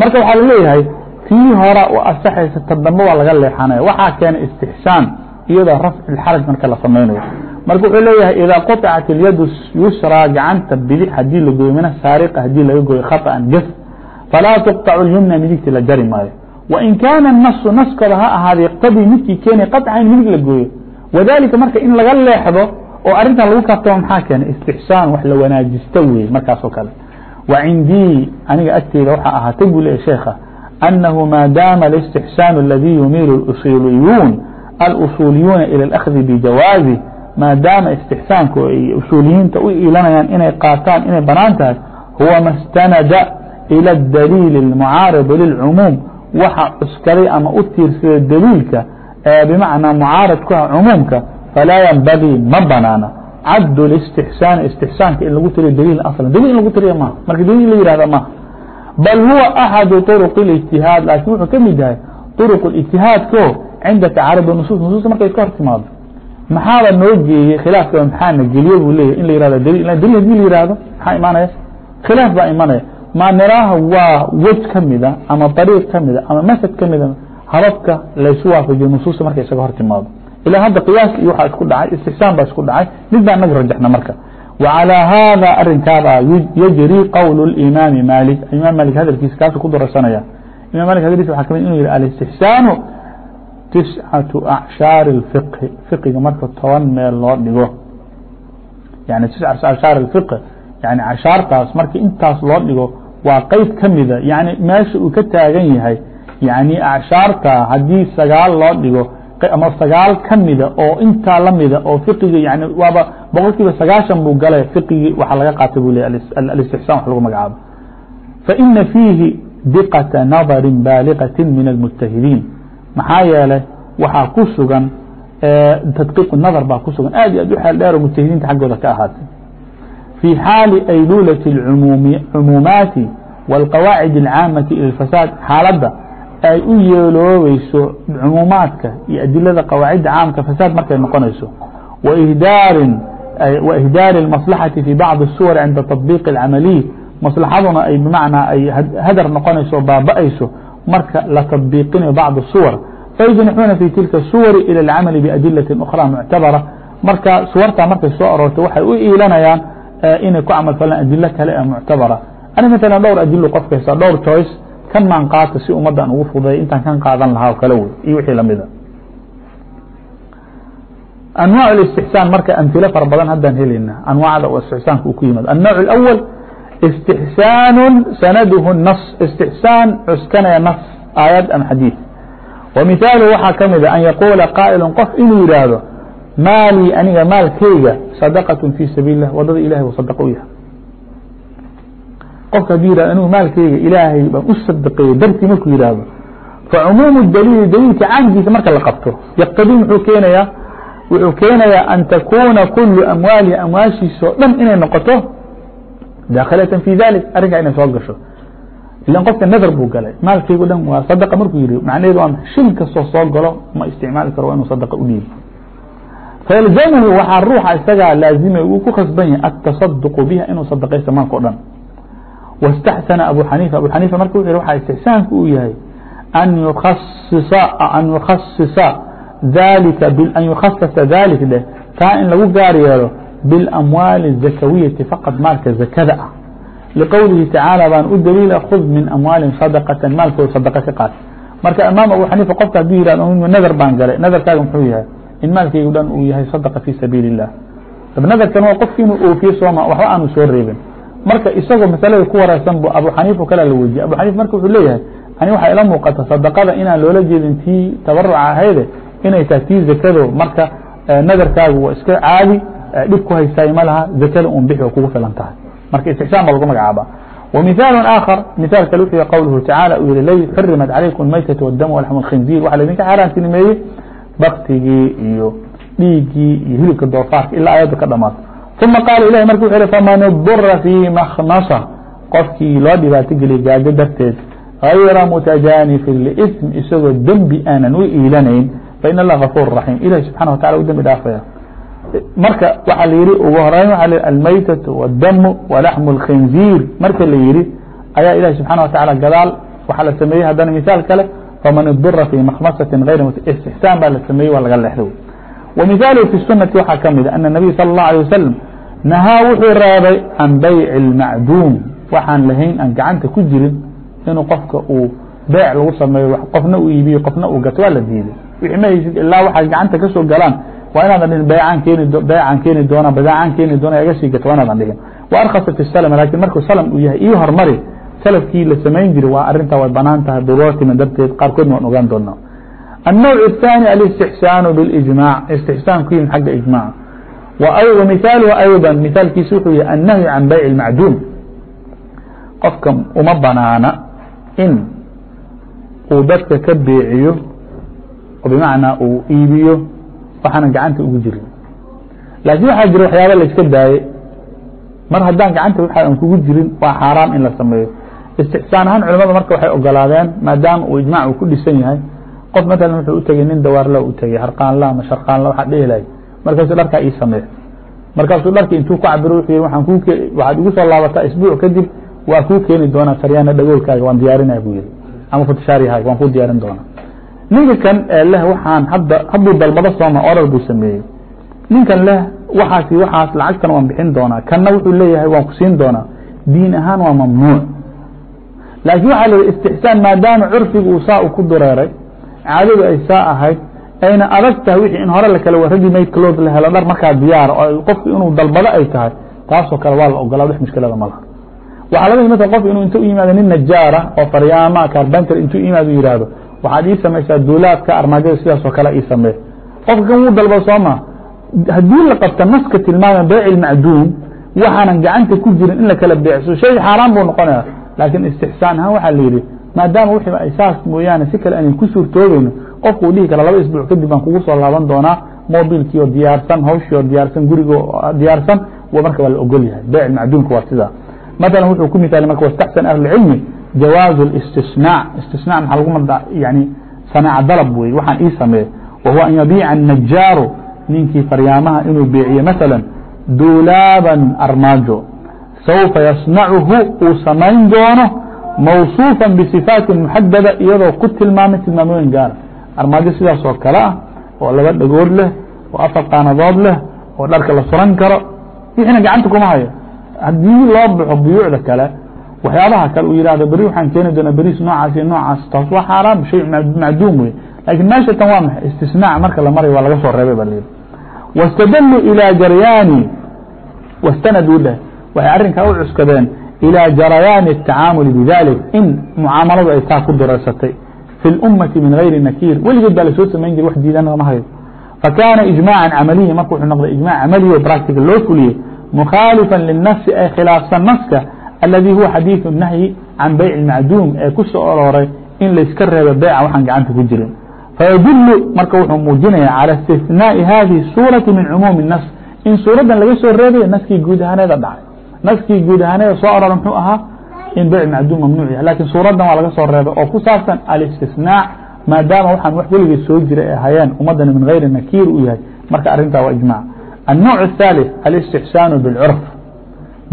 marka waxaa laleeyahay tii hora u asaxaysa ta dambe waa laga leexanaya waxaa keena istixsaan iyadoo rafci xaraj marka la samaynayo marka wuxuu leeyahay idaa qaطcat اlyadu yusrى gacanta bidx haddii la gooyo min asaariqa haddii laga gooyo khaطأan gef falaa tuqطac اlyumna midigti la jari maayo. Wain kaana الnasu naskooda ha ahaada yqtadii midkii keenay qaطcan midig la gooyo. Wadalika marka in laga leexdo oo arintan lagu kaftamo maxaa keenay istixsaan wax la wanaajisto weeye markaasoo kale. Wacindii aniga agteyda waxaa ahaatay buu leeyahy sheekha أنه mا dاm الاsتحساaن الذي يميل الصuلyون الأصuليuن إلى الأخذ بجawاaزه maadaama استحساaنku ay usuuliyiinta u iilanayaan inay qaataan inay banaan tahay huوa ma اsتaنda إلى الدليل المعاaرض للعموم waxa cuskaday ama u tiirsada dliilka بمعنىa معاaرض ku ah cمومka فlaa ينبغي ma banaana cad الاستحساaن استحساaنka in lagu tiriyo dliil أصلا dliil in lagu tiriyo mah marka dliil la yihahda mah bal huwa axadu طرق الاجتihaad laakin wuxuu ka mid yahay طرق اجتihaadko cinda tacaarud nusus nususta markay iska hor timaado maxaaba noo geeyey khilaafka maxaana geliye buu leeyahy in la yihahdo dliil dliil hadii la yihahdo maxaa imanaya khilaaf baa imanaya ma niraaha waa wej ka mida ama طariiq ka mida ama masad ka mida hababka laysu waafajiyo nusuusta markay isaga hor timaado ilaa hadda qiyaas iyo waxaa isku dhacay istixsaan baa isku dhacay mid baa inagu rajaxna marka وعلى hذا arinkaabaa yجري qول الإmاaم mالك imaم mالك hadلkiisa kaasu ku darsanaya imam mالك hadلkiisa waa kamid inu yihi الاستحساaن تiسcaة أعشhاaر الفقه فقiga marka toban meel loo dhigo يعني تiسcaة أعشhاaر الفقه يعني cashaartaas marki intaas loo dhigo waa qeyb kamida يعني meesha uu ka taagan yahay يعني أعشhaarta hadii sagaal loo dhigo ama sagaal kamida oo intaa lamida oo fiqiga yani waaba boqol kiiba sagaashan buu galay fiqigii waxaa laga qaatay bu ley alistixsan wax lagu magacaabo faina fiihi diqata nadari baaliqati min almujtahidiin maxaa yeelay waxaa ku sugan tadqiiq nadar baa ku sugan aad iyo aad u xeel dheero mujtahidiinta xaggooda ka ahaatay fii xaali aylulati cumuumaati wاlqawaacid اlcaamati ila اfasaad xaaladda ay u yeeloobayso cumuumaadka iyo adilada qawaacidda caamka fasaad markay noqonayso وإhdaari الmaصلaxaةi في bacضi الsuwar cinda تطbiiq الcamaliي maslaxaduna ay bmacnaa ay hadar noqonayso baaba'ayso marka la تطبيqinayo bعض الsuwر فيجنحوuna في tilka الsuwر ilى الcمل بأdiلة أخرى معtaبرة marka suwartaa markay soo aroorta waxay u iilanayaan eh, inay ku camal falaan adilo kale ee muctabara. Ani mثalا dhowr adilo qofka haysa dhowr choice kan maan qaata si ummaddan ugu fudeeya intaan kan qaadan lahaa o kale wey iyo wixii lamida anwaac ااstixsaan marka amilo fara badan haddaan helayna anwaacda oo istixsaanka uu ku yimaado الnوع الأول استحسان سندh النص. استحساn cuskanaya نص. aيad am xadيiث ومiثاaله waxaa ka mida أن يقuلa قائل qof inuu yihahdo maalيi aniga maalkeyga صدقة في saبيل الh waddada ilahy صدق u yahay qofk haduu yihahdo angu maalkeyga ilaahay baan u sadqeeyey dartii markuu yihahdo فcmuم الdليل dليilka caamkiisa marka la qabto yqtadي mxuu keenaya wuxuu keenayaa an تakuna kul أmwaalhi amwaashiisa o dhan inay noqoto daakhilatan fi dalik arrinkaa inay soo gasho ilan qofka nadar buu galay maalkeygu dhan waa sadaqa markuu yihi macnaheedu waa shil kastoo soo galo ma isticmaali karo waa inuu sadaqa u dhiibo faylzamhu waxaa ruuxa isagaa laazimay uu ku khasban yahay ataصaduqu biha inuu sadaqaysto maalka o dhan واstaxsana abu xaniifa abu xaniifa marka wuxu yhi waxaa istixsaanku uu yahay an yukhasisa an yukhasisa dalika an yukhasasa dalik dheh taa in lagu gaar yeelo بالأمواaل الزakويةi فqط maalka زakada ah لqowlihi taعaaلى baan u daliila khd min amwaali صadقaةa maalkooda sadqa ka qaad marka imaam abu xaniifa qofka haduu yihah nadr baan galay nadarkaaga muxuu yahay in maalkaygu dhan uu yahay sadqa fii sabiili الlah nadarkan waa qofki inuu oofiye sooma waxba aanu soo reebin marka isagoo masalada ku waraagsan bu abu xaniifa kala la wejiyay abu xaniif marka wuxuu leeyahay ani waxaa ila muuqata sadaqada inaan loola jeedin tii tabaruca ahayde inay tahay tii zakado marka nadarkaagu waa iska caadi dhib ku haystaay ma laha zakada un bixi oo kugu filan tahay marka istixsaan ba lagu magacaaba ومثال آخر مثال kale wuxuu qowluhu taعالى uu yihi lay xurimat عalaykum الmaytaة والdم وaلحم الkhinزيr waxa laydinka xaaraantinimeeyey baktigii iyo dhiigii iyo hilibka doofaarka ilaa ayadda ka dhamaato ثuma qaala ilahi marka wuxu hi faman اdura fي makhnasa qofkii loo dhibaato geliya gaajo darteed غayra mutajanifin لsm isagoo dembi aanan u iilanayn fain اllah غafur raحيم ilahi subحana wa taعala u dembi dhaafaya marka waxaa la yihi ugu horeyn waa l almaytaة والdm وlaحم الkhinزيir marka la yihi ayaa ilahi subحana wa taعala gadaal waxaa la sameeyey haddana miثaal kale faman idura fي makmasaةi غayr istixsaan baa la sameeyey waa laga lexdo ومiثaaluhu fi الsunati waxaa ka mida أن النabiy salى الlaه عليه wasaلم nahaa wuxuu reebay can bayc الmacduum waxaan lahayn aan gacanta ku jirin inuu qofka uu beec lagu sameeyo qofna uu iibiyo qofna uu gato waa la diiday wixii ma haysid ilaa waxay gacanta ka soo galaan waa inaadan dhihin beecaan keeni beecaan keeni doona badeecaan keeni doona iga sii gato waa inaadan dhihin wa arkasa fi salm lakin markuu salm uu yahay ii hormari salafkii la samayn jiray waa arintaa way banaan tahay duruuratiman darteed qaarkoodna waan ogaan doonaa النوع الثاني الاستحسان بالإجماع استحسان ku yimid xagga إجماع ومثاaلهu أيضا مثاaلkiis wuxuu yahy النهي عن بيع المعدوم qofka uma banaana in uu dadka ka beeciyo oo بمعنaa uu iibiyo waxaana gacanta ugu jirin laakiin waxaa jira waxyaaba la iska mar haddaan gacanta waxa kugu jirin waa xaaraam in la sameeyo. Istixsaan ahaan culamada marka waxay ogolaadeen maadaama uu ijmac uu ku dhisan yahay qof matalan wuxuu u nin dawaarla u tegey harqaanla ama sharqaanla waxaa dhihi lahay markaasuu dharkaa ii sameey markaasuu dharkii intuu ku cabiro wuxuu yihi waxaan kuu waxaad igu soo laabataa isbuuc kadib waa kuu keeni doonaa saryaana dhagoolkaaga waan diyaarinaya buu yihi ama futishaarihaaga waan kuu diyaarin doonaa ninka kan ee leh waxaan hadda hadduu dalbado sooma orar buu sameeyey. Ninkan leh waxaasi waxaas lacagtan waan bixin doonaa. Kanna wuxuu leeyahay waan ku siin doonaa. Diin ahaan waa mamnuuc. Laakiin waxaa la yihi istixsaan maadaama curfigu uu saa u ku dureeray caadadu ay saa ahayd ayna adag tahay wixii in hore lakala ready made cloth la helo dhar markaa diyaara oo qofku inuu dalbado ay tahay taasoo kale waa la ogolaa wax mushkilada ma laha. Waxaa laga yimid qofku inuu inta u yimaado nin najaara oo faryaama carpenter intuu yimaado yihahdo waxaad ii samaysaa duulaadka armaajada sidaasoo kale ii samee. Qofka wuu dalba sooma haddii la qabta naska tilmaama bayc اmacduum waxaanan gacanta ku jirin in la kala beecso shay xaaraan buu noqonaya laakiin istixsaan ahaan waxaa la yidhi maadaama wixii ay saas mooyaane si kale aynan ku suurtoogeyno qofkuu dhihi kara laba isbuuc kadib baan kugu soo laaban doonaa mobilkii oo diyaarsan hawshii oo diyaarsan gurigoo diyaarsan marka waa la ogol yahay. Bayc macduumka waa sidaa maala wuxuu ku miaali marka wastaxsan ahlulcilmi جواaز الاsتiناع اstinاع maa lg mad n صaناac dalb wey waxaan ii sameey وهو an yaبيica النajaaru ninkii faryaamaha inuu beeciyo mثaلا duulaaban armaajo سوفa yصنachu uu samayn doono mawصuuفa بصiفaaتi محadada iyadoo ku tilmaamay tilmaamooyin gaara armaajo sidaas oo kale ah oo laba dhagoor leh oo afar qaanadood leh oo dharka la suran karo wixina gacanta kuma hayo haddii loo baxo buyuucda kale waxyaabaha kale u yihahdo beri waxaan keeni doona beriis noocaas iyo noocaas taas waa xaaraam shay macduum wey laakiin meesha tan waa maxay? Istisnaac marka la maray waa laga soo reebay ba lyidhi wاstadluu ilىa jaryaani wاstanad u leh waxay arrinkaa u cuskadeen ilىa jarayaani الtacaamuli bidalik in mucaamaladu ay taa ku duraysatay fi اlummati min gayri nakiir weligeed baa la soo samayn jiray wax diidan lama hayo. Fakaana ijmaaca camaliya marka wuxuu noqday ijmac camaliyo practical loo fuliyey mukhaalifa linafsi ay khilaafsan naska الذي huوa xadيiث النahyi can beyع المacduum ee ku soo orooray in layska reebo beyca waxaan gacanta ku jirin فيdل marka wuxuu muujinaya calى استثناءi hadihi الsوuرaةi min cumuumi النفس in suuraddan laga soo reebayo naskii guud ahaaneeda dhacay naskii guud ahaaneeda soo orora mxuu ahaa in beyc macduum mamnuuc yahay lakin suuraddan waa laga soo reebay oo ku saabsan الاsتiثناع maadaama waxaan wax weligeed soo jira ee hayeen ummadani min غayri nakiir u yahay marka arintaa waa iجmاع النوع الثالث الاستحسان بالcرف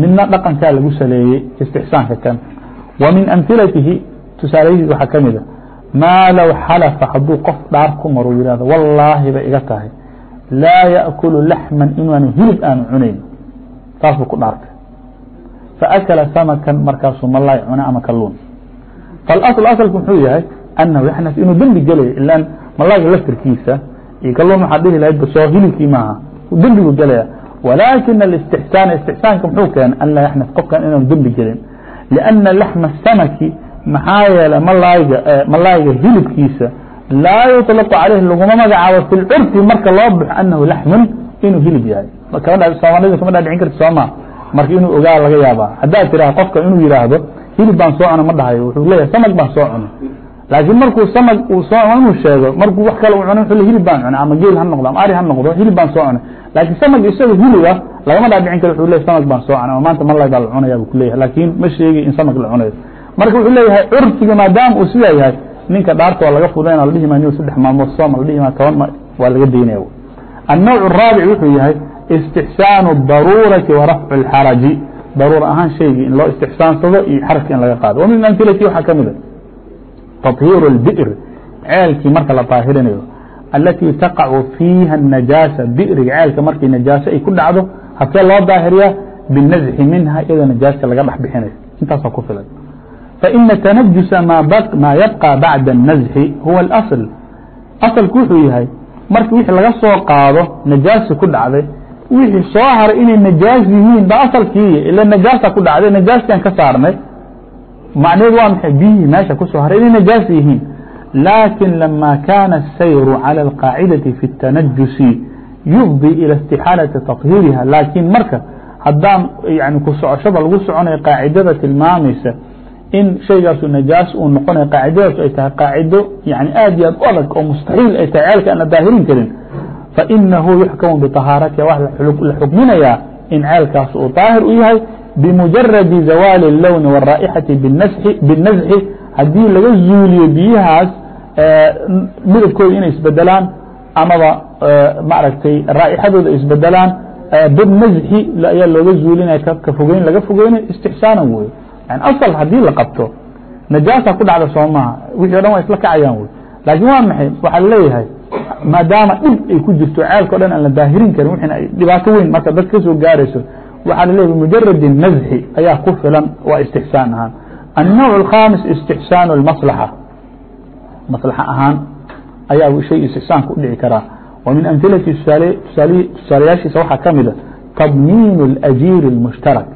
midna dhaqنkaa lagu saleeyey استحساaنka kan ومiن أمثiلaتihi تusaaladiis waxaa ka mida mاa low xلفa haduu qof dhaar ku maro yihahdo واللaahi bay iga tahay lاa يأكل لحما inaanu hilib aanu cunayn saas buu ku dhaartay فأkلa سمكا markaasuu malay cuna ama kaluun فالأصل أصلku mxuu yahay أنhu يحنف inuu dembi gelayo ilا malayga laftirkiisa iyo kaluun waxaa dhihi lahayd soo hilibkii maaha dembigu gelaya ولakiن الاستحساaن استحساaنka mxuu keenay an laa يحنف qofkan inaanu dembi gelin لأنa لحم السمki maxaa yeelay malayga malayga hilibkiisa laa يطلق عalيh laguma magacaabo في الcرفi marka loo baxo أنhu لحم inuu hilib yahay soomaalida kama dhaadhicin karti sooma marka inuu ogaa laga yaaba haddaad tiraha qofka inuu yihaahdo hilib baan soo cuna ma dhahayo wuxuu leeyahay samg baan soo cunay laakiin markuu samg uu soo inuu sheego markuu wax kale u cunay wuxuu hilib baan cunay ama geel ha noqdo ama ari ha noqdo hilib baan soo cunay laakiin samg isaga hiliba lagama dhaadhicin karo wuxuu leeyahay samg baan soo cunay oo maanta malay baa la cunaya buu kuleeyahay laakiin ma sheegi in samg la cunayo marka wuxuu leeyahay curfiga maadaama uu sidaa yahay ninka dhaarta waa laga fudayna la dhihi maayo saddex maalmood sooma la dhihi maayo toban waa laga daynaya النوع الرaaبع wuxuu yahay استحساaن الضaruuرaةi وrفع الxaraجi daruur ahaan shaygii in loo istixsaansado iyo xarafka in laga qaado وmin أمثilati waxaa ka mida تطهير البئر ceelkii marka la daahirinayo التي تقع فيها النجاaسة بئriga ceelka markii نجاaسة ay ku dhacdo habkee loo daahiriya بالنزحi minha iyadoo نجاaسka laga dhex bixinayo intaasoo ku filan فإن تنجس ma يبقى بعد النزح هو الأصل aصلku wuxuu yahay marki wixii laga soo qaado نجاaسi ku dhacday wixii soo haray inay نجاaس yihiin ba asalkii ila نجاasa ku dhacday نجاaskan ka saarnay macneed waa maxay biyihii meesha ku soo haray inay نجاas yihiin لكن لما كان السير على القاaعدة في التنجس يفضي إلى استحاaلة تطهيرها لakiن marka hadaan يعني ku socoshada lagu soconayo قاaعidada tilmaamaysa in شhaygaasu نجاaس uu noqonayo قاaعidadaas ay tahay قاaعido يعني aad iyo aad u adag oo مستaحيل ay tahay ceelka aan la daahirin karin فإنه يحكم بطهاaرaتha wa la xukminayaa in ceelkaas uu طاahiر u yahay بمجرد زوال اللون والرائحة بالنزح hadii laga zuuliyo biyahaas midabkooda inay isbedelaan amaba maaragtay raaixadooda isbedelaan bnazxi ayaa looga zuulinaya ka fogeyn laga fogeynayo istixsaanan wey yani asal hadii la qabto najaasa ku dhacda soo maha wixii o dhan waa isla kacayaan wey laakiin waa maxay waxaa leeyahay maadaama dhib ay ku jirto ceelka o dhan aan la daahirin karin wixina ay dhibaato weyn marka dad kasoo gaarayso waxaa laleeyahay bimujaradi nazxi ayaa ku filan waa istixsaan ahaan النوع الخامس استحسان المصلحة maslax ahaan ayaa shay istixsaanka u dhici karaa. Wa min amhilati tusaalayaashiisa waxaa ka mida ah tadmiin اlajiir اlmushtarak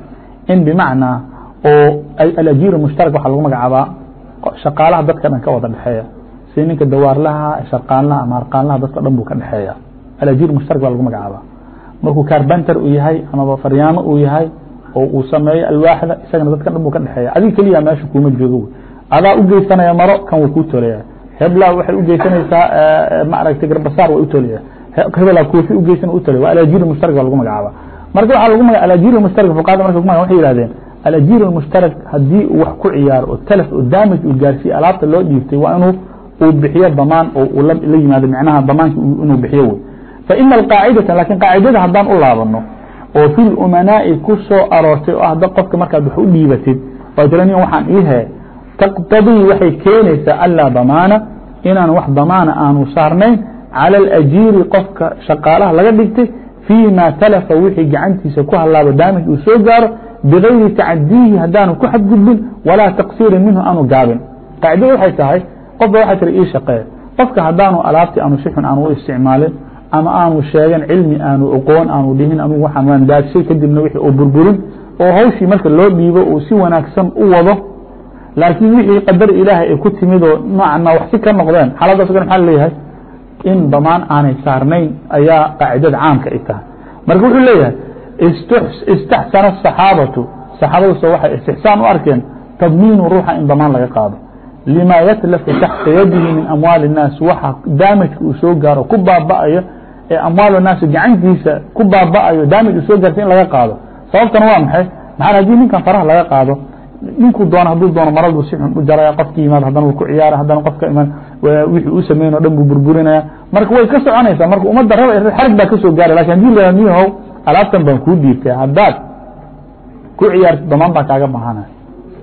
in bimacnaa oo alajiir mushtarak waxaa lagu magacaabaa shaqaalaha dadka dhan ka wada dhexeeya. Si ninka dawaarlaha sharqaanlaha ama harqaanlaha dadka dhan buu ka dhexeeya. Alajiir mushtarak baa lagu magacaabaa. Markuu kaarbantar uu yahay amaba faryaamo uu yahay oo uu sameeyo alwaaxda isagana dadka dhan buu ka dhexeeya. Adiga keliya meesha kuuma joogo. Adaa u geysanaya maro kan wuu kuu tolaya hebla waxay ugeysanaysaa maaragtay garbasaar way utolaya hebela koofi ugeysan utolaya waa alajir mushtarak baa lagu magacaaba. Marka waxaa lagu maga alajir mushtarak fuqaada marka kuma waxay yihahdeen alajir mushtarak haddii wax ku ciyaaro oo talaf oo damage uu gaarsiiye alaabta loo dhiibtay waa inuu uu bixiyo damaan oo la yimaado micnaha damaanki inuu bixiyo wey faina alqaacidata laakiin qaacidada haddaan u laabano oo fi lumanaa'i ku aroortay oo ah da qofka markaad wax u dhiibatid waa tira nin waxaan iihe taqtadii waxay keenaysaa anlaa damaana inaan wax damaana aanu saarnayn cala alajiiri qofka shaqaalaha laga dhigtay fii ma talafa wixii gacantiisa ku halaabo daamij uu soo gaaro bigayri tacadiihi haddaanu ku xadgudbin walaa taqsiirin minhu aanu gaabin. Qaacidada waxay tahay qofba waxaa tira ii shaqeeya. Qofka haddaanu alaabtii aanu si xun aan u isticmaalin ama aanu sheegan cilmi aanu oqoon aanu dhihin anugu waxaan waan kadibna wixii oo burburin oo hawshii marka loo dhiibo uu si wanaagsan u wado laakiin wixii qadar ilaahay ay ku timidoo noocana wax si ka noqdeen xaaladaas gan maxaa leeyahay? In damaan aanay saarnayn ayaa qaacidada caamka ay tahay. Marka wuxuu leeyahay istaxsana asaxaabatu saxaabaduse waxay istixsaan u arkeen tadmiinu ruuxa in damaan laga qaado. Lima yatlafu taxta yadihi min amwaali الnaas waxa daamijka uu soo gaaro ku baaba'ayo ee amwaal naasi gacantiisa ku baaba'ayo daamij uu soo gaarta in laga qaado. Sababtana waa maxay? Maxaa haddii ninkan faraha laga qaado ninkuu doono hadduu doono maradu si xun u jaraya qofki yimaad haddana ku ciyaara haddana qofka iman wixii uu sameyn dhan buu burburinaya. Marka way ka soconaysaa marka ummadda raba xarig baa ka soo gaaray laakiin haddii la niyahow alaabtan baan kuu dhiibtay haddaad ku ciyaarto damaan baa kaaga bahanaya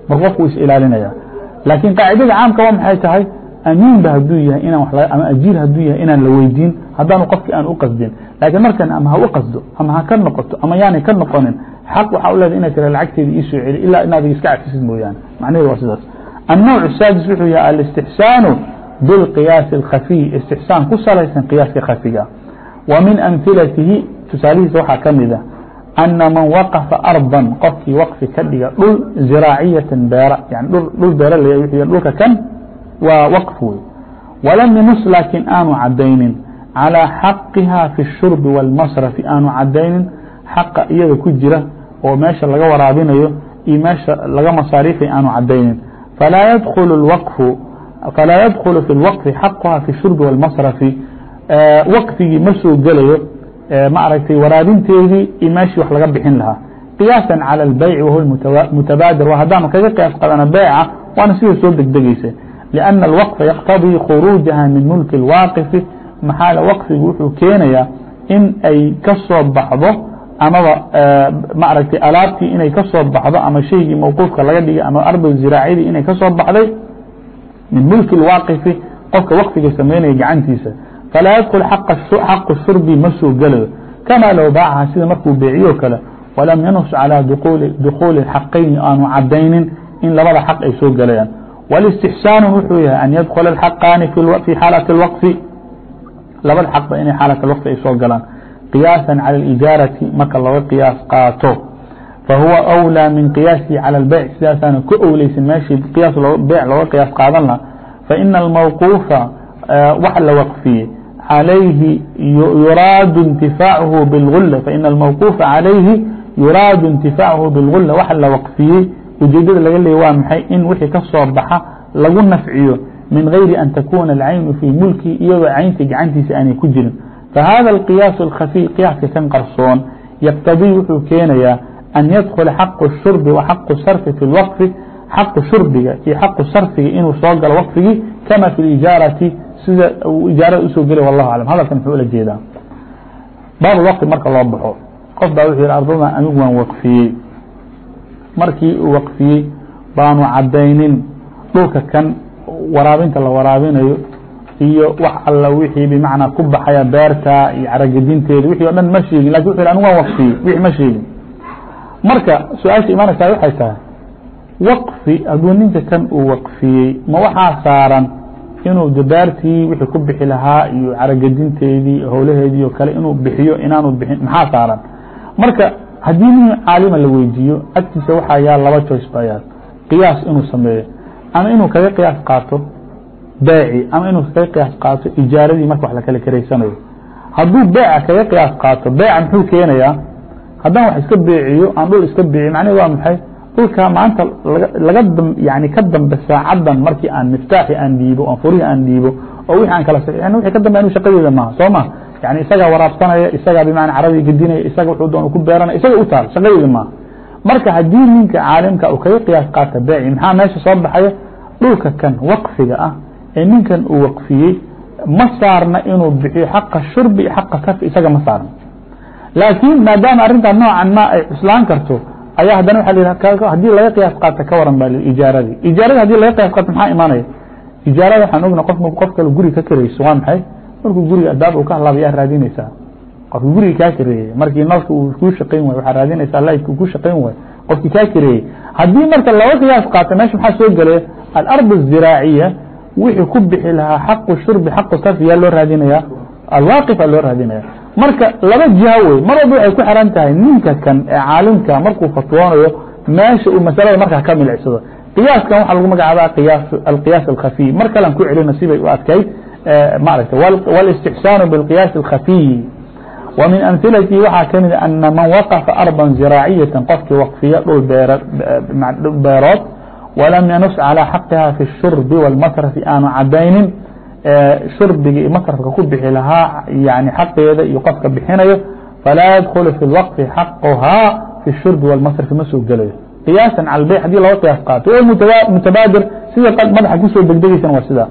marka qofku is ilaalinaya. Laakiin qaacidada caamka waa maxay tahay amiinba haduu yahay inaan ama ajiir haduu yahay inaan la weydiin haddaanu qofki aan u qasdin. Laakiin markan ama ha u qasdo ama ha ka noqoto ama yaanay ka noqonin xaq waxaa u leeda ina tira lacagteeda iisoo celi ilaa inaad iska cafisid mooyaane. Macnaheed waa sidaas. Annowc saadis wuxuu yahay alاstixsaanu bilqiyaasi اlkhafiy istixsaan ku salaysan qiyaaska khafiga. Wa min amhilatihi tusaalihiisa waxaa ka mida ah, ana man waqafa ardan qofkii waqfi ka dhiga dhul ziraaciyatan beera yani dhul beera leeya dhulka kan waa wqf wey وlam ynus laakiin aanu cadaynin عalى xaqiha في الshurbi والmasرفi aanu cadaynin xaqa iyada ku jira oo meesha laga waraabinayo iyo meesha laga masaarifay aanu cadaynin falaa ydkل الwqف falaa ydkل في الwqfi xaqha في الshurbi والmasرفi wqfigii ma soo gelayo ma aragtay waraabinteedii iyo meeshii wax laga bixin lahaa قiyاasا calى الbyع whuwa mutabaadir haddaanu kaga qiyaas qadana beeca waana sida soo degdegeysa لأن الوqفa yqtadي khروجha min mulki الواaqfi maxaa wqfigu wuxuu keenayaa in ay ka soo baxdo amaba maaragtay alaabtii inay ka soo baxdo ama shaygii mawquufka laga dhigay ama arض ziraaciyadii inay ka soo baxday min mulki اlwaaqifi qofka waqfiga samaynaya gacantiisa falaa yadkul xaqu shurbi ma soo gelayo kama low baacaha sida markuu beeciyo kale walam yanus calى dukuuli xaqayni aanu cadaynin in labada xaq ay soo gelayaan والاsتحsاaن wuxuu yahay an ydkla الحqاni في xaalaة الوqف labada xqba inay xaalaة wqف ay soo galaan قiyاaسa calى الإiجاaraةi marka loga qiyaas qaato fahuwa أwlىa min قiyaasihi calى الbeyع sidaasaana ku owleysan meeshii beyع looga qiyaas qaadan laha faإna الmawquufa wax la waqfiyey عalayhi yuraadu اntifaachu bاlgula faإna اlmawquufa عalayhi yuraadu اntifaachu bاlgula wax la waqfiyey ujeedada laga leeyay waa maxay in wixii ka soo baxa lagu nafciyo min gayri an takuna alcaynu fii mulki iyadoo caynta gacantiisa aanay ku jirin fahada اlqiyaas اlkhafiy qiyaaska kan qarsoon yaqtadii wuxuu keenayaa an yadkula xaqu shurbi wa xaqu sarfi fi اlwqfi xaqu shurbiga iyo xaqu sarfiga inuu soo galo waqfigii kama fi ijaarati sida uu ijaarada usoo gelay wallahu aclam hadalkan muxuu ula jeedaa baab waqti marka loo baxo qof baa wuxuu yihi ardada anigu waan waqfiyey markii uu waqfiyey baanu cadaynin dhulka kan waraabinta la waraabinayo iyo wax alla wixii bimacnaa ku baxaya beerta iyo caragedinteeda wixii o dhan ma sheegin laakiin yhi anigu waan waqfiyey. Wixii ma sheegin. Marka su'aasha imaanaysaa waxay tahay waqfi hadduu ninka kan uu waqfiyey ma waxaa saaran inuu dabaartii wixii ku bixi lahaa iyo caragedinteedii howlaheedii oo kale inuu bixiyo inaanu bixin maxaa saaran? Marka haddii nin caalima la weydiiyo agtiisa waxaa yaal laba joyce baa yaal. Qiyaas inuu sameeyo ama inuu kaga qiyaas qaato beeci ama inuu kaga qiyaas qaato ijaaradii marka wax la kala karaysanayo. Hadduu beeca kaga qiyaas qaato beeca muxuu keenayaa? Haddaan wax iska beeciyo aan dhul iska beeciyo macnaheed waa maxay? Dhulka maanta laga yani ka dambe saacadan markii aan miftaaxi aan dhiibo aan furihii aan dhiibo oo wixii aan kala saxiixin wixii ka dambe anu shaqadeeda maaha soo ma yani isagaa waraabsanaya isagaa bimacna caradii gedinaya isaga wuxuu doon ku beeranaya isaga u taal shaqadeeda maaha marka haddii ninka caalimka uu kaga qiyaas qaata beeci maxaa meesha soo baxaya? Dhulka kan waqfiga ah ee ninkan uu waqfiyey ma saarna inuu bixiyo xaqa shurbi xaqa sarfi isaga ma saarna. Laakiin maadaama arrintaa noocan ma ay cuslaan karto ayaa haddana waa haddii laga qiyaas qaata ka waran ba ijaaradii ijaaradii haddii laga qiyaas qaato maxaa imaanaya? Ijaarada waxaan ogna qof qof kale guri ka karayso waa maxay markuu guriga adaab uu ka hadlaaba yaa raadinaysaa. Qofki guriga kaa kareeyey markii nalka uu kuu shaqayn waay waxaa raadinaysaa laydka ku shaqayn waay qofkii kaa kareeyey haddii marka laga qiyaas qaato meesha maxaa soo gelaya alard الziraaciya wixii ku bixi lahaa xaqu shurbi xaqu sarfi yaa loo raadinaya. Alwaaqifa loo raadinaya. Marka laba jiha wey mar walba waxay ku xiran tahay ninka kan ee caalimka markuu fatwoonayo meesha uu masalada markaa ka milicsado qiyaaskan waxaa lagu magacaabaa alqiyaas alkhafiy mar kalean ku celina sibay u adkayd mart والاsتحsان بالقyاaس الkhaفiي ومiن أمثiلتهi waxaa ka mid أن maن وقفa أرضا زراaعية qofkii وqفiya dhul beerood ولم ينص على حقha في الشhرب والمsرف aanu cadaynin shurbiga iyo masrفka ku bixi lahaa n xaqeeda iyo qofka bixinayo falaa ydkل في الوqف حaqhaa في الshurbi والmasرفi ma soo gelayo. قyaaسa calى البيع haddii laba قyaaس qaato mتabاdir sida madaxa ku soo degdegaysana waa sidaa.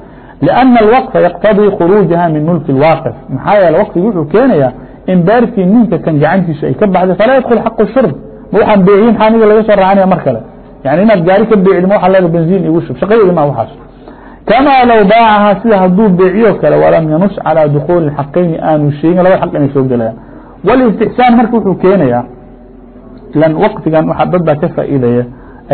لأن الوقف يقتضي kخروجha miن ملك الواقف. مaxaa yeele wqفigi wuxuu keenaya in baarkii ninka kan gacantiisu ay ka baxday falaa ydkل xaq الshurb ma waxaan beehin xaaniga laga soo raacanaya mar kale yaعnي inaad gaari ka beecid ma waa le benزin igu shub shaqadeedi ma waxaas كamا low baacahaa sida hadduu beeciyo kale وlam yanus calىa dkخuuل الxaqayni aanu sheegin laba xaq inay soo gelayaan والاstixsaan marka wuxuu keenaya lan wqfigan dad baa ka faa'iideeya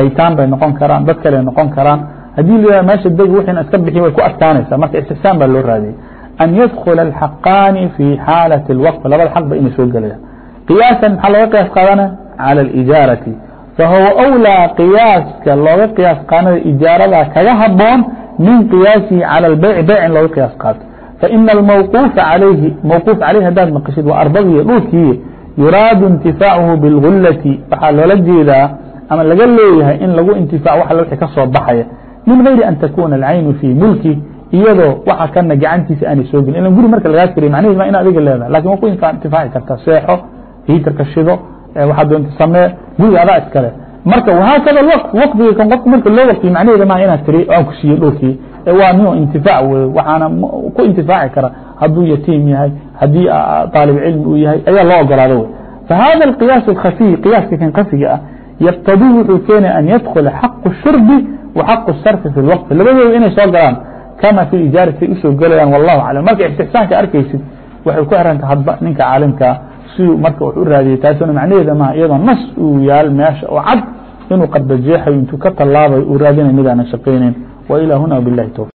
aytaan bay noqon karaan dad kale noqon karaan haddii la meesha deg wxina iska bixi way ku adkaanaysaa. Marka istixsaan baa loo raadiyey. An yadkula الxaqaani fii xaalaة الwqf labada xaq ba inay soo gelaya qiyaasan maxaa looga qiyaas qaadana? Calى اlijaarati fahuwa أwlىa qiyaaska looga qiyaas qaanada ijaarada kaga haboon min qiyaasihi calى اbeyc beyc in looga qiyaas qaato. Faina اmawqufa alayhi mawquuf alayh hadaad maqashid waa ardagi iyo yuraadu intifaacuhu biاlgulati waxaa loola jeedaa ama laga leeyahay in lagu intifaac wa wixii ka baxaya min غayri an takuna اlcaynu fii mulki iyadoo waxa kana ah gacantiisa aanay soo gelin. Ilan guri marka lagaa kiriy macnaheed ma in adiga leedahay laakiin waa ku intifaaci kartaa seexo hiitarka shido waxaa doonta samee guriga adaa iskale marka wahaakada ah waqdiga kan qofka marka loo waqtiyo macnaheeda maha inaad tiri aan ku siiye dhulkii waa minu intifaac wey waxaana ku intifaaci kara hadduu yatiim yahay haddii طaalib cilmi uu yahay ayaa loo ogolaado wey fa hada اqiyaas اkhafiy qiyaaska kan kafiga ah yqtadii wuxuu keenaya an yadkula xaqu shurbi wa xaqu sarfi fi اlwqti labadooda inay soo galaan kama fi ijaarati u soo gelayaan wallahu aclam marka istixsaanka arkaysid waxay ku xiranta hadba ninka caalimkaa siduu marka wax u raadiyay taasuna macnaheeda maha iyadoo nas uu yaal meesha oo cad inuu qardajeexayo intuu ka tallaabayo uu raadinay mid aanan shaqaynayn wa ilى huna bilahi towfiq